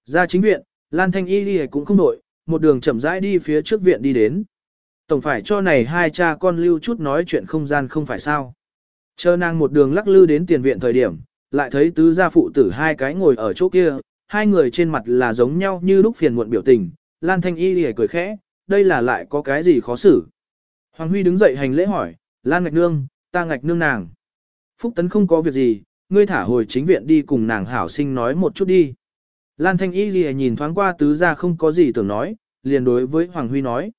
Ra chính viện, Lan Thanh Y cũng không đổi, một đường chậm rãi đi phía trước viện đi đến. Tổng phải cho này hai cha con lưu chút nói chuyện không gian không phải sao. Chờ nàng một đường lắc lư đến tiền viện thời điểm, lại thấy tứ gia phụ tử hai cái ngồi ở chỗ kia, hai người trên mặt là giống nhau như lúc phiền muộn biểu tình, Lan Thanh Y lìa cười khẽ, đây là lại có cái gì khó xử. Hoàng Huy đứng dậy hành lễ hỏi, Lan Ngạch Nương, ta Ngạch Nương nàng. Phúc Tấn không có việc gì, ngươi thả hồi chính viện đi cùng nàng hảo sinh nói một chút đi. Lan Thanh Y Ghi nhìn thoáng qua tứ gia không có gì tưởng nói, liền đối với Hoàng Huy nói.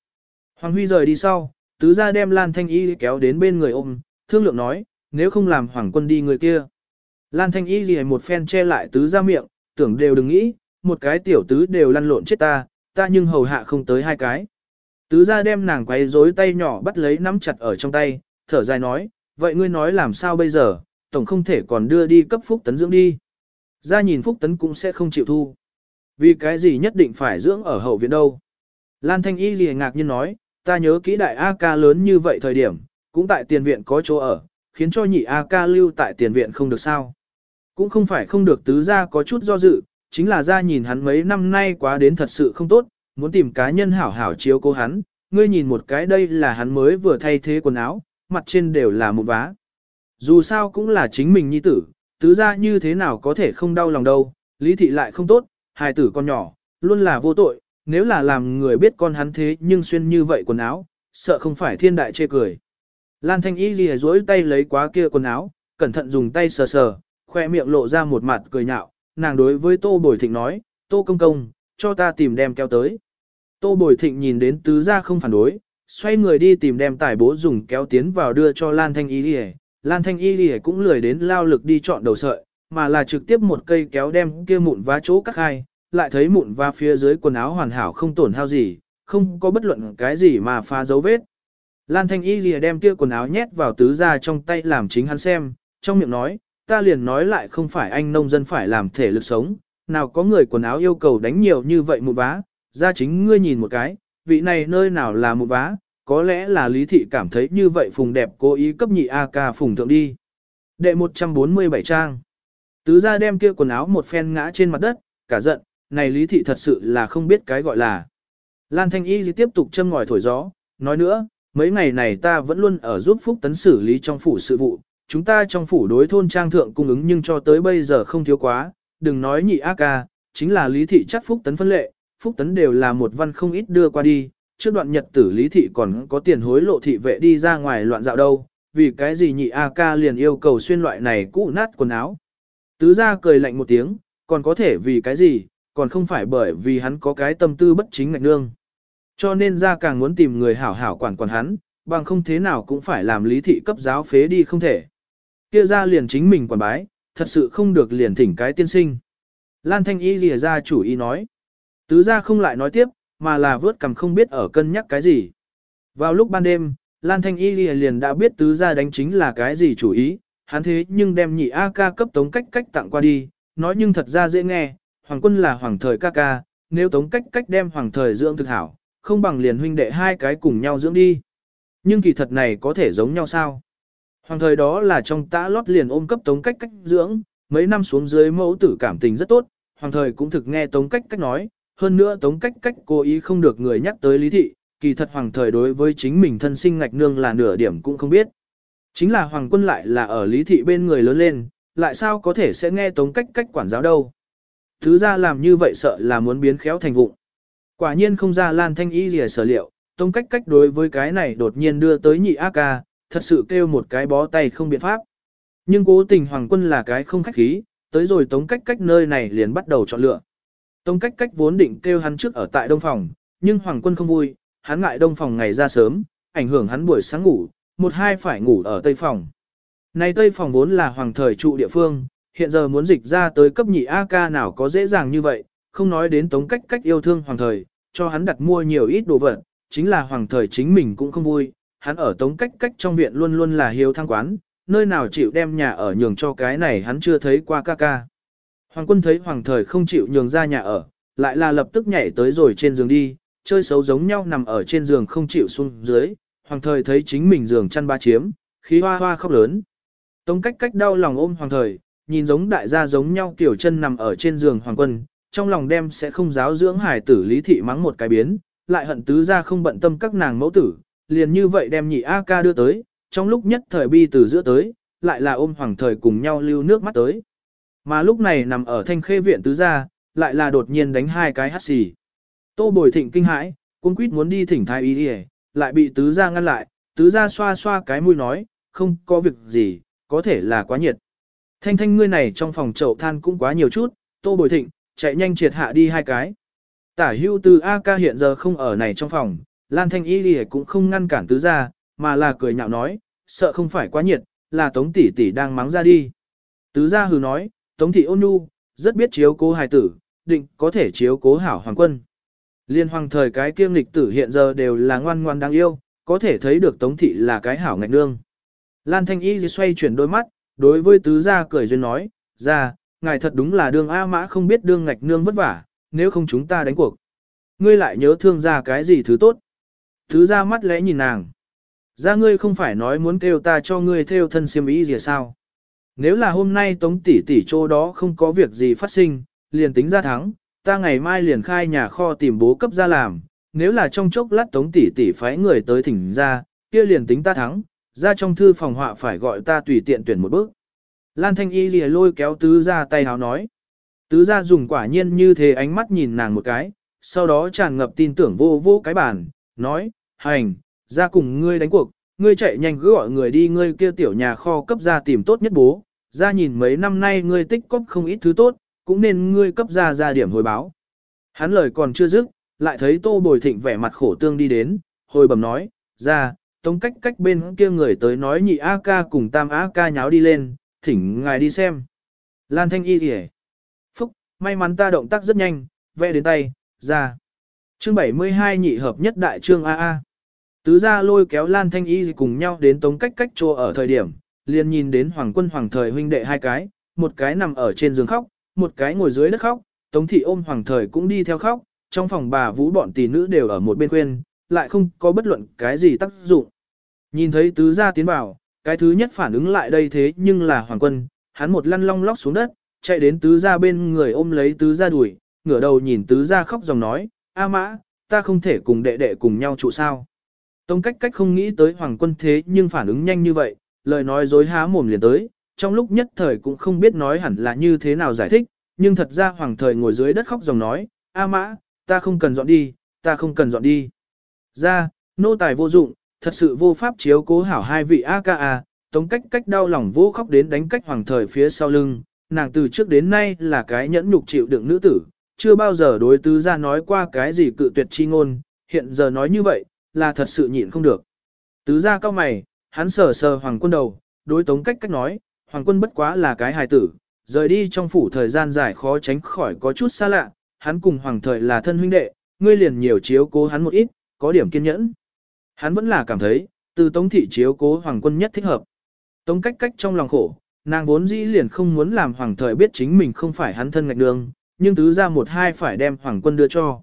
Hoàng Huy rời đi sau, tứ gia đem Lan Thanh Y kéo đến bên người ôm, thương lượng nói, nếu không làm Hoàng quân đi người kia. Lan Thanh Y gì một phen che lại tứ gia miệng, tưởng đều đừng nghĩ, một cái tiểu tứ đều lăn lộn chết ta, ta nhưng hầu hạ không tới hai cái. Tứ gia đem nàng quấy rối tay nhỏ bắt lấy nắm chặt ở trong tay, thở dài nói, vậy ngươi nói làm sao bây giờ, tổng không thể còn đưa đi cấp phúc tấn dưỡng đi. Ra nhìn phúc tấn cũng sẽ không chịu thu. Vì cái gì nhất định phải dưỡng ở hậu viện đâu. Lan Thanh Y gì ngạc nhiên nói, ta nhớ kỹ đại A ca lớn như vậy thời điểm, cũng tại tiền viện có chỗ ở, khiến cho nhị A ca lưu tại tiền viện không được sao. Cũng không phải không được tứ ra có chút do dự, chính là ra nhìn hắn mấy năm nay quá đến thật sự không tốt, muốn tìm cá nhân hảo hảo chiếu cố hắn, ngươi nhìn một cái đây là hắn mới vừa thay thế quần áo, mặt trên đều là một vá. Dù sao cũng là chính mình nhi tử, tứ ra như thế nào có thể không đau lòng đâu, lý thị lại không tốt, hài tử con nhỏ, luôn là vô tội, nếu là làm người biết con hắn thế nhưng xuyên như vậy quần áo, sợ không phải thiên đại chê cười. Lan Thanh Y lìa dối tay lấy quá kia quần áo, cẩn thận dùng tay sờ sờ, khoe miệng lộ ra một mặt cười nhạo, nàng đối với Tô Bồi Thịnh nói, Tô Công Công, cho ta tìm đem kéo tới. Tô Bồi Thịnh nhìn đến tứ gia không phản đối, xoay người đi tìm đem tải bố dùng kéo tiến vào đưa cho Lan Thanh Y lìa. Lan Thanh Y thì cũng lười đến lao lực đi chọn đầu sợi, mà là trực tiếp một cây kéo đem kia mụn vá chỗ cắt hai, lại thấy mụn vá phía dưới quần áo hoàn hảo không tổn hao gì, không có bất luận cái gì mà phá dấu vết. Lan Thanh Y lìa đem kia quần áo nhét vào tứ ra trong tay làm chính hắn xem, trong miệng nói, ta liền nói lại không phải anh nông dân phải làm thể lực sống, nào có người quần áo yêu cầu đánh nhiều như vậy một vá, ra chính ngươi nhìn một cái, vị này nơi nào là một vá, có lẽ là lý thị cảm thấy như vậy phùng đẹp cố ý cấp nhị A ca phùng thượng đi. Đệ 147 trang. Tứ gia đem kia quần áo một phen ngã trên mặt đất, cả giận, này lý thị thật sự là không biết cái gọi là. Lan Thanh Y tiếp tục châm ngòi thổi gió, nói nữa, mấy ngày này ta vẫn luôn ở giúp Phúc Tấn xử lý trong phủ sự vụ, chúng ta trong phủ đối thôn trang thượng cung ứng nhưng cho tới bây giờ không thiếu quá, đừng nói nhị A ca, chính là lý thị chắc Phúc Tấn phân lệ, Phúc Tấn đều là một văn không ít đưa qua đi, trước đoạn nhật tử lý thị còn có tiền hối lộ thị vệ đi ra ngoài loạn dạo đâu, vì cái gì nhị A ca liền yêu cầu xuyên loại này cũ nát quần áo. Tứ ra cười lạnh một tiếng, còn có thể vì cái gì, còn không phải bởi vì hắn có cái tâm tư bất chính ngạch nương. Cho nên ra càng muốn tìm người hảo hảo quản quản hắn, bằng không thế nào cũng phải làm lý thị cấp giáo phế đi không thể. Kia ra liền chính mình quản bái, thật sự không được liền thỉnh cái tiên sinh. Lan Thanh Y lìa ra chủ ý nói. Tứ ra không lại nói tiếp, mà là vớt cầm không biết ở cân nhắc cái gì. Vào lúc ban đêm, Lan Thanh Y liền đã biết tứ ra đánh chính là cái gì chủ ý, hắn thế nhưng đem nhị A ca cấp tống cách cách tặng qua đi, nói nhưng thật ra dễ nghe, hoàng quân là hoàng thời ca ca, nếu tống cách cách đem hoàng thời dưỡng thực hảo, không bằng liền huynh đệ hai cái cùng nhau dưỡng đi. Nhưng kỳ thật này có thể giống nhau sao? Hoàng thời đó là trong tã lót liền ôm cấp tống cách cách dưỡng, mấy năm xuống dưới mẫu tử cảm tình rất tốt, hoàng thời cũng thực nghe tống cách cách nói, hơn nữa tống cách cách cố ý không được người nhắc tới lý thị, kỳ thật hoàng thời đối với chính mình thân sinh ngạch nương là nửa điểm cũng không biết. Chính là hoàng quân lại là ở lý thị bên người lớn lên, lại sao có thể sẽ nghe tống cách cách quản giáo đâu. Thứ ra làm như vậy sợ là muốn biến khéo thành vụng. Quả nhiên không ra lan thanh y gì sở liệu, tống cách cách đối với cái này đột nhiên đưa tới nhị ác ca, thật sự kêu một cái bó tay không biện pháp. Nhưng cố tình hoàng quân là cái không khách khí, tới rồi tống cách cách nơi này liền bắt đầu chọn lựa. Tống cách cách vốn định kêu hắn trước ở tại đông phòng, nhưng hoàng quân không vui, hắn ngại đông phòng ngày ra sớm, ảnh hưởng hắn buổi sáng ngủ, một hai phải ngủ ở tây phòng. Này tây phòng vốn là hoàng thời trụ địa phương, hiện giờ muốn dịch ra tới cấp nhị A ca nào có dễ dàng như vậy, không nói đến tống cách cách yêu thương hoàng thời, cho hắn đặt mua nhiều ít đồ vật, chính là hoàng thời chính mình cũng không vui, hắn ở tống cách cách trong viện luôn luôn là hiếu thăng quán, nơi nào chịu đem nhà ở nhường cho cái này hắn chưa thấy qua ca ca. Hoàng quân thấy hoàng thời không chịu nhường ra nhà ở, lại là lập tức nhảy tới rồi trên giường đi, chơi xấu giống nhau nằm ở trên giường không chịu xuống dưới, hoàng thời thấy chính mình giường chăn ba chiếm, khí hoa hoa khóc lớn. Tống cách cách đau lòng ôm hoàng thời, nhìn giống đại gia giống nhau kiểu chân nằm ở trên giường hoàng quân, trong lòng đem sẽ không giáo dưỡng hải tử lý thị mắng một cái biến, lại hận tứ ra không bận tâm các nàng mẫu tử, liền như vậy đem nhị A ca đưa tới, trong lúc nhất thời bi từ giữa tới, lại là ôm hoàng thời cùng nhau lưu nước mắt tới. Mà lúc này nằm ở thanh khê viện tứ gia, lại là đột nhiên đánh hai cái hắt xì. Tô bồi thịnh kinh hãi, cung quýt muốn đi thỉnh thái y đi lại bị tứ gia ngăn lại, tứ gia xoa xoa cái mũi nói, không có việc gì, có thể là quá nhiệt. Thanh thanh ngươi này trong phòng chậu than cũng quá nhiều chút, tô bồi thịnh, chạy nhanh triệt hạ đi hai cái. Tả hưu từ A ca hiện giờ không ở này trong phòng, Lan thanh y đi cũng không ngăn cản tứ gia, mà là cười nhạo nói, sợ không phải quá nhiệt, là tống tỷ tỷ đang mắng ra đi. Tứ gia hừ nói, tống thị ôn nhu, rất biết chiếu cố hài tử, định có thể chiếu cố hảo hoàng quân. Liên hoàng thời cái kiêm lịch tử hiện giờ đều là ngoan ngoan đáng yêu, có thể thấy được tống thị là cái hảo ngạch nương. Lan thanh y xoay chuyển đôi mắt, đối với tứ gia cười duyên nói, ra, ngài thật đúng là đương A mã không biết đương ngạch nương vất vả, nếu không chúng ta đánh cuộc. Ngươi lại nhớ thương ra cái gì thứ tốt. Tứ gia mắt lẽ nhìn nàng. Ra ngươi không phải nói muốn kêu ta cho ngươi theo thân siêm ý gì sao? Nếu là hôm nay tống tỷ tỷ chỗ đó không có việc gì phát sinh, liền tính ra thắng, ta ngày mai liền khai nhà kho tìm bố cấp ra làm, nếu là trong chốc lát tống tỷ tỷ phái người tới thỉnh ra, kia liền tính ta thắng, ra trong thư phòng họa phải gọi ta tùy tiện tuyển một bước. Lan Thanh Y lìa lôi kéo tứ ra tay háo nói. Tứ ra dùng quả nhiên như thế ánh mắt nhìn nàng một cái, sau đó tràn ngập tin tưởng vô vô cái bản nói, hành, ra cùng ngươi đánh cuộc, ngươi chạy nhanh cứ gọi người đi ngươi kia tiểu nhà kho cấp ra tìm tốt nhất bố, ra nhìn mấy năm nay ngươi tích cóp không ít thứ tốt, cũng nên ngươi cấp ra ra điểm hồi báo. Hắn lời còn chưa dứt, lại thấy tô bồi thịnh vẻ mặt khổ tương đi đến, hồi bẩm nói, ra, tống cách cách bên kia người tới nói nhị A ca cùng tam A ca nháo đi lên, thỉnh ngài đi xem. Lan thanh y kìa. Phúc, may mắn ta động tác rất nhanh, vẽ đến tay, ra. Chương 72 nhị hợp nhất đại trương a Tứ gia lôi kéo Lan Thanh Y cùng nhau đến tống cách cách chỗ ở thời điểm, liền nhìn đến Hoàng quân Hoàng thời huynh đệ hai cái, một cái nằm ở trên giường khóc, một cái ngồi dưới đất khóc, tống thị ôm Hoàng thời cũng đi theo khóc, trong phòng bà vũ bọn tỷ nữ đều ở một bên khuyên, lại không có bất luận cái gì tác dụng. Nhìn thấy tứ gia tiến vào, cái thứ nhất phản ứng lại đây thế nhưng là Hoàng quân, hắn một lăn long lóc xuống đất, chạy đến tứ gia bên người ôm lấy tứ gia đuổi, ngửa đầu nhìn tứ gia khóc dòng nói, A mã, ta không thể cùng đệ đệ cùng nhau trụ sao. Tông cách cách không nghĩ tới hoàng quân thế nhưng phản ứng nhanh như vậy, lời nói dối há mồm liền tới, trong lúc nhất thời cũng không biết nói hẳn là như thế nào giải thích, nhưng thật ra hoàng thời ngồi dưới đất khóc dòng nói, A mã, ta không cần dọn đi, ta không cần dọn đi. Ra, nô tài vô dụng, thật sự vô pháp chiếu cố hảo hai vị A ca A, tống cách cách đau lòng vô khóc đến đánh cách hoàng thời phía sau lưng, nàng từ trước đến nay là cái nhẫn nhục chịu đựng nữ tử, chưa bao giờ đối tứ ra nói qua cái gì cự tuyệt chi ngôn, hiện giờ nói như vậy, là thật sự nhịn không được. Tứ ra cao mày, hắn sờ sờ hoàng quân đầu, đối tống cách cách nói, hoàng quân bất quá là cái hài tử, rời đi trong phủ thời gian dài khó tránh khỏi có chút xa lạ, hắn cùng hoàng thời là thân huynh đệ, ngươi liền nhiều chiếu cố hắn một ít, có điểm kiên nhẫn. Hắn vẫn là cảm thấy, từ tống thị chiếu cố hoàng quân nhất thích hợp. Tống cách cách trong lòng khổ, nàng vốn dĩ liền không muốn làm hoàng thời biết chính mình không phải hắn thân ngạch đường, nhưng tứ ra một hai phải đem hoàng quân đưa cho.